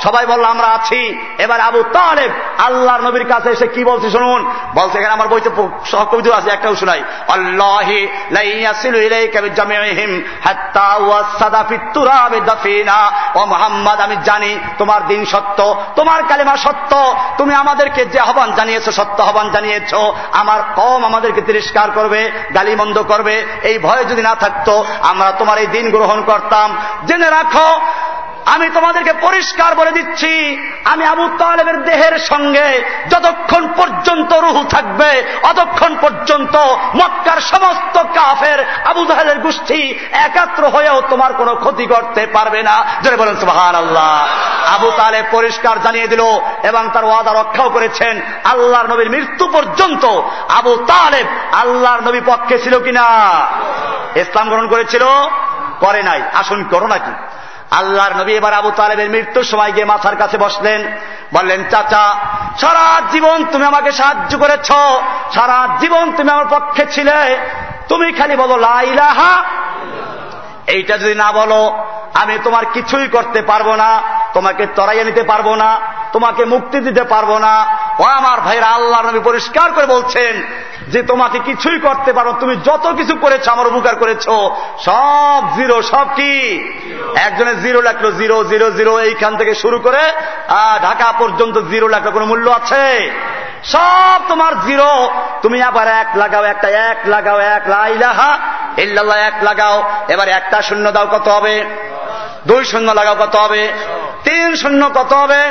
সবাই বলল, আমরা আছি। এবার আবু তালেব আল্লাহর নবীর কাছে এসে কি বলছে শুনুন? বলছে, এখানে আমার বইতে সহকবিত আছে একটাও শোনাই আল্লাহি হাত্তা মুহাম্মদ, আমি জানি তোমার দিন সত্য, তোমার কালেমা সত্য। তুমি আমাদেরকে যে আহ্বান জানিয়েছ, সত্য আহ্বান জানিয়েছ, আমার কম আমাদেরকে তিরস্কার করবে, গালিমন্দ করবে। এই ভয় যদি না থাকতো, আমরা তোমার এই দিন গ্রহণ করতাম। জেনে রাখো আমি তোমাদেরকে পরিষ্কার বলে দিচ্ছি, আমি আবু তালেবের দেহের সঙ্গে যতক্ষণ পর্যন্ত রুহু থাকবে, অতক্ষণ পর্যন্ত মক্কার সমস্ত কাফের আবু জাহেলের গোষ্ঠী একাত্র হয়েও তোমার কোনো ক্ষতি করতে পারবে না। যেটা বলেন সুহান আল্লাহ আবু তালেব পরিষ্কার জানিয়ে দিল এবং তার ওয়াদা রক্ষাও করেছেন, আল্লাহর নবীর মৃত্যু পর্যন্ত আবু তালেব আল্লাহর নবী পক্ষে ছিল কিনা? ইসলাম গ্রহণ করেছিল? করে নাই। আসুন, করো নাকি? আল্লাহর নবী এবার আবু তালেবের মৃত্যুর সময় গিয়ে মাথার কাছে বসলেন। বললেন, চাচা, সারা জীবন তুমি আমাকে সাহায্য করেছ, সারা জীবন তুমি আমার পক্ষে ছিলে। তুমি খালি বলো লাইলাহা এইটা যদি না বলো, আমি তোমার কিছুই করতে পারব না। তোমাকে তরাইয়ে নিতে পারব না, তোমাকে মুক্তি দিতে পারব না। ও আমার ভাইরা আল্লাহ নবী পরিষ্কার করে বলছেন যে তোমাকে কিছুই করতে পারো তুমি যত কিছু করেছ আমার উপকার করেছ, সব জিরো, সব কি? একজনে জিরো লাগল জিরো জিরো জিরো, এইখান থেকে শুরু করে ঢাকা পর্যন্ত জিরো লাগল কোনো মূল্য আছে? সব তোমার জিরো। তুমি আবার এক লাগাও, একটা এক লাগাও, এক লাইলাহা ইল্লাল্লাহ, এক লাগাও। এবার একটা শূন্য দাও, কত হবে? দুই শূন্য লাগাও, কত হবে? তিন শূন্য কত হবে?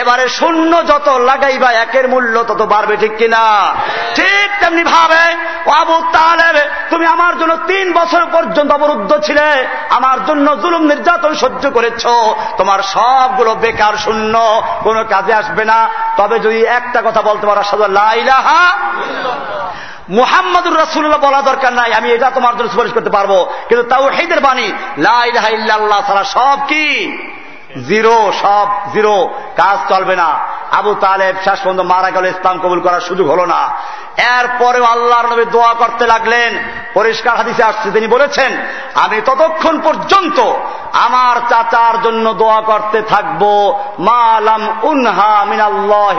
এবারে শূন্য যত লাগাইবা একের মূল্য তত বাড়বে, ঠিক কিনা? ঠিক তেমনি ভাবে আবু তাহলে তুমি আমার জন্য তিন বছর পর্যন্ত অবরুদ্ধ ছিলে, আমার জন্য জুলুম নির্যাতন সহ্য করেছ, তোমার সবগুলো বেকার শূন্য, কোনো কাজে আসবে না। তবে যদি একটা কথা বলতে পারো লাইলাহা মুহাম্মদুর রাসুল্লাহ বলা দরকার নাই, আমি এটা তোমার জন্য সুপারিশ করতে পারব। কিন্তু তাও হেদের বাণী লাইলাহা ইল্লাল্লাহ ছাড়া সব কি? জিরো, সব জিরো। কাজ চলবে না। আবু তালেব শেষ পর্যন্ত মারা গেল, ইসলাম কবুল করার সুযোগ হল না। এরপরেও আল্লাহর নবী দোয়া করতে লাগলেন। পরিষ্কার হাদিসে আসছে, তিনি বলেছেন, আমি ততক্ষণ পর্যন্ত আমার চাচার জন্য দোয়া করতে থাকব। মালাম উনহা মিনাল্লাহ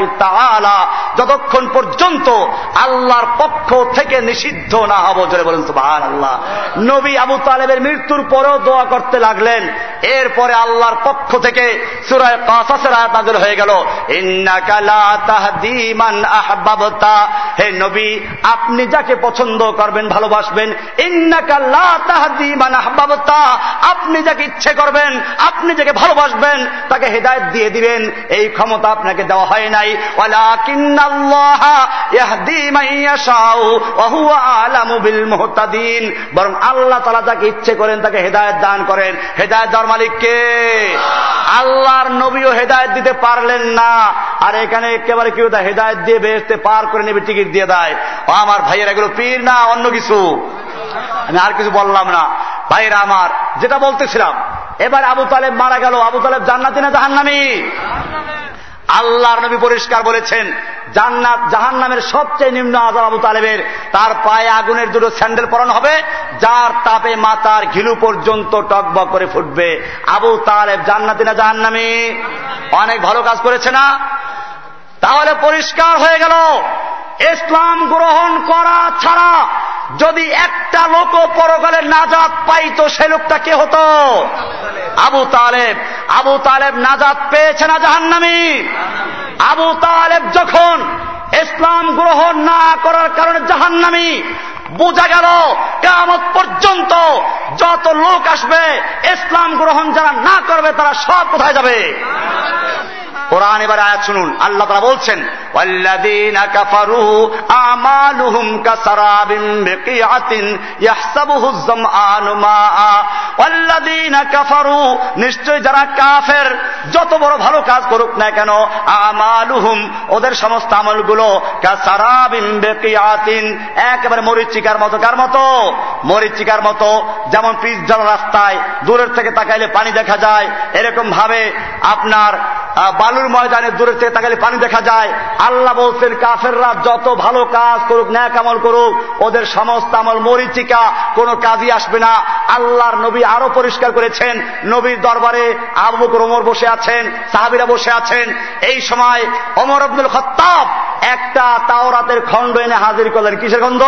যতক্ষণ পর্যন্ত আল্লাহর পক্ষ থেকে নিষিদ্ধ না হব, জোরে বলেন সুবাহান আল্লাহ নবী আবু তালেবের মৃত্যুর পরেও দোয়া করতে লাগলেন। এরপরে আল্লাহর পক্ষ থেকে সুরায় কাসাসের আয়াত নাজল হয়ে গেল। হে নবী, আপনি যাকে পছন্দ করবেন, ভালোবাসবেন আপনি যাকে ইচ্ছে করবেন, আপনি যাকে ভালোবাসবেন, তাকে হেদায়ত দিয়ে দিবেন। এই ক্ষমতা আপনাকে দেওয়া হয় নাই। বরং আল্লাহ তালা যাকে ইচ্ছে করেন, তাকে হেদায়ত দান করেন। হেদায়ত দেওয়ার মালিককে। আল্লাহর নবীও হেদায়ত দিতে পারলেন না। আর এখানে একেবারে কেউ তা হেদায়ত দিয়ে বেহেস্তে পার করে নেবে, টিকিট দিয়ে দেয়। আমার ভাইয়ের, এগুলো পীর না অন্য কিছু? আমি আর কিছু বললাম না। ভাইরা আমার, যেটা বলতেছিলাম, এবার আবু তালেব মারা গেল। আবু তালেব জান্নাতি না জাহান্নামি? আল্লাহর নবী পরিষ্কার বলেছেন, জান্নাত জাহান নামের সবচেয়ে নিম্ন আজাব আবু তালেবের। তার পায়ে আগুনের দুটো স্যান্ডেল পরানো হবে, যার তাপে মাতার ঘিলু পর্যন্ত টকবক করে ফুটবে। আবু তালেব জান্নাতি না জাহান নামি অনেক ভালো কাজ করেছে না? তাহলে পরিষ্কার হয়ে গেল। ইসলাম গ্রহণ করা ছাড়া যদি একটা লোক পরকালের নাজাত পাইতো, সে লোকটা কে হতো? আবু তালেব। আবু তালেব নাজাত পেয়েছে না জাহান্নামি? আবু তালেব যখন ইসলাম গ্রহণ না করার কারণে জাহান্নামি, বোঝা গেল কেমন পর্যন্ত যত লোক আসবে, ইসলাম গ্রহণ যারা না করবে, তারা সব কোথায় যাবে? কোরআন এবার আয়াত শুনুন আল্লাহ তারা বলছেন والذين كفروا أعمالهم كسراب بقيعة يحسبه الظمآن ماء والذين كفروا নিশ্চয় যারা কাফের যত বড় ভালো কাজ করুক না কেন আমালুহুম ওদের সমস্ত আমলগুলো কাসারাবিন বেকিয়াতিন একেবারে মরিচিকার মতো কার মতো মরিচিকার মতো যেমন পিচ জল রাস্তায় দূরের থেকে তাকাইলে পানি দেখা যায় এরকম ভাবে আপনার বালুর ময়দানে দূরের থেকে তাকালে পানি দেখা যায়। আল্লাহ বলছেন, কাফেররা যত ভালো কাজ করুক, ন্যাক আমল করুক, ওদের সমস্ত আমল মরিচিকা, কোনো কাজই আসবে না। আল্লাহর নবী আরও পরিষ্কার করেছেন, নবীর দরবারে আবু বকর, ওমর বসে আছেন, সাহাবিরা বসে আছেন। এই সময় অমর আব্দুল খত্তাব একটা তাওরাতের খণ্ড এনে হাজির করলেন। কিসের খণ্ড?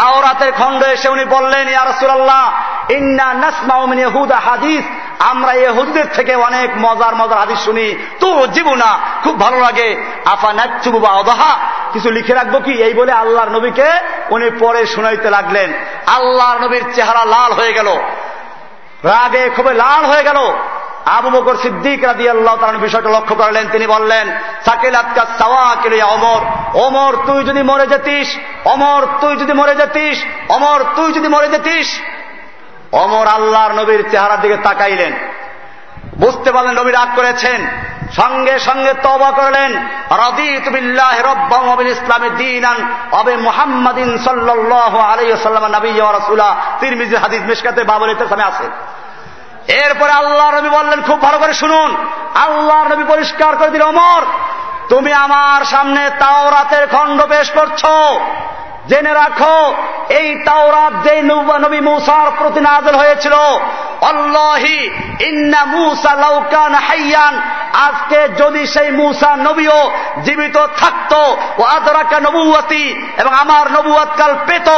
তাওরাতের খণ্ড এসে উনি বললেন ইয়ারসুল্লাহ ইন্না নাসমাউমিন ইহুদা হাদিস। আমরা এহুদদের থেকে অনেক মজার মজার হাদিস শুনি। তো জীবনা খুব ভালো লাগে। আফা নাচুবু বা অদহা কিছু লিখে রাখব কি? এই বলে আল্লাহর নবীকে উনি পরে শুনাইতে লাগলেন। আল্লাহর নবীর চেহারা লাল হয়ে গেল। রাগে খুবই লাল হয়ে গেল। আবু বকর সিদ্দিক রাদি আল্লাহ তার বিষয়টা লক্ষ্য করলেন। তিনি বললেন সাকিল আতকা সাওয়া কিলিয়া অমর অমর তুই যদি মরে যেতিস অমর তুই যদি মরে যেতিস অমর তুই যদি মরে যেতিস। অমর আল্লাহর নবীর চেহারার দিকে তাকাইলেন। বুঝতে পারলেন নবী রাগ করেছেন। সঙ্গে সঙ্গে তবা করলেন। রদিতুবিল্লাহ ইসলামে দিন মুহাম্মাদিন সাল্লাহ আলাইসাল্লাম নবী রাসুলা। তিরমিজি হাদিস মিসকাতে বাবুল ইসলামে আছে। এরপরে আল্লাহ নবী বললেন, খুব ভালো করে শুনুন। আল্লাহ নবী পরিষ্কার করে দিল অমর তুমি আমার সামনে তাওরাতের খণ্ড পেশ করছ। জেনে রাখো, এই তাওরাত যে নবী মুসার প্রতি নাজল হয়েছিল অল্লাহি ইন্না মুসা লাউকান হাইয়ান, আজকে যদি সেই মুসা নবীও জীবিত থাকত, ও আদরাকা নবুয়াতি এবং আমার নবুয়াত কাল পেত,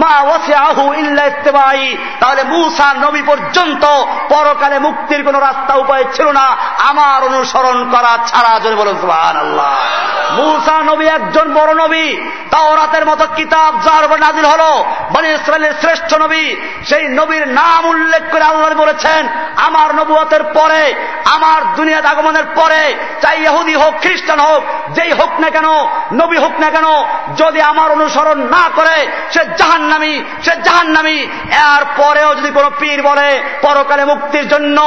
মা ওয়াসে আহু ইল্লা ইত্তেবাই তাহলে মুসা নবী পর্যন্ত পরকালে মুক্তির কোন রাস্তা উপায় ছিল না, আমার অনুসরণ করা ছাড়া যদি বলুন সুবহান আল্লাহ মুসা নবী একজন বড় নবী, তাওরাতের মতো কিতাব যার উপর নাজিল হল মানে ইসরায়েলের শ্রেষ্ঠ নবী, সেই নবীর নাম উল্লেখ করে আল্লাহ বলেছেন, আমার নবুয়তের পরে আমার দুনিয়াতে আগমনের পরে চাই ইহুদি হোক, খ্রিস্টান হোক, যেই হোক না কেন, নবী হোক না কেন, যদি আমার অনুসরণ না করে, সে জাহান নামি সে জাহান নামি এর পরেও যদি কোনো পীর বলে, পরকালে মুক্তির জন্য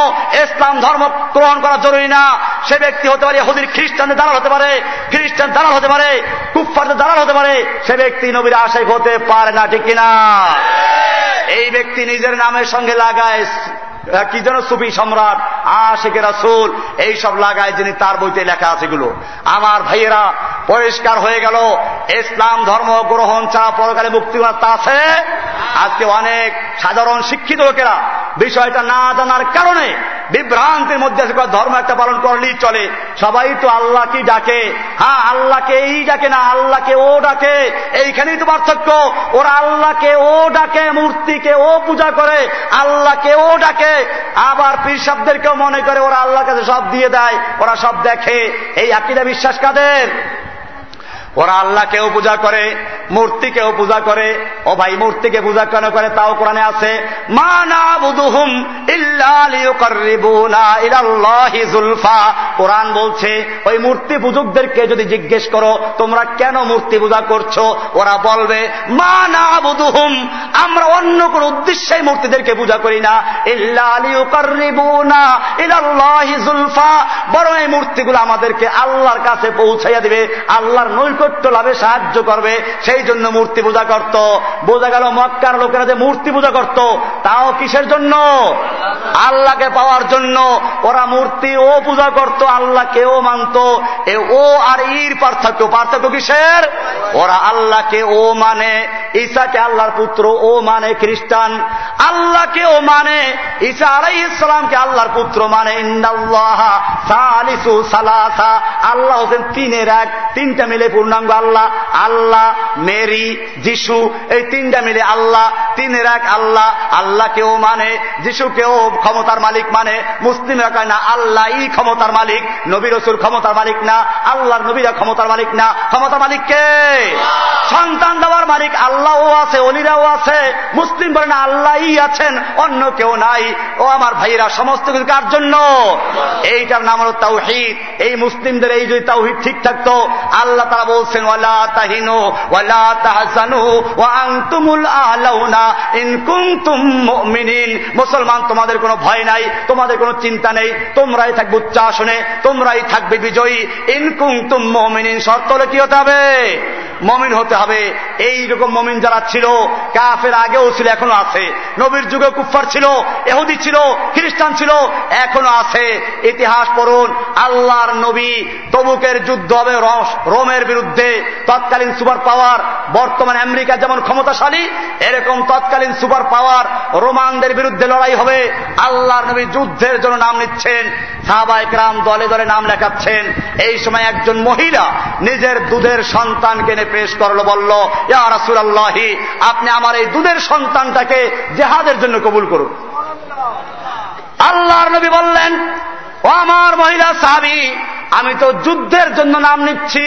ইসলাম ধর্ম গ্রহণ করা জরুরি না, সে ব্যক্তি হতে পারে হুদির খ্রিস্টানদের দালাল হতে পারে, খ্রিস্টান দালাল হতে পারে কুফারদের দালাল হতে পারে, সে ব্যক্তি নবীর আশায় হতে পারে না, ঠিক কিনা? এই ব্যক্তি নিজের নামের সঙ্গে লাগায় কি যেন সুফি সম্রাট আশেখ রাসুল, এইসব লাগায় যিনি তার বইতে লেখা আছে গুলো আমার ভাইয়েরা, পরিষ্কার হয়ে গেল, ইসলাম ধর্ম গ্রহণ ছাড়া পরকালে মুক্তি তা আছে? আজকে অনেক সাধারণ শিক্ষিত লোকেরা বিষয়টা না জানার কারণে বিভ্রান্তির মধ্যে ধর্ম একটা পালন করলেই চলে। সবাই তো আল্লাহ কি ডাকে। হ্যাঁ আল্লাহকে এই ডাকে না, আল্লাহকে ও ডাকে। এইখানেই তো পার্থক্য। ওরা আল্লাহকে ও ডাকে, মূর্তিকে ও পূজা করে, আল্লাহকে ও ডাকে। আবার পীর মনে করে ওরা আল্লাহর কাছে সব দিয়ে দেয়, ওরা সব দেখে। এই আকিদা বিশ্বাস কাদের? ওরা আল্লাহকেও পূজা করে, মূর্তিকেও পূজা করে, ও ভাই মূর্তিকে পূজা কেন করে তাও কোরআনে আছে কোরআন বলছে, ওই মূর্তি পূজকদেরকে যদি জিজ্ঞেস করো, তোমরা কেন মূর্তি পূজা করছ? ওরা বলবে, মা না বুধুহুম আমরা অন্য কোন উদ্দেশ্যে মূর্তিদেরকে পূজা করি না। জুলফা। বরং এই মূর্তিগুলো আমাদেরকে আল্লাহর কাছে পৌঁছাইয়া দিবে, আল্লাহর নৈকট্য লাভে সাহায্য করবে, সেই জন্য মূর্তি পূজা করত। বোঝা গেল মক্কার লোকেরা যে মূর্তি পূজা করত, তাও কিসের জন্য? আল্লাহকে পাওয়ার জন্য। ওরা মূর্তি ও পূজা করত আল্লাহকে ও মানত। এ ও আর ইর পার্থক্য পার্থক্য কিসের? ওরা আল্লাহকে ও মানে ঈশাকে আল্লাহর পুত্র ও মানে খ্রিস্টান। আল্লাহকে ও মানে ঈসা আলাই ইসলামকে আল্লাহর পুত্র মানে ইন্দাল্লাহ সালিসু সালাসা। আল্লাহ হোসেন তিনের এক, তিনটা মিলে পূর্ণাঙ্গ আল্লাহ আল্লাহ, মেরি, যিশু, এই তিনটা মিলে আল্লাহ, তিনের এক আল্লাহ, আল্লাহকেও মানে যিশুকেও ক্ষমতার মালিক মানে মুসলিমরা কয় না, আল্লাহই ক্ষমতার মালিক, নবী রসুল ক্ষমতার মালিক না, আল্লাহর নবীরা ক্ষমতার মালিক না, ক্ষমতার মালিক কে? সন্তান দেওয়ার মালিক আল্লাহও আছে, অলিরাও আছে, মুসলিম বলে না, আল্লাহই আছেন, অন্য কেউ নাই, ও আমার ভাইরা, সমস্ত কিছু কার জন্য? এইটার নাম হল তাওহিদ, এই মুসলিমদের এই যদি তাওহিদ ঠিক থাকতো, আল্লাহ তারা বলছেন ওয়ালা তাহিনু ওয়ালা তাহসানু ওয়া আনতুমুল আলাউনা ইন কুনতুম মুসলমান, তোমাদের কোনো ভয় নাই, তোমাদের কোনো চিন্তা নেই, তোমরাই থাকবে উচ্চাসনে, তোমরাই থাকবে বিজয়ী। ইন কুনতুম মুমিনিন, শর্ত কি হতে হবে? মমিন হতে হবে। এই রকম মমিন যারা ছিল, কাফের আগেও ছিল, এখনও আছে। নবীর যুগে কুফার ছিল এহুদি ছিল, খ্রিস্টান ছিল, এখনও আছে। ইতিহাস পড়ুন, আল্লাহর নবী তবুকের যুদ্ধ হবে রোমের বিরুদ্ধে। তৎকালীন সুপার পাওয়ার, বর্তমানে আমেরিকা যেমন ক্ষমতাশালী, এরকম তৎকালীন সুপার পাওয়ার রোমানদের বিরুদ্ধে লড়াই হবে। আল্লাহর নবী যুদ্ধের জন্য নাম নিচ্ছেন সাহাবায়ক রাম দলে দলে নাম লেখাচ্ছেন। এই সময় একজন মহিলা নিজের দুধের সন্তানকে এনে পেশ করল, বলল, ইয়া রাসুল আল্লাহি আপনি আমার এই দুধের সন্তানটাকে জেহাদের জন্য কবুল করুন। আল্লাহর নবী বললেন, ও আমার মহিলা সাহাবি, আমি তো যুদ্ধের জন্য নাম নিচ্ছি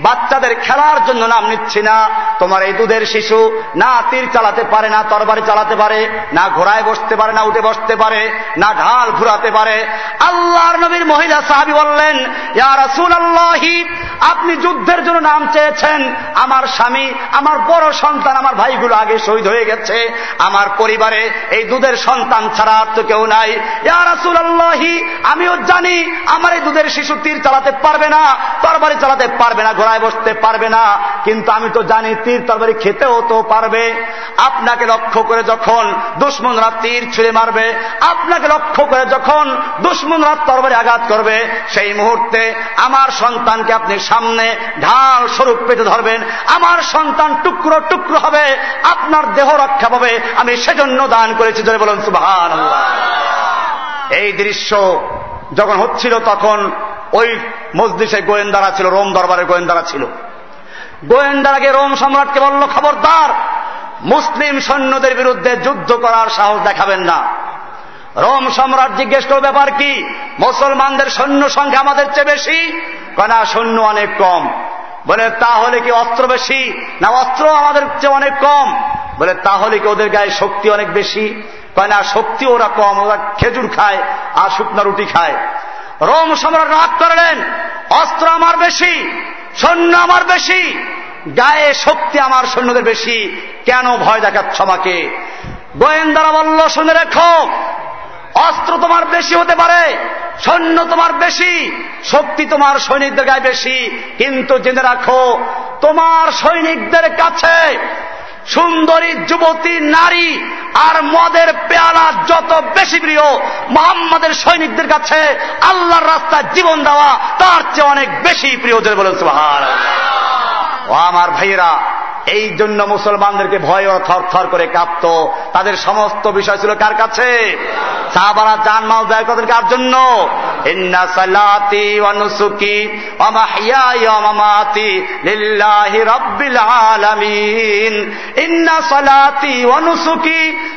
বাচ্চাদের খেলার জন্য নাম নিচ্ছি না। তোমার এই দুধের শিশু না তীর চালাতে পারে, না তরবারি চালাতে পারে, না ঘোড়ায় বসতে পারে, না উঠে বসতে পারে, না ঢাল ঘুরাতে পারে। আল্লাহর নবীর মহিলা সাহাবি বললেন আপনি যুদ্ধের জন্য নাম চেয়েছেন। আমার স্বামী, আমার বড় সন্তান, আমার ভাইগুলো আগে শহীদ হয়ে গেছে। আমার পরিবারে এই দুধের সন্তান ছাড়া তো কেউ নাই। রাসুল আল্লাহি আমিও জানি, আমার এই দুধের শিশু তীর চালাতে পারবে না, তরবারি চালাতে পারবে না ঘোড়ায় বসতে পারবে না। কিন্তু আমি তো জানি তীর তরবারি খেতেও তো পারবে। আপনাকে লক্ষ্য করে যখন দুশ্মনরা তীর ছুঁড়ে মারবে, আপনাকে লক্ষ্য করে যখন দুশ্মনরা তরবারি আঘাত করবে, সেই মুহূর্তে আমার সন্তানকে আপনি সামনে ঢাল স্বরূপ পেতে ধরবেন। আমার সন্তান টুকরো টুকরো হবে, আপনার দেহ রক্ষা পাবে। আমি সেজন্য দান করেছি ধরে বলুন সুবাহ এই দৃশ্য যখন হচ্ছিল তখন ওই মসজিষে গোয়েন্দারা ছিল, রোম দরবারে গোয়েন্দারা ছিল। গোয়েন্দারাকে রোম সম্রাটকে বলল, খবরদার, মুসলিম সৈন্যদের বিরুদ্ধে যুদ্ধ করার সাহস দেখাবেন না। রোম সম্রাট জিজ্ঞেস করো ব্যাপার কি? মুসলমানদের সৈন্য সংখ্যা আমাদের চেয়ে বেশি? না, সৈন্য অনেক কম। বলে, তাহলে কি অস্ত্র বেশি? না, অস্ত্র আমাদের চেয়ে অনেক কম। বলে, তাহলে কি ওদের গায়ে শক্তি অনেক বেশি? কয়, না, শক্তি ওরা কম, ওরা খেজুর খায় আর শুকনা রুটি খায়। রোম সম্রাট রাগ করলেন, অস্ত্র আমার বেশি, সৈন্য আমার বেশি, গায়ে শক্তি আমার সৈন্যদের বেশি, কেন ভয় দেখাচ্ছ আমাকে? গোয়েন্দারা বলল, শুনে রেখো, অস্ত্র তোমার বেশি হতে পারে, সৈন্য তোমার বেশি, শক্তি তোমার সৈনিকদের গায়ে বেশি, কিন্তু জেনে রাখো, তোমার সৈনিকদের কাছে সুন্দরী যুবতী, নারী আর মদের পেয়ালা যত বেশি প্রিয়, মোহাম্মদের সৈনিকদের কাছে আল্লাহর রাস্তায় জীবন দেওয়া তার চেয়ে অনেক বেশি প্রিয় বলেন সুহার ও আমার ভাইয়েরা এই জন্য মুসলমানদেরকে ভয় থর থর করে কাঁপত। তাদের সমস্ত বিষয় ছিল কার কাছে? সাহাবারা জান মাল তাদের কার জন্য?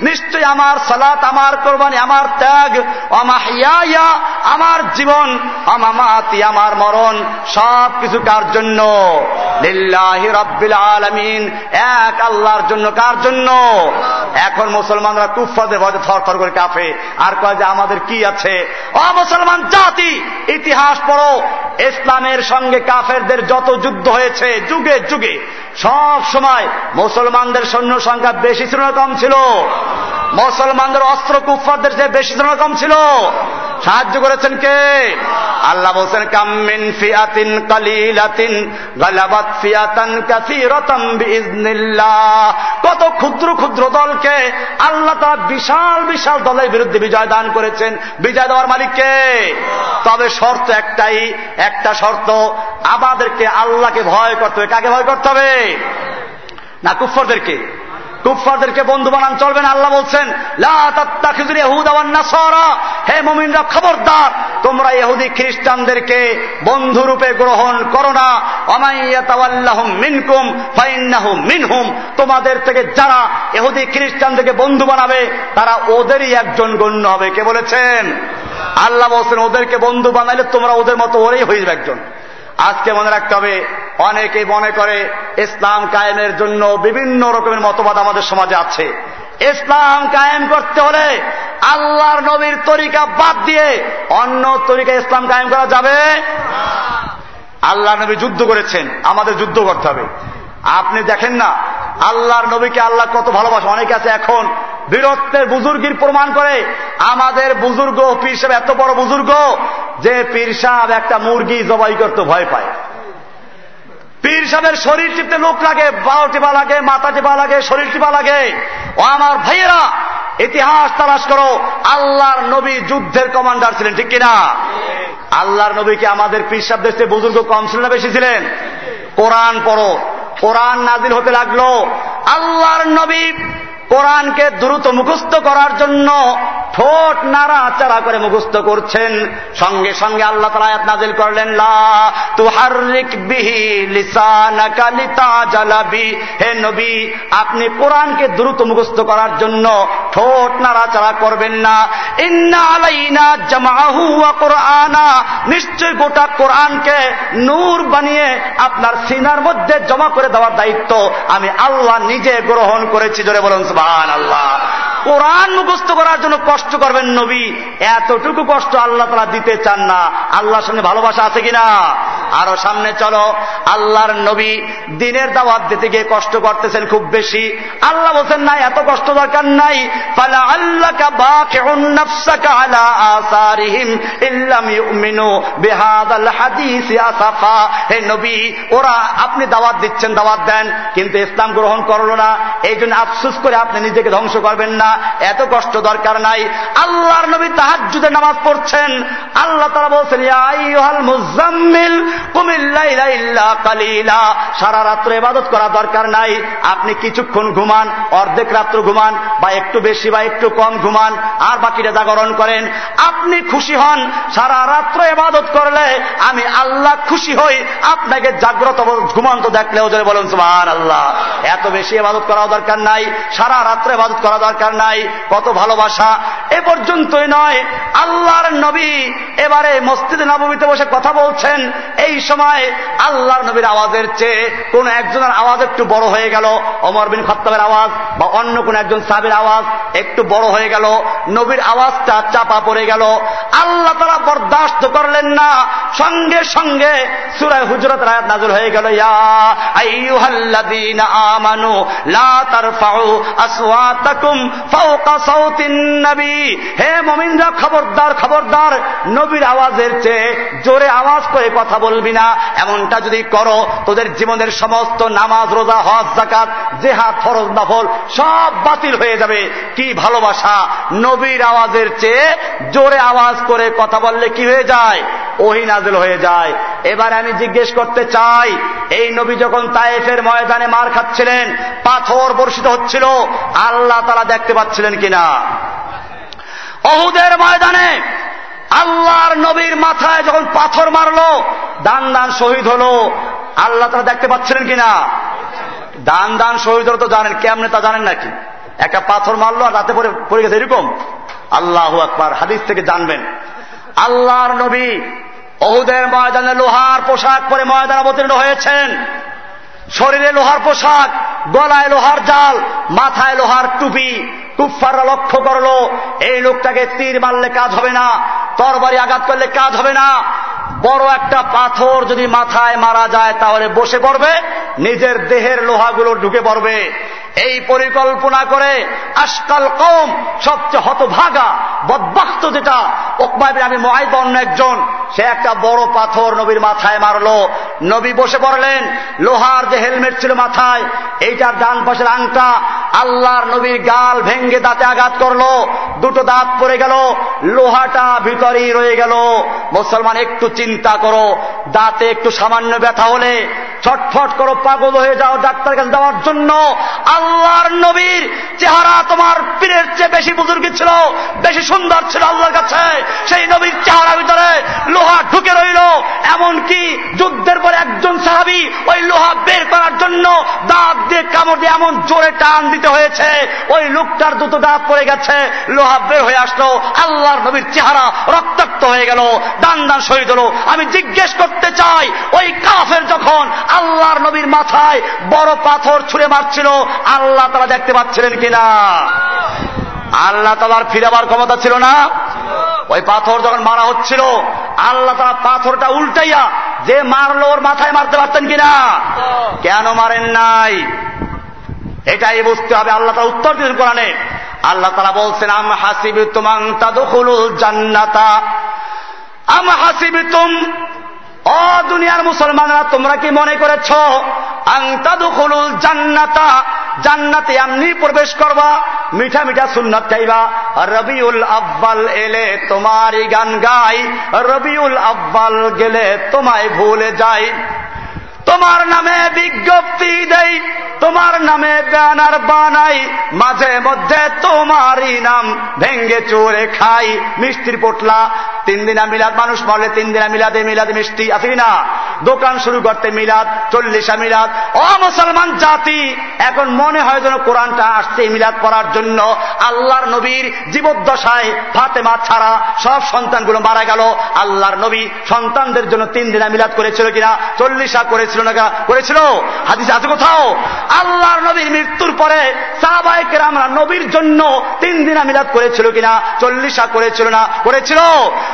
নিশ্চয় আমার সালাত, আমার কোরবানি, আমার ত্যাগ। অমাহিয়া আমার জীবন অমামাতি আমার মরণ সব কিছু কার জন্য? লিল্লাহি রব্বিল আলামিন এক আল্লাহর জন্য কার জন্য? এখন মুসলমানরা কুফাদের ভয় থর করে কাফে আর কয় যে, আমাদের কি আছে? অ, মুসলমান জাতি, ইতিহাস পড়ো। ইসলামের সঙ্গে কাফেরদের যত যুদ্ধ হয়েছে, যুগে যুগে, সব সময় মুসলমানদের সৈন্য সংখ্যা বেশি ছিল না কম ছিল? মুসলমানদের অস্ত্র কুফারদের চেয়ে বেশি ছিল না কম ছিল? সাহায্য করেছেন কে? আল্লাহ বলছেন কামিন ফিয়াতিন কালিলাতিন গালাবাত ফিয়াতান কাসিরাতাম কত ক্ষুদ্র ক্ষুদ্র দলকে আল্লাহ তার বিশাল বিশাল দলের বিরুদ্ধে বিজয় দান করেছেন। বিজয় দেওয়ার মালিককে তবে শর্ত একটাই, একটা শর্ত, আমাদেরকে আল্লাহকে ভয় করতে হবে। কাকে ভয় করতে হবে? না কুফরদেরকে কুফারদেরকে বন্ধু বানান, চলবে না, আল্লাহ বলছেন হে মমিনরা, খবরদার, তোমরা ইহুদি খ্রিস্টানদেরকে বন্ধুরূপে গ্রহণ করো না। মিনকুম তোমাদের থেকে যারা এহুদি খ্রিস্টানদেরকে বন্ধু বানাবে, তারা ওদেরই একজন গণ্য হবে। কে বলেছেন? আল্লাহ বলছেন, ওদেরকে বন্ধু বানাইলে তোমরা ওদের মতো ওরেই হয়ে যাবে একজন। আজকে মনে রাখতে হবে অনেকে মনে করে ইসলাম কায়েমের জন্য বিভিন্ন রকমের মতবাদ আমাদের সমাজে আছে। ইসলাম কায়েম করতে হলে আল্লাহর নবীর তরিকা বাদ দিয়ে অন্য তরিকা ইসলাম কায়েম করা যাবে আল্লাহ নবী যুদ্ধ করেছেন, আমাদের যুদ্ধ করতে হবে। আপনি দেখেন না, আল্লাহর নবীকে আল্লাহ কত ভালোবাসে, অনেকে আছে এখন বীরত্বের বুজুর্গির প্রমাণ করে, আমাদের বুজুর্গ পীর সাহেব এত বড় বুজুর্গ যে পীর সাহেব একটা মুরগি জবাই করতে ভয় পায়। পীর সাহেবের শরীর টিপতে লোক লাগে বাও টিপা লাগে, মাথা টিপা লাগে, শরীর টিপা লাগে। ও আমার ভাইয়েরা, ইতিহাস তালাশ করো, আল্লাহর নবী যুদ্ধের কমান্ডার ছিলেন, ঠিক কিনা? আল্লাহর নবীকে আমাদের পীর সাহেব দেশে বুজুর্গ কম ছিলেন বেশি ছিলেন? কোরআন পড়ো, কোরআন নাজিল হতে লাগল। আল্লাহর নবী কোরআনকে দ্রুত মুখস্থ করার জন্য ঠোঁট নাড়া চারা করে মুখস্থ করছেন। সঙ্গে সঙ্গে আল্লাহ তালা আয়াত নাজিল করলেন, লা হে নবী, আপনি কোরআনকে দ্রুত মুখস্থ করার জন্য ঠোঁট নাড়া চারা করবেন না। ইন্না আলাইনা জামাহু ওয়া কোরআনা। নিশ্চয় গোটা কোরআনকে নূর বানিয়ে আপনার সিনার মধ্যে জমা করে দেওয়ার দায়িত্ব আমি আল্লাহ নিজে গ্রহণ করেছি। জোরে বলুন সুবহান আল্লাহ কোরআন মুখস্থ করার জন্য কষ্ট করবেন নবী। এতটুকু কষ্ট আল্লাহ তারা দিতে চান না। আল্লাহর সঙ্গে ভালোবাসা আছে কিনা? আরও সামনে চলো। আল্লাহর নবী দিনের দাওয়াত দিতে গিয়ে কষ্ট করতেছেন খুব বেশি। আল্লাহ বলছেন, না, এত কষ্ট দরকার নাই। ফালা আল্লাহ হে নবী, ওরা আপনি দাওয়াত দিচ্ছেন, দাওয়াত দেন, কিন্তু ইসলাম গ্রহণ করল না। এই জন্য আফসুস করে আপনি নিজেকে ধ্বংস করবেন না। এত কষ্ট দরকার নাই। আল্লাহর নবী তাহাজুদের নামাজ পড়ছেন। আল্লাহ তারা বলছেন সারা রাত্র এবাদত করা দরকার নাই। আপনি কিছুক্ষণ ঘুমান, অর্ধেক রাত্র ঘুমান, বা একটু বেশি বা একটু কম ঘুমান, আর বাকিটা জাগরণ করেন। আপনি খুশি হন, সারা রাত্র এবাদত করলে আমি আল্লাহ খুশি হই। আপনাকে জাগ্রত ঘুমান্ত দেখলে ওজনে বলুন সুমান আল্লাহ এত বেশি এবাদত করা দরকার নাই। সারা রাত্রে এবাদত করা দরকার নাই কত ভালোবাসা। এ পর্যন্তই নয়, আল্লাহর নবী এবারে মসজিদে নবমীতে বসে কথা বলছেন, এই সময় আল্লাহর নবীর আওয়াজের চেয়ে কোন একজনের আওয়াজ একটু বড় হয়ে গেল অমর বিন খত্তাবের আওয়াজ বা অন্য কোন একজন সাবির আওয়াজ একটু বড় হয়ে গেল, নবীর আওয়াজটা চাপা পড়ে গেল। আল্লাহ তারা বরদাস্ত করলেন না, সঙ্গে সঙ্গে সুরায় হুজরত রায়াত নাজুল হয়ে গেল, ইয়া আমানু লা তারফাউ আসওয়াতাকুম হে মুমিনরা, খবরদার খবরদার, নবীর আওয়াজের চেয়ে জোরে আওয়াজ করে কথা বলবি না। এমনটা যদি করো, তোদের জীবনের সমস্ত নামাজ, রোজা, হজ জাকাত জেহাদ, ফরজ, নফল সব বাতিল হয়ে যাবে। কি ভালোবাসা? নবীর আওয়াজের চেয়ে জোরে আওয়াজ করে কথা বললে কি হয়ে যায়? ওহি নাজল হয়ে যায়। এবার আমি জিজ্ঞেস করতে চাই, এই নবী যখন তায়েফের ময়দানে মার খাচ্ছিলেন, পাথর বর্ষিত হচ্ছিল, আল্লাহ তারা দেখতে পাচ্ছিলেন কিনা? অহুদের ময়দানে আল্লাহর নবীর মাথায় যখন পাথর মারলো দান দান শহীদ হলো। আল্লাহ তারা দেখতে পাচ্ছিলেন কিনা? দান দান শহীদ হলো তো জানেন, কেমনে তা জানেন নাকি? একটা পাথর মারলো আর রাতে পরে পড়ে গেছে, এরকম? আল্লাহ আকবার, হাদিস থেকে জানবেন। আল্লাহর নবী অহুদের ময়দানে লোহার পোশাক পরে ময়দান অবতীর্ণ হয়েছেন। শরীরে লোহার পোশাক, গলায় লোহার জাল, মাথায় লোহার টুপি কুফাররা লক্ষ্য করল, এই লোকটাকে তীর মারলে কাজ হবে না, তরবারি আঘাত করলে কাজ হবে না। বড় একটা পাথর যদি মাথায় মারা যায়, তাহলে বসে পড়বে, নিজের দেহের লোহাগুলো ঢুকে পড়বে। এই পরিকল্পনা করে আজকাল কম সবচেয়ে হতভাগা বদবাক্ত যেটা ওকমাবি আমি মহাইদ অন্য একজন, সে একটা বড় পাথর নবীর মাথায় মারলো। নবী বসে পড়লেন, লোহার যে হেলমেট ছিল মাথায়, এইটার ডান পাশের আংটা, আল্লাহর নবীর গাল ভেঙ্গে দাঁতে আঘাত করল, দুটো দাঁত পড়ে গেল, লোহাটা ভিতরেই রয়ে গেল। মুসলমান একটু চিন্তা করো দাঁতে একটু সামান্য ব্যথা হলে ছটফট করো, পাগল হয়ে যাও ডাক্তার কাছে দেওয়ার জন্য। আল্লাহর নবীর চেহারা তোমার পীরের চেয়ে বেশি বুজুর্গি ছিল, বেশি সুন্দর ছিল আল্লাহর কাছে। সেই নবীর চেহারা ভিতরে লোহা ঢুকে রইল। এমনকি যুদ্ধের পরে একজন সাহাবি ওই লোহা বের করার জন্য দাঁত দিয়ে কামড় দিয়ে এমন জোরে টান দিতে হয়েছে। ওই লোকটার দুটো দাঁত পড়ে গেছে, লোহা বের হয়ে আসলো। আল্লাহর নবীর চেহারা রক্তাক্ত হয়ে গেল, দান দান শহীদ হলো। আমি জিজ্ঞেস করতে চাই, ওই কাফের যখন আল্লাহর নবীর মাথায় বড় পাথর ছুঁড়ে মারছিল। আল্লাহ তারা দেখতে পাচ্ছিলেন কিনা? আল্লাহ তালার ফিরাবার ক্ষমতা ছিল না। ওই পাথর যখন মারা হচ্ছিল, আল্লাহ তারা পাথরটা উল্টাইয়া যে মারলো ওর মাথায় মারতে পারতেন কিনা? কেন মারেন নাই? এটাই বুঝতে হবে, আল্লাহ তারা উত্তর দিন কোরআনে। আল্লাহ তারা বলছেন, আম হাসিবি তুমাং তাদুল জান্নাতা? আম হাসিবি তুম অ, দুনিয়ার মুসলমানরা, তোমরা কি মনে করেছ? আংতাদুল জান্নাতা, জান্নাতে এমনি প্রবেশ করবা, মিঠা মিঠা সুন্নাত চাইবা রবিউল আব্বাল এলে তোমারই গান গাই, রবিউল আব্বাল গেলে তোমায় ভুলে যাই। তোমার নামে বিজ্ঞপ্তি দেই, তোমার নামে ব্যানার বানাই, মাঝে মধ্যে তোমারই নাম ভেঙ্গে চোরে খাই। মিষ্টির পোটলা, তিন দিনা মিলাদ, মানুষ মরলে তিন দিনা মিলাদে মিলাদে মিষ্টি, আছে কিনা? দোকান শুরু করতে মিলাদ, চল্লিশা মিলাদ। ও মুসলমান জাতি, এখন মনে হয় যেন কোরআনটা আসছে মিলাদ পড়ার জন্য। আল্লাহর নবীর জীবদ্দশায় ফাতেমা ছাড়া সব সন্তানগুলো মারা গেল। আল্লাহর নবী সন্তানদের জন্য তিন দিনা মিলাদ করেছিল কিনা? চল্লিশা করেছিল না করেছিল। হাদিস আছে কোথাও? আল্লাহর নবীর মৃত্যুর পরে সাহবাইকের আমরা নবীর জন্য তিন দিন আমিলাদ করেছিল কিনা? চল্লিশা করেছিল না? করেছিল।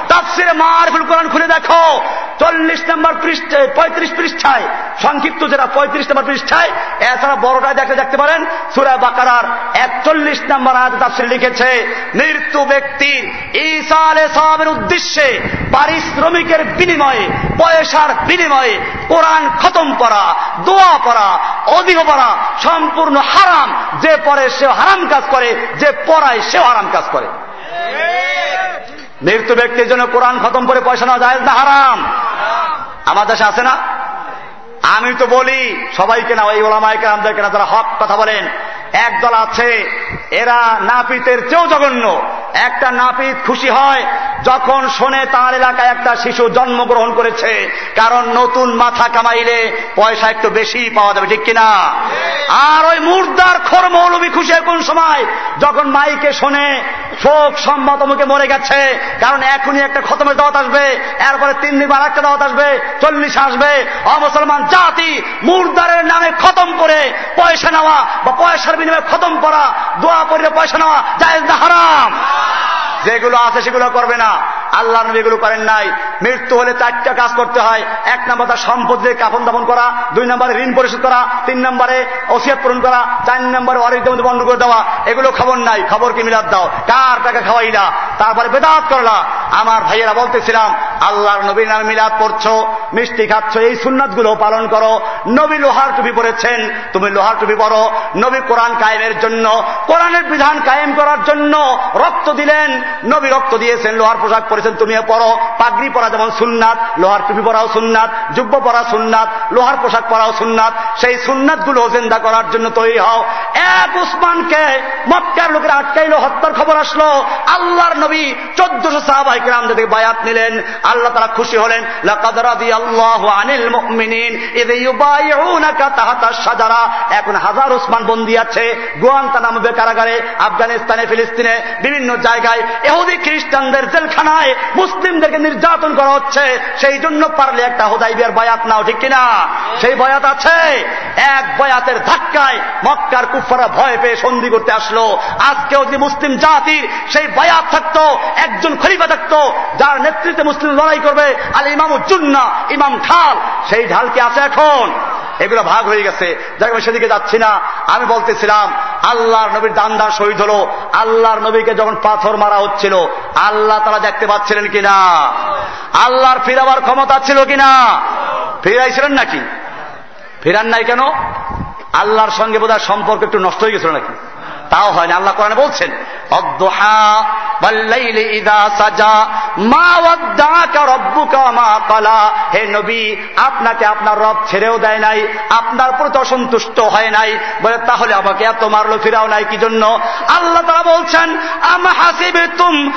তাফসিরে মারফুল কোরআন খুলে দেখো। চল্লিশ নম্বর পৃষ্ঠে পঁয়ত্রিশ পৃষ্ঠায়, সংক্ষিপ্ত যেটা পঁয়ত্রিশ নম্বর পৃষ্ঠায়, এছাড়া বড়টায় দেখে দেখতে পারেন, সুরা বাকারার একচল্লিশ নম্বর আয়াত তাফসির লিখেছে মৃত্যু ব্যক্তির ঈসা আলে উদ্দেশ্যে পারিশ্রমিকের বিনিময়ে, পয়সার বিনিময়ে কোরআন খতম করা দোয়া পড়া, অধিক পড়া, সম্পূর্ণ হারাম। যে পরে সে হারাম কাজ করে, যে পড়ায় সেও হারাম কাজ করে। মৃত্যু ব্যক্তির জন্য কোরআন খতম করে পয়সা নেওয়া যায় না হারাম? আমার দেশে আছে না? আমি তো বলি, সবাইকে না, ওই ওলামাইকে আমাদেরকে না যারা হক কথা বলেন, একদল আছে, এরা নাপিতের চেয়েও জঘন্য। একটা নাপিত খুশি হয় যখন শোনে তার এলাকায় একটা শিশু জন্মগ্রহণ করেছে। কারণ নতুন মাথা কামাইলে পয়সা একটু বেশি পাওয়া যাবে, ঠিক কিনা? আর ওই মুর্দার খর মৌলবী খুশি কোন সময়? যখন মাইকে শোনে, শোক সম্মত মুখে মরে গেছে, কারণ এখনই একটা খতমের দাওয়াত আসবে, এরপরে তিন দিন আর একটা দাওয়াত আসবে, চল্লিশ আসবে। অমুসলমান জাতি মুর্দারের নামে খতম করে পয়সা নেওয়া বা পয়সার বিনিময়ে খতম করা, দোয়া করে পয়সা নেওয়া জায়েজ না হারাম। যেগুলো আছে সেগুলো করবে না। আল্লাহ নবী এগুলো করেন নাই। মৃত্যু হলে চারটা কাজ করতে হয়। এক নম্বর তার সম্পত্তি কাপন দাপন করা, দুই নম্বরে ঋণ পরিশোধ করা, তিন নম্বরে ওসিয়ত পূরণ করা, চার নম্বরে অরিত বন্ধ করে দেওয়া, এগুলো খবর নাই। খবর কি মিলাদ দাও? কার টাকা খাওয়াইলা তারপরে বেদাত করলা। আমার ভাইয়েরা বলতেছিলাম, আল্লাহর নবীর নামে মিলাদ পড়ছো, মিষ্টি খাচ্ছ, এই সুন্নাতগুলো পালন করো। নবী লোহার টুপি পরেছেন, তুমি লোহার টুপি পরো। নবী কোরআন কায়েমের জন্য, কোরআনের বিধান কায়েম করার জন্য রক্ত দিলেন। নবী রক্ত দিয়েছেন লোহার পোশাক পরেছেন তুমি পরো পাগড়ি পরা যেমন সুন্নাত, লোহার টুপি পরাও সুন্নাত যুব্য পরা সুন্নাত, লোহার পোশাক পরাও সুন্নাত, সেই সুন্নাতগুলো জেন্দা করার জন্য তৈরি হও। এক উসমানকে মক্কার লোকের আটকাইলো, হত্যার খবর আসলো। আল্লাহর নবী চোদ্দশো সাহাবাহিক রাম থেকে বায়াত নিলেন, আল্লাহ তারা খুশি হলেন এখন হাজার উসমান বন্দী আছে গোয়ান্তা নামবে কারাগারে আফগানিস্তানে, ফিলিস্তিনে, বিভিন্ন জায়গায় এহুদি খ্রিস্টানদের জেলখানায়। মুসলিমদেরকে নির্যাতন করা হচ্ছে, সেই জন্য পারলে একটা হোদাই বিয়ার বয়াত নাও, ঠিক কিনা? সেই বয়াত আছে। এক বয়াতের ধাক্কায় মক্কার কুফারা ভয় পেয়ে সন্ধি করতে আসলো। আজকে যদি মুসলিম জাতির সেই বয়াত থাকতো, একজন খলিফা থাকতো, যার নেতৃত্বে মুসলিম লড়াই করবে, আল ইমাম উজ্জুন্না ইমাম ঢাল, সেই ঢাল কি আছে এখন? এগুলো ভাগ হয়ে গেছে। যাই আমি সেদিকে যাচ্ছি না। আমি বলতেছিলাম আল্লাহর নবীর দান্দার শহীদ হলো। আল্লাহর নবীকে যখন পাথর মারা হচ্ছিল, আল্লাহ তারা দেখতে পাচ্ছিলেন কিনা? আল্লাহর ফিরাবার ক্ষমতা ছিল কিনা? ফিরাইছিলেন নাকি? ফিরান নাই কেন? আল্লাহর সঙ্গে বোধহয় সম্পর্ক একটু নষ্ট হয়ে গেছিল নাকি? তাও হয় না আল্লাহ কোরআনে বলছেন হে নবী, আপনাকে আপনার রব ছেড়েও দেয় নাই, আপনার প্রতি অসন্তুষ্ট হয় নাই। বলে, তাহলে আমাকে এত মারলো ফিরাও নাই, কি জন্য? আল্লাহ তারা বলছেন, আম হাসিবে তুম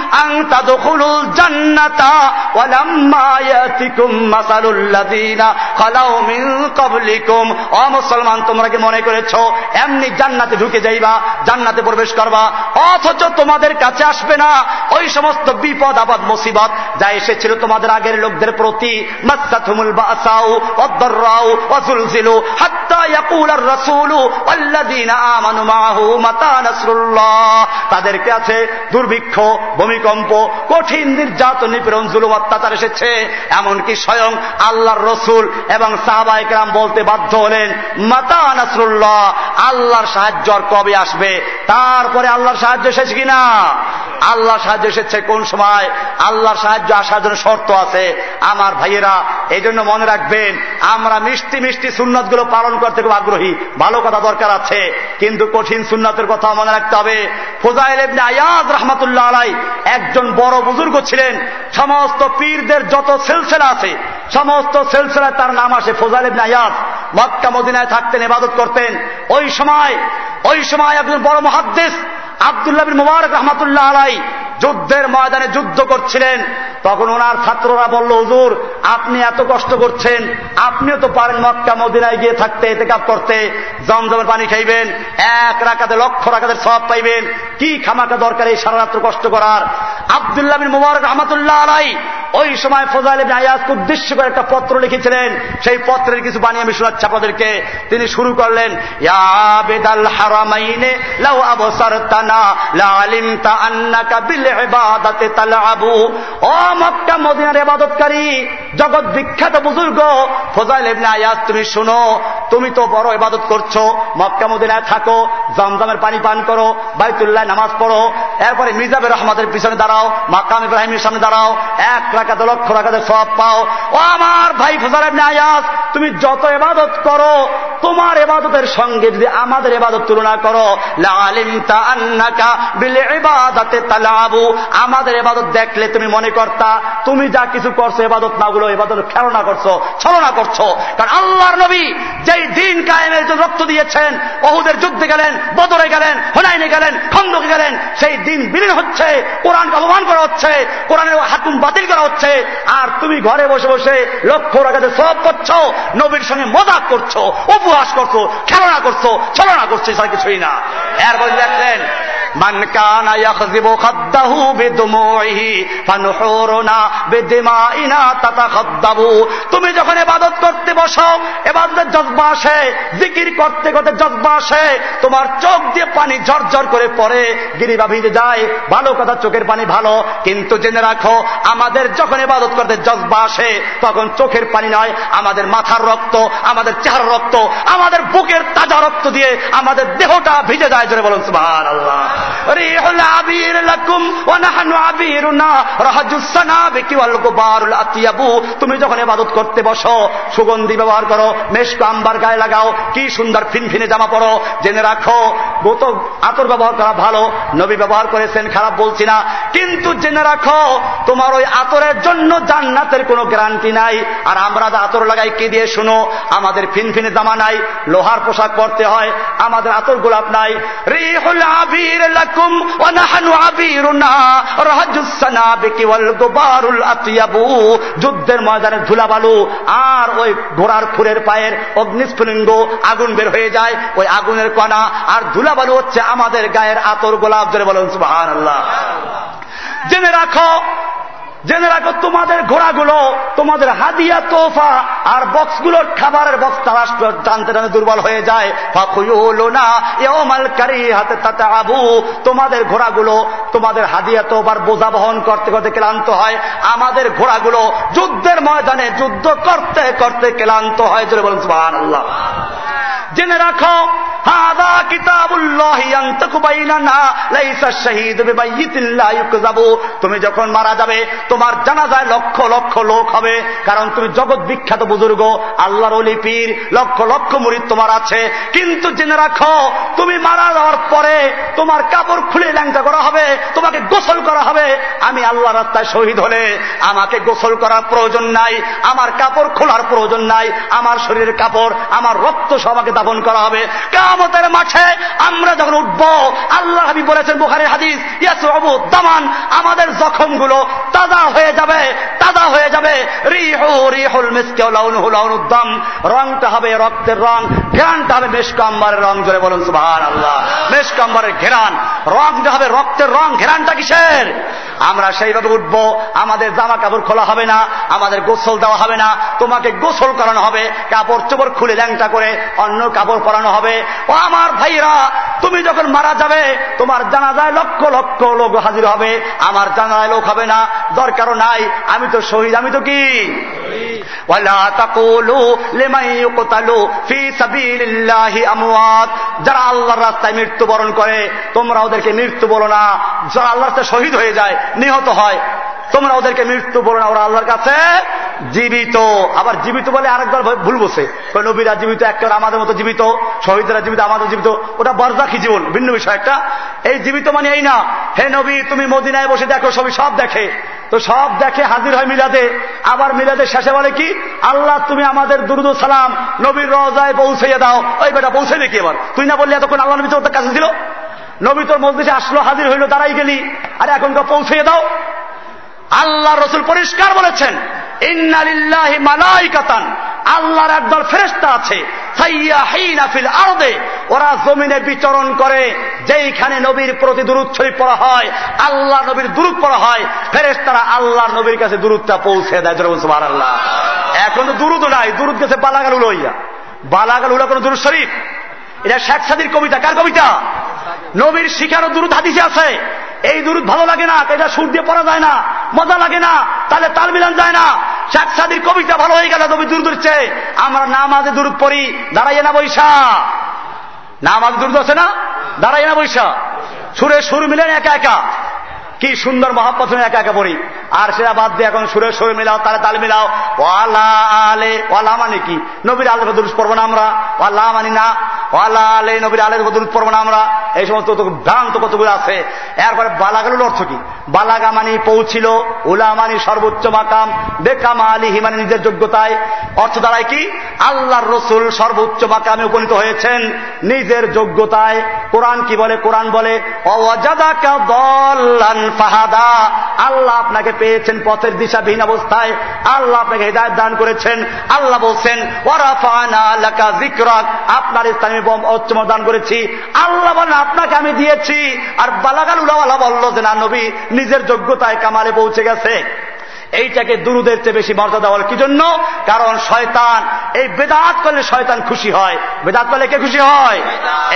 ও মুসলমান, তোমরা কি মনে করেছ, এমনি জান্নাতে ঢুকে যাইবা জান্নাতে প্রবেশ করবা। অথচ তোমাদের কাছে আসবে না। ওই সমস্ত বিপদ, আপদ, মুসিবত যা এসেছিল তোমাদের আগের লোকদের প্রতি। মাসাথুমুল বাসাউ ওয়াদ-দাররাউ ওয়াজুলজিলু হাত্তা ইয়াকুলার রাসূলু ওয়াল্লাযীনা আমানু মাআহু মাতা নাসরুল্লাহ। তাদের কাছে দুর্ভিক্ষ, ভূমিকম্প, কঠিন নির্যাতন, নিপীড়ন, জুলুম, অত্যাচার এসেছে। এমনকি স্বয়ং আল্লাহর রসুল এবং সাহাবাইকরাম বলতে বাধ্য হলেন, মাতা নাসরুল্লাহ, আল্লাহর সাহায্য কবে আসবে? তারপরে আল্লাহর সাহায্য এসেছে কিনা? আল্লাহ সাহায্য এসেছে কোন সময়? আল্লাহর সাহায্য আসার জন্য শর্ত আছে। আমার ভাইয়েরা এই জন্য মনে রাখবেন, আমরা মিষ্টি মিষ্টি সুন্নতগুলো পালন করতে খুব আগ্রহী। ভালো কথা দরকার আছে। কিন্তু কঠিন সুন্নতের কথা মনে রাখতে হবে। ফোজাইল ইবনে আয়াজ রহমতুল্লাহ আলাই একজন বড় বুজুর্গ ছিলেন। সমস্ত পীরদের যত সেলসেলা আছে সমস্ত সেলসেলায় তার নাম আসে ফোজাল ইবনে আয়াস মক্কা, মদিনায় থাকতেন, ইবাদত করতেন। ওই সময় ওই সময় একজন বড় মহাদ্দেশ আবদুল্লাহ মুবারক রহমাতুল্লাহ আলাই যুদ্ধের ময়দানে যুদ্ধ করছিলেন। তখন ওনার ছাত্ররা বলল, হুজুর, আপনি এত কষ্ট করছেন। আপনিও তো পারেন মক্কা, মদিনায় গিয়ে থাকতে এতে কাপ করতে। জমজমের পানি খাইবেন, এক রাখাতে লক্ষ রাখাতে সব পাইবেন। কি খামাকা দরকার এই সারা রাত্র কষ্ট করার? আবদুল্লাহ মুবারক রহমতুল্লাহ আলাই ওই সময় ফজাইল আয়াজকে উদ্দেশ্য করে একটা পত্র লিখেছিলেন। সেই পত্রের কিছু বানিয়ে আমি শোনাচ্ছি আপনাদেরকে। তিনি শুরু করলেন বেদাল হারামাইনে, লাউ আবসারতানা লা আলিমতা আন্নাকা বিল ইবাদাতে বিখ্যাত বুজুর্গ, ফজাইল আয়াজ, তুমি শুনো, তুমি তো বড় ইবাদত করছ। মক্কা, মদিনায় থাকো, জমজমের পানি পান করো, বাইতুল্লাহ নামাজ পড়ো, এরপরে মির্জাবের রহমতের পিছনে দাঁড়াও, মাকাম ইব্রাহিমের সামনে দাঁড়াও, এক রাখাতে লক্ষ রাখাতে সব পাও। ও আমার ভাই ফজার ইবনে আয়াজ, তুমি যত এবাদত করো, তোমার এবাদতের সঙ্গে যদি আমাদের এবাদত তুলনা করো লালিমতা আন্নাকা বিল ইবাদাতে তালাবু আমাদের এবাদত দেখলে তুমি মনে করতা, তুমি যা কিছু করছ এবাদত না গুলো এবাদত খেলনা করছ, ছলনা করছ। কারণ আল্লাহর নবী যেই দিন কায়েমের জন্য রক্ত দিয়েছেন বহুদের যুদ্ধে গেলেন, বদরে গেলেন হোনাইনে গেলেন, খন্দকে গেলেন, সেই দিন বিলীন হচ্ছে, কোরআনকে অপমান করা হচ্ছে, কোরআনের হাকুম বাতিল করা হচ্ছে, আর তুমি ঘরে বসে বসে লক্ষ্য রাখাতে সব করছ, নবীর সঙ্গে মজাক করছ, উপহাস করছ, খেলনা করছ, ছলনা করছ এছাড়া কিছুই না। এরপর দেখলেন মান কানা ইয়াখযিবু খাদ্দাহু বিদুমুইহি ফানুহুরুনা বিদিমাইনা তাতাখাদ্দাবু। তুমি যখন এবাদত করতে বসো এবার জজবা আসে, জিকির করতে করতে জজবা আসে, তোমার চোখ দিয়ে পানি ঝরঝর করে পড়ে, গিরিবা ভিজে যায়, ভালো কথা চোখের পানি ভালো, কিন্তু জেনে রাখো, আমাদের যখন এবাদত করতে জজবা আসে, তখন চোখের পানি নয়, আমাদের মাথার রক্ত, আমাদের চেহারা রক্ত, আমাদের বুকের তাজা রক্ত দিয়ে আমাদের দেহটা ভিজে যায়, জোরে বলুন, সুবহানাল্লাহ। তুমি যখন এবাদত করতে বসো, সুগন্ধি ব্যবহার করো, মেশক আম্বার গায়ে লাগাও, কি সুন্দর ফিনফিনে জামা পড়ো জেনে রাখো গত আতর ব্যবহার করা ভালো, নবী ব্যবহার করেছেন, খারাপ বলছি না। কিন্তু জেনে রাখো, তোমার ওই আতরের জন্য জান্নাতের কোনো গ্যারান্টি নাই। আর আমরা আতর লাগাই, কি দিয়ে শুনো? আমাদের ফিনফিনে জামা নাই, লোহার পোশাক পরতে হয়, আমাদের আতর গোলাপ নাই। রিহুল আবির যুদ্ধের ময়দানে ধুলাবালু আর ওই ঘোড়ার খুরের পায়ের অগ্নিস্ফুলিঙ্গ আগুন বের হয়ে যায়, ওই আগুনের কণা। আর ধুলাবালু হচ্ছে আমাদের গায়ের আতর গোলাপ ধরে বলুন সুবহানাল্লাহ। জেনে রাখো জেনে রাখো, তোমাদের ঘোড়াগুলো, তোমাদের হাদিয়া তোফা আর বক্সগুলোর খাবারের বক্স তারা টানতে টানতে দুর্বল হয়ে যায়। হাতে তাতে আবু তোমাদের ঘোড়াগুলো, তোমাদের হাদিয়া তোফার বোঝা বহন করতে করতে ক্লান্ত হয়। আমাদের ঘোড়াগুলো যুদ্ধের ময়দানে যুদ্ধ করতে করতে ক্লান্ত হয়। জেনে রাখো তুমি যখন মারা যাবে, তোমার জানাজায় লক্ষ লক্ষ লোক হবে। কারণ তুমি জগৎ বিখ্যাত বুজুর্গ, আল্লাহর ওলি পীর, লক্ষ লক্ষ মুরিদ তোমার আছে। কিন্তু জেনে রাখো, তুমি মারা যাওয়ার পরে তোমার কাপড় খুলে ল্যাংটা করা হবে, তোমাকে গোসল করা হবে। আমি আল্লাহ রাস্তায় শহীদ হলে আমাকে গোসল করার প্রয়োজন নাই, আমার কাপড় খোলার প্রয়োজন নাই, আমার শরীরের কাপড়, আমার রক্ত সবাকে দাপন করা হবে। কামতের মাঠে আমরা যখন উঠব, আল্লাহ হাবি বলেছেন বুখারের হাদিস ইয়াসু দামান, আমাদের জখমগুলো তাজা হয়ে যাবে, তাজা হয়ে যাবে। রিহু, রিহুল মিসকে, লাউনুহু লাউনুদ্দাম রংটা হবে রক্তের রং ঘেরানটা হবে মেশকাম্বারের রং, জোরে বলুন সুবহান আল্লাহ মেশকাম্বারের ঘেরান রংটা হবে রক্তের রং ঘেরানটা কিসের? আমরা সেইভাবে উঠবো, আমাদের জামা কাপড় খোলা হবে না, আমাদের গোসল দেওয়া হবে না, তোমাকে গোসল করানো হবে, কাপড় চোপড় খুলে ল্যাংটা করে অন্য কাপড় পরানো হবে। ও আমার ভাইরা তুমি যখন মারা যাবে, তোমার জানাজায় লক্ষ লক্ষ লোক হাজির হবে, আমার জানাজায় লোক হবে না, দরকারও নাই, আমি তো শহীদ, আমি তো কি? যারা আল্লাহর রাস্তায় মৃত্যুবরণ করে, তোমরা ওদেরকে মৃত্যু বলো না। যারা আল্লাহ শহীদ হয়ে যায়, নিহত হয়, তোমরা ওদেরকে মৃত্যু বলো না। ওরা আল্লাহর কাছে জীবিত। আবার জীবিত বলে আরেকবার ভুল বসে নবীরা জীবিত একটা আমাদের মতো জীবিত, শহীদরা জীবিত, আমাদের জীবিত। ওটা বরজাখি জীবন, ভিন্ন বিষয় একটা। এই জীবিত মানে এই না, হে নবী, তুমি মদিনায় বসে দেখো, সবই সব দেখে। তো সব দেখে হাজির হয় মিলাদে। আবার মিলাদের শেষে বলে কি, আল্লাহ তুমি আমাদের দুরুদ সালাম নবীর রজায় পৌঁছাইয়ে দাও। ওই বেটা পৌঁছে দেখি এবার? তুই না বললি এতক্ষণ আল্লাহ নবী তোর কাছে ছিল? নবী তোর মসজিদে আসলো, হাজির হইল, দাঁড়াই গেলি। আর এখন পৌঁছে দাও। আল্লাহ রসুল পরিষ্কার বলেছেন আল্লাহর একদল ফেরেস্তা আছে ওরা জমিনে বিচরণ করে, যেইখানে নবীর প্রতি শরীফ পড়া হয়, আল্লাহ নবীর দূরত পড়া হয় ফেরেস্তারা আল্লাহর নবীর কাছে দূরতটা পৌঁছে দেয় আল্লাহ এখন তো দূরত নাই দূরত গেছে বালাগাল উলইয়া। বালাগাল উলা কোন দূর শরীফ? এটা শেখ সাদির কবিতা, কার কবিতা? নবীর শিখারও দূরত হাদিসে আছে। এই দূরত ভালো লাগে না এটা সুর দিয়ে পড়া যায় না, মজা লাগে না, তাহলে তাল মিলান যায় না। শেখ সাদির কবিতা ভালো হয়ে গেল নবী দূর দূরছে আমরা নামাজে দূরত পড়ি, দাঁড়াইয়ে না বৈশা। নামাজ দূর আছে না? দাঁড়াইয়ে না বৈশা। সুরে সুর মিলেন একা একা। কি সুন্দর মহাপথ একা একা পড়ি। আর সেটা বাদ দিয়ে এখন সুরে সুরে মিলাও, তালে তাল মিলাও। ওয়ালা আলে, ওয়ালা মানে কি? নবীর আলে দুরুস পড়ব না আমরা। ওয়ালা মানি না। ওয়ালা আলে নবীর আলে দুরুস পড়ব না আমরা। এই সমস্ত ভ্রান্ত কতগুলো আছে। এরপরে বালাগালুর অর্থ কি? বালাগা মানি পৌঁছিল, উলা মানি সর্বোচ্চ মাকাম বেকামা আলী হিমানি নিজের যোগ্যতায়। অর্থ দাঁড়ায় কি? আল্লাহর রসুল সর্বোচ্চ মাকামে উপনীত হয়েছেন নিজের যোগ্যতায়। কোরআন কি বলে? কোরআন বলে অজাদাকা দল্লান ফাহাদা। আল্লাহ আপনাকে পেয়েছেন পথের দিশাবিহীন অবস্থায়। আল্লাহ আপনাকে হৃদায়ত দান করেছেন। আল্লাহ বলছেন আপনার স্থানে উচ্চম দান করেছি। আল্লাহ বলেন, আপনাকে আমি দিয়েছি। আর বালাগাল উলাওয়ালা বলল যে, না নবী, নিজের যোগ্যতায় কামালে পৌঁছে গেছে। এইটাকে দুরুদের চেয়ে বেশি মর্যাদা দেওয়ার কি জন্য? কারণ শয়তান, এই বেদাত করলে শয়তান খুশি হয়। বেদাত করলে কে খুশি হয়?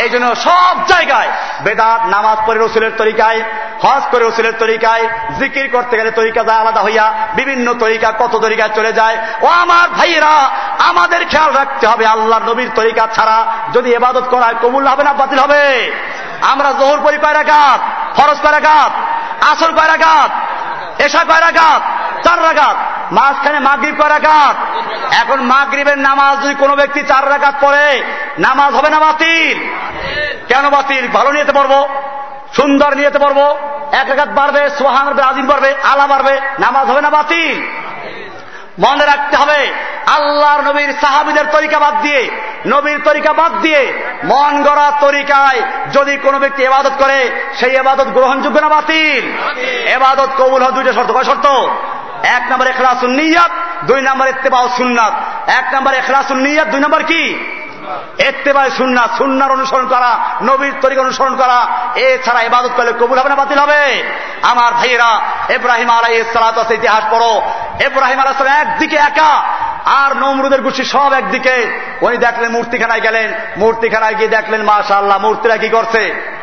এই জন্য সব জায়গায় বেদাত, নামাজ পড়ে রসুলের তরিকায়, হজ করে রসুলের তরিকায়, জিকির করতে গেলে তরিকা যায় আলাদা হইয়া বিভিন্ন তরিকা কত তরিকায় চলে যায়। ও আমার ভাইয়েরা, আমাদের খেয়াল রাখতে হবে আল্লাহ নবীর তরিকা ছাড়া যদি এবাদত করা হয় কবুল হবে না বাতিল হবে? আমরা জোহর পরি কয় রাগাত ফরজ কয় রাগাত আসর কয় রাগাত এসা কয় রাগাত চার রাগাত মাঝখানে মাগরীব কয় রাগাত এখন মাগরীবের নামাজ যদি কোনো ব্যক্তি চার রাগাত পড়ে নামাজ হবে না বাতিল? কেন বাতিল? ভালো নিয়েতে পারব সুন্দর নিয়েতে পারব এক রাগাত বাড়বে সোহান আজিম বাড়বে আলা বাড়বে নামাজ হবে না বাতিল? মনে রাখতে হবে আল্লাহর নবীর সাহাবিদের তরিকা বাদ দিয়ে নবীর তরিকা বাদ দিয়ে মন গড়া তরিকায় যদি কোনো ব্যক্তি এবাদত করে সেই এবাদত গ্রহণযোগ্য না বাতিল? এবাদত কবুল হয় দুইটা শর্ত। কয় শর্ত? এক নম্বর এখলাসুন নিয়াত, দুই নম্বর এত্তেবা সুন্নাত। এক নম্বর এখলাসুন নিয়াত, দুই নম্বর কি? এত্তেবায় সুন্না সুন্নার অনুসরণ করা, নবীর তরিকা অনুসরণ করা। এছাড়া ইবাদত করলে কবুল হবে না, বাতিল হবে? আমার ভাইয়েরা এব্রাহিম আলাই সালাত ইতিহাস পড়ো। এব্রাহিম আলাহ একদিকে একা, আর নমরুদের গুছি সব একদিকে। উনি দেখলেন মূর্তিখানায় গেলেন, মূর্তিখানায় গিয়ে দেখলেন মাশা আল্লাহ মূর্তিরা কি করছে?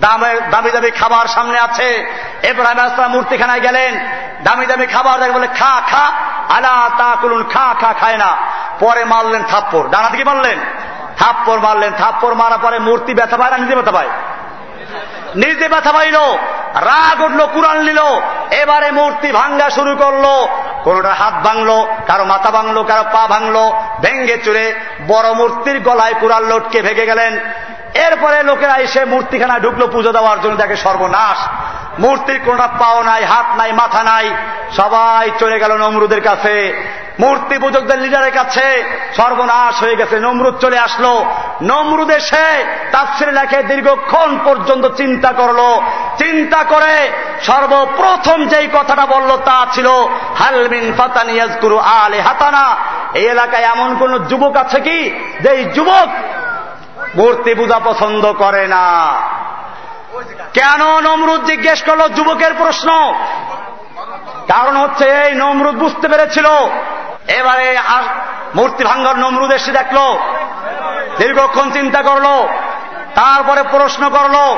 দামি দামি খাবার সামনে আছে। এব্রাহিম আসলাম মূর্তিখানায় গেলেন। দামি দামি খাবার দেখে বলে, খা খা। আলা তা করুন খা খা, খায় না। পরে মারলেন থাপ্পর ডানা দিকে মারলেন। থাপ্পড় মারলেন। থাপ্পড় মারা পরে মূর্তি ব্যথা পায় না, নিজে ব্যথা পায়? নিজে ব্যথা পাইল। রাগ উঠল কুরান নিল। এবারে মূর্তি ভাঙ্গা শুরু করল। কোনটা হাত ভাঙলো, কারও মাথা ভাঙলো, কারও পা ভাঙলো, ভেঙ্গে চুরে বড় মূর্তির গলায় কুরাল লটকে ভেঙে গেলেন। এরপরে লোকেরা এসে মূর্তিখানায় ঢুকলো পুজো দেওয়ার জন্য, দেখে সর্বনাশ। মূর্তির কোনটা পাও নাই, হাত নাই, মাথা নাই, সবাই চলে গেল নমরুদের কাছে। মূর্তি পূজকদের লিডারের কাছে সর্বনাশ হয়ে গেছে, নমরুদ চলে আসলো। নমরুদ এসে তাফসির লেখে, দীর্ঘক্ষণ পর্যন্ত চিন্তা করল। চিন্তা করে সর্বপ্রথম যেই কথাটা বলল তা ছিল হালমিন ফাতানিয়াজ গুরু আলে হাতানা এই এলাকায় এমন কোন যুবক আছে কি? যেই যুবক মূর্তি পূজা পছন্দ করে না। কেন নমরুদ জিজ্ঞেস করল? যুবকের প্রশ্ন। কারণ হচ্ছে এই নমরুদ বুঝতে পেরেছিল। এবারে মূর্তি ভাঙ্গার নমরুদ এসে দেখল। দীর্ঘক্ষণ চিন্তা করল। তারপরে প্রশ্ন করল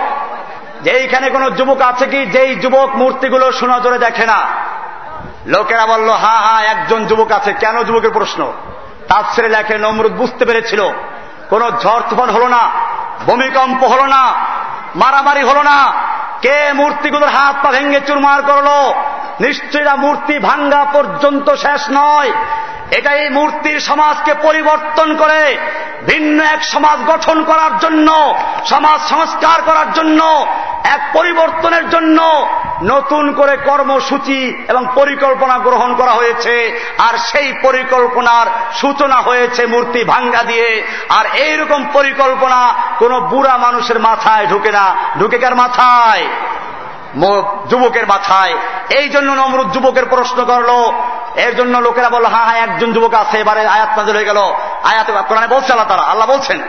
যে এইখানে কোন যুবক আছে কি? যেই যুবক মূর্তিগুলো সুনজরে দেখে না। লোকেরা বলল, হা হা, একজন যুবক আছে। কেন? যুবকের প্রশ্ন। তার ছেড়ে লেখে নমরুদ বুঝতে পেরেছিল। কোন ঝড় তুফান হল না, ভূমিকম্প হল না, মারামারি হল না। কে মূর্তিগুলোর হাত পা ভেঙে চুরমার করল? নিশ্চয়ই মূর্তি ভাঙ্গা পর্যন্ত শেষ নয়। এটা এই মূর্তির সমাজকে পরিবর্তন করে, ভিন্ন এক সমাজ গঠন করার জন্য, সমাজ সংস্কার করার জন্য, এক পরিবর্তনের জন্য নতুন করে কর্মসূচি এবং পরিকল্পনা গ্রহণ করা হয়েছে, আর সেই পরিকল্পনার সূচনা হয়েছে মূর্তি ভাঙ্গা দিয়ে, আর এইরকম পরিকল্পনা কোন বুড়া মানুষের মাথায় ঢুকে না। ঢুকে কার মাথায়? যুবকের মাথায়। এই জন্য নমরুদ যুবকের প্রশ্ন করল। এর জন্য লোকেরা বলল হ্যাঁ হ্যাঁ একজন যুবক আছে, এবারে আয়াত নাজল হয়ে গেল। আয়াত বলছে আল্লাহ তারা আল্লাহ বলছেন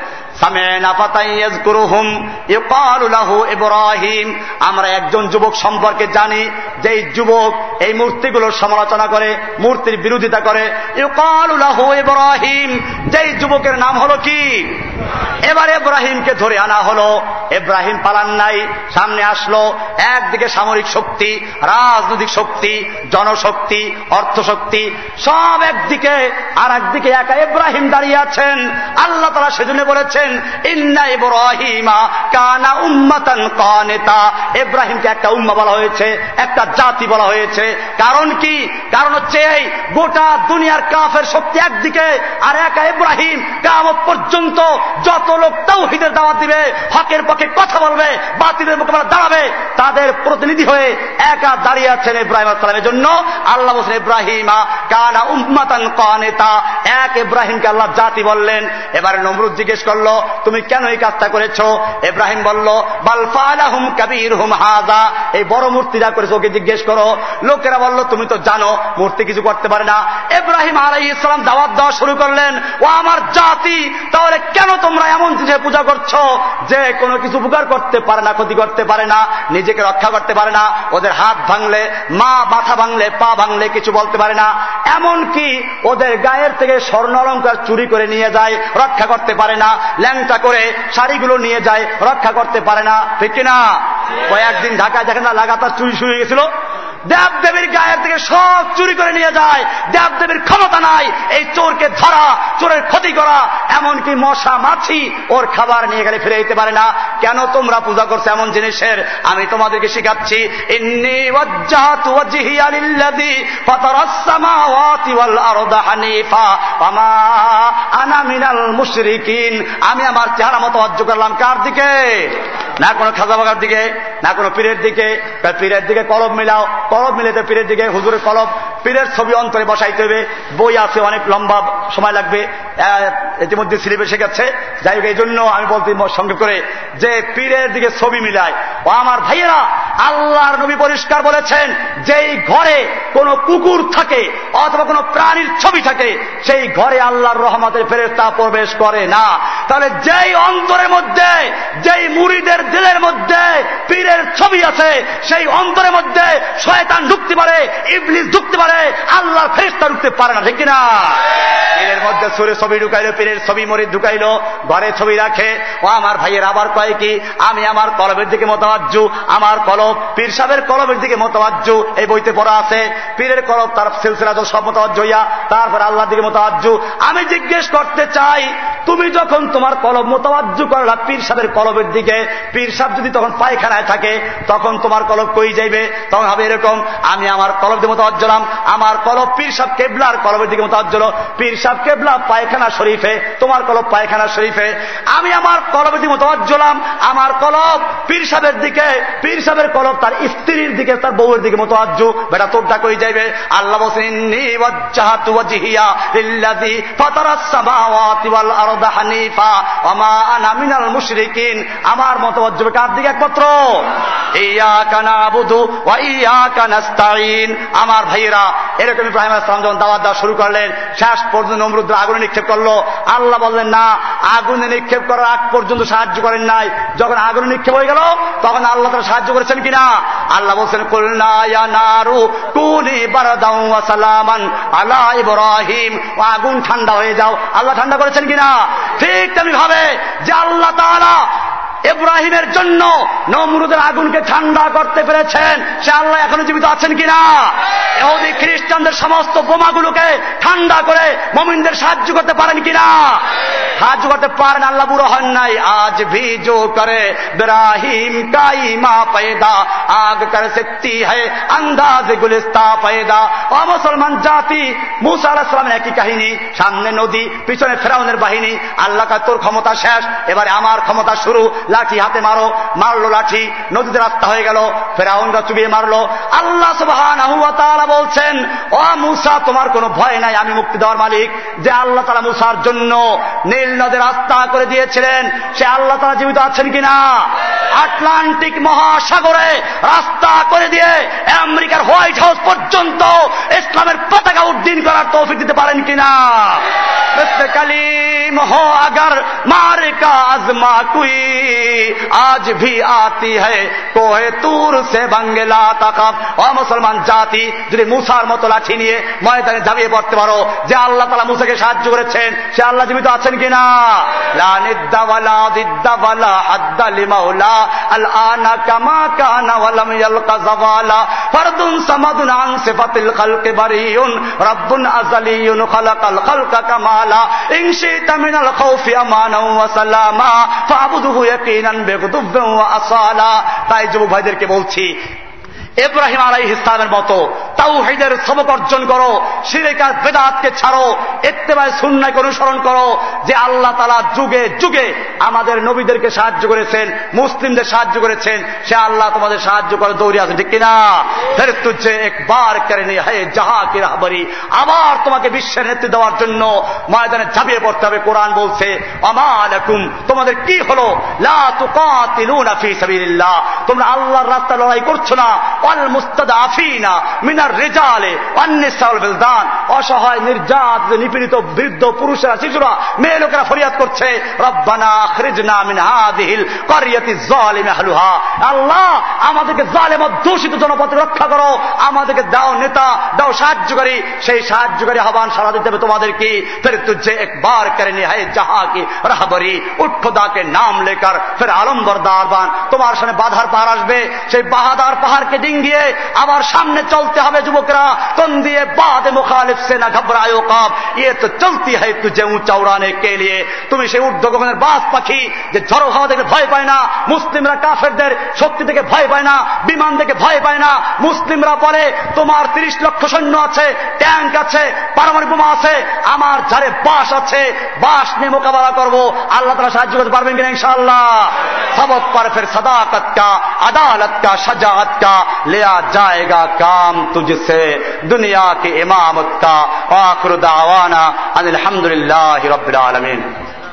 আমরা একজন যুবক সম্পর্কে জানি যে যুবক এই মূর্তিগুলোর সমালোচনা করে, মূর্তির বিরোধিতা করে। ইব্রাহিম, যেই যুবকের নাম হলো কি? এবার এব্রাহিমকে ধরে আনা হলো। এব্রাহিম পালান নাই, সামনে আসলো। একদিকে সামরিক শক্তি, রাজনৈতিক শক্তি, জনশক্তি, অর্থশক্তি, সব একদিকে আর একদিকে একা এব্রাহিম দাঁড়িয়ে আছেন। আল্লাহ তারা সেজন্য বলেছেন, ইন্না ইব্রাহিমা কানা উম্মাতান কানেতা। এব্রাহিমকে একটা উম্মা বলা হয়েছে, একটা জাতি বলা হয়েছে। কারণ কি? কারণ হচ্ছে এই, গোটা দুনিয়ার কাফের শক্তি একদিকে, আর একা ইব্রাহিম কামত পর্যন্ত যত লোক তৌহিদের দাওয়াত দিবে, হকের পক্ষে কথা বলবে, বাতিলের মোকাবেলা দাঁড়াবে, তাদের প্রতিনিধি হয়ে একা দাঁড়িয়ে আছেন ইব্রাহিম আসসালামের জন্য। আল্লাহ বলছেন, ইব্রাহিমা, কানা উম্মাতান কানেতা। এক ইব্রাহিমকে আল্লাহ জাতি বললেন। এবারে নমরুদ জিজ্ঞেস করল, তুমি কেন এই কাজটা করেছ? ইব্রাহিম বলল বালফালাহুম কবির হুম হাজা এই বড় মূর্তিটা করেছে, ওকে জিজ্ঞেস করো। লোকেরা বলল, তুমি তো জানো, মূর্তি কিছু করতে পারে না। ইব্রাহিম আলাই ইসলাম দাওয়াত দেওয়া শুরু করলেন, ও আমার জাতি, তাহলে কেন তোমরা এমন জিনিসের পূজা করছ? যে কোনো কিছু উপকার করতে পারে না, ক্ষতি করতে পারে না, নিজেকে রক্ষা করতে পারে না, ওদের হাত ভাঙলে, মা মাথা ভাঙলে, পা ভাঙলে কিছু বলতে পারে না। এমন কি ওদের গায়ের থেকে স্বর্ণ অলঙ্কার চুরি করে নিয়ে যায়, রক্ষা করতে পারে না। ল্যাংটা করে শাড়িগুলো নিয়ে যায়, রক্ষা করতে পারে না। ঠিক কিনা? কয়েকদিন ঢাকায় দেখেন না, লাগাতার চুরি শুরু গেছিল। দেবদেবীর গায়ের থেকে সব চুরি করে নিয়ে যায়। দেবদেবীর ক্ষমতা নাই। এই চোরকে ধরা, চোরের ক্ষতি করা, এমনকি মশা, মাছি ওর খাবার নিয়ে গেলে ফিরে দিতে পারে না। কেন তোমরা পূজা করছ এমন জিনিসের? আমি তোমাদেরকে শিখাচ্ছি। আমি আমার চেহারা মতো অর্জ করলাম কার দিকে? না কোনো খাজা বাগার দিকে, না কোনো পীরের দিকে। পীরের দিকে কলম মিলাও কলব মিলেতে পীরের দিকে। হুজুরের কলব পীরের ছবি অন্তরে বসাইতে হবে। বই আছে, অনেক লম্বা সময় লাগবে। ইতিমধ্যে স্লিপ এসে গেছে। যাই হোক এই জন্য আমি বলতে সঙ্গে করে যে পীরের দিকে ছবি মিলায়। ও আমার ভাইয়েরা, আল্লাহর নবী পরিষ্কার বলেছেন, যেই ঘরে কোন কুকুর থাকে অথবা কোন প্রাণীর ছবি থাকে, সেই ঘরে আল্লাহর রহমতের ফেরেস্তা প্রবেশ করে না। তাহলে যেই অন্তরের মধ্যে, যেই মুড়িদের দিলের মধ্যে পীরের ছবি আছে, সেই অন্তরের মধ্যে শয়তান ঢুকতে পারে, ইবলিস ঢুকতে পারে, আল্লাহর ফেরেস্তা ঢুকতে পারে না, ঠিক কিনা? পীরের মধ্যে সুরে ছবি ঢুকাইলো, পীরের ছবি মরি ঢুকাইলো, ঘরে ছবি রাখে। ও আমার ভাইয়ের আবার কয় কি? আমি আমার কলবের দিকে মতবাজ্জু, আমার কলব পীর সাহেবের কলবের দিকে মতবাজ্জু, এই বইতে পড়া আছে, পীরের কলব তার সিলসিলা সব মতবাজ্য হইয়া, তারপর আল্লাহর দিকে মতবাজ্জু। আমি জিজ্ঞেস করতে চাই, তুমি যখন তোমার কলব মোতাবাজ্জু করলা পীর সাহেবের কলবের দিকে, পীর সাহেব যদি তখন পায়খানায় থাকে, তখন তোমার কলব কই যাইবে? তখন হবে এরকম, আমি আমার কলব দিয়ে মোতাবাজ্জলাম আমার কলব পীর সাহেব কেবলার কলবের দিকে মোতাবাজ্জল পীর সাহেব কেবলা পায়খানা শরীফে তোমার কলব পায়খানা শরীফে। আমি আমার কলবের দিকে মোতাবাজ্জলাম আমার কলব পীর সাহেবের দিকে পীর সাহেবের কলব তার স্ত্রীর দিকে তার বউয়ের দিকে মোতাবাজ্জু বেটা তোরটা কই যাইবে? আল্লাহ বসেন ওয়াজ্জাহাতু ওয়াজহিয়া লিল্লাযী ফাতারাস সামাওয়াতি ওয়াল আরদা হানিফা ওয়া আনা মিনাল মুশরিকিন। আমার মতবাদ কার দিকে একমাত্র? ইয়াকা নাবুদু ওয়া ইয়াকা নাস্তাইন আমার ভাইয়েরা এরকম ইব্রাহিম আলাইহিস সালাম যখন দাওয়াত দেওয়া শুরু করলেন, শেষ পর্যন্ত নমরুদ আগুনে নিক্ষেপ করল। আল্লাহ বললেন, না, আগুনে নিক্ষেপ করার আগ পর্যন্ত সাহায্য করেন নাই। যখন আগুনে নিক্ষেপ হয়ে গেল, তখন আল্লাহ তারা সাহায্য করেছেন কিনা? আল্লাহ বলছেন আলা ইব্রাহিম। আগুন ঠান্ডা হয়ে যাও। আল্লাহ ঠান্ডা করেছেন কিনা? ঠিক তেমনি ভাবে যে আল্লাহ তাআলা এব্রাহিমের জন্য নমরুদের আগুনকে ঠান্ডা করতে পেরেছেন। সে আল্লাহ এখনও জীবিত আছেন কিনা? এহদি খ্রিস্টানদের সমস্ত বোমাগুলোকে ঠান্ডা করে মমিনদের সাহায্য করতে পারেন কিনা? সাহায্য করতে পারেন আল্লাহ, বুড়ো হন নাই। আজ ভি জো করে ব্রাহিম কাইমা পেদা আগ করে সত্যি হয় আন্দাজ গুলিস্তা পেদা ও মুসলমান জাতি, মুসা আল্লাহ একই কাহিনী। সামনে নদী, পিছনে ফেরাউনের বাহিনী। আল্লাহ তোর ক্ষমতা শেষ, এবারে আমার ক্ষমতা শুরু। লাঠি হাতে মারো, মারলো লাঠি, নদীতে রাস্তা হয়ে গেল, ফেরাউনরা চুবিয়ে মারলো। আল্লাহ সুবাহা বলছেন, ও মুসা, তোমার কোনো ভয় নাই, আমি মুক্তি দেওয়ার মালিক। যে আল্লাহ তালা মুসার জন্য নীল নদে রাস্তা করে দিয়েছিলেন, সে আল্লাহ তালা জীবিত আছেন কিনা? আটলান্টিক মহাসাগরে রাস্তা করে দিয়ে আমেরিকার হোয়াইট হাউস পর্যন্ত ইসলামের পতাকা উদ্দিন করার তৌফিক দিতে পারেন কিনা? কালিম হো আগার, মার কাজ মা কুই আজ ভি আতি হ্যায়। কোহে তুর সে বাঙ্গেলা তাকাব অ মুসলমান জাতি, যদি মুসার মতো লাঠি নিয়ে ময়দানে ঝাঁপিয়ে পড়তে পারো, যে আল্লাহ তালা মুসাকে সাহায্য করেছেন, সে আল্লাহ জীবিত আছেন কিনা? আল্লাহ তাই যুবক ভাইদেরকে বলছি এব্রাহিম আলাই ইসলামের মতো তাও হেদের সবক অর্জন করো সিরেকার বেদাতকে ছাড়ো এত্তেবায় সুন্নাকে অনুসরণ করো, যে আল্লাহ তালা যুগে যুগে আমাদের নবীদেরকে সাহায্য করেছেন, মুসলিমদের সাহায্য করেছেন, সে আল্লাহ তোমাদের সাহায্য করে দৌড়ে আছে, ঠিক কিনা? ফের তুঝে একবার করেনি হে জাহা কি রাহবরি, আবার তোমাকে বিশ্বের নেতৃত্ব দেওয়ার জন্য ময়দানে ঝাঁপিয়ে পড়তে হবে, কোরআন বলছে আমালাকুম তোমাদের কি হলো? লা তুকাতিলুনা ফি সাবিলিল্লাহ তোমরা আল্লাহর রাস্তায় লড়াই করছ না অল অসহায়, নির্যাত, নিপীড়িত, বৃদ্ধ, পুরুষেরা, শিশুরা, মেয়ে লোকেরা ফরিয়াদ করছে। আল্লাহ, আমাদেরকে জালেম দূষিত রক্ষা করো। আমাদেরকে দাও নেতা, দাও সাহায্যকারী। সেই সাহায্যকারী সারা দিতে হবে তোমাদেরকে ফের তুঝে একবার করেনি কি রাহবরি নাম লেকার ফের আলম্বর দারবান তোমার সামনে বাধার পাহাড় আসবে। সেই বাহাদার পাহাড়কে মিটিং দিয়ে আবার সামনে চলতে হবে যুবকরা। কোন দিয়ে বাদ মুখালিফ সে না ঘবরায় কাপ ইয়ে তো চলতি হয় তু যে উড়ানে কে লিয়ে তুমি সেই উর্ধ্ব গগনের বাস পাখি যে ঝড়ো হওয়া থেকে ভয় পায় না। মুসলিমরা কাফেরদের শক্তি থেকে ভয় পায় না, বিমান থেকে ভয় পায় না। মুসলিমরা বলে, তোমার তিরিশ লক্ষ সৈন্য আছে, ট্যাঙ্ক আছে, পারমাণবিক বোমা আছে, আমার ঝাড়ে বাস আছে, বাস নিয়ে মোকাবেলা করব। আল্লাহ তারা সাহায্য করতে পারবেন কিনা ইনশাআল্লাহ? সবত পারে ফের সাদাকত কা আদালত কা लिया जाएगा काम तुझसे दुनिया की इमामत का आखिर दावाना अनिल हमदुलिल्लाह रब्बिल आलमीन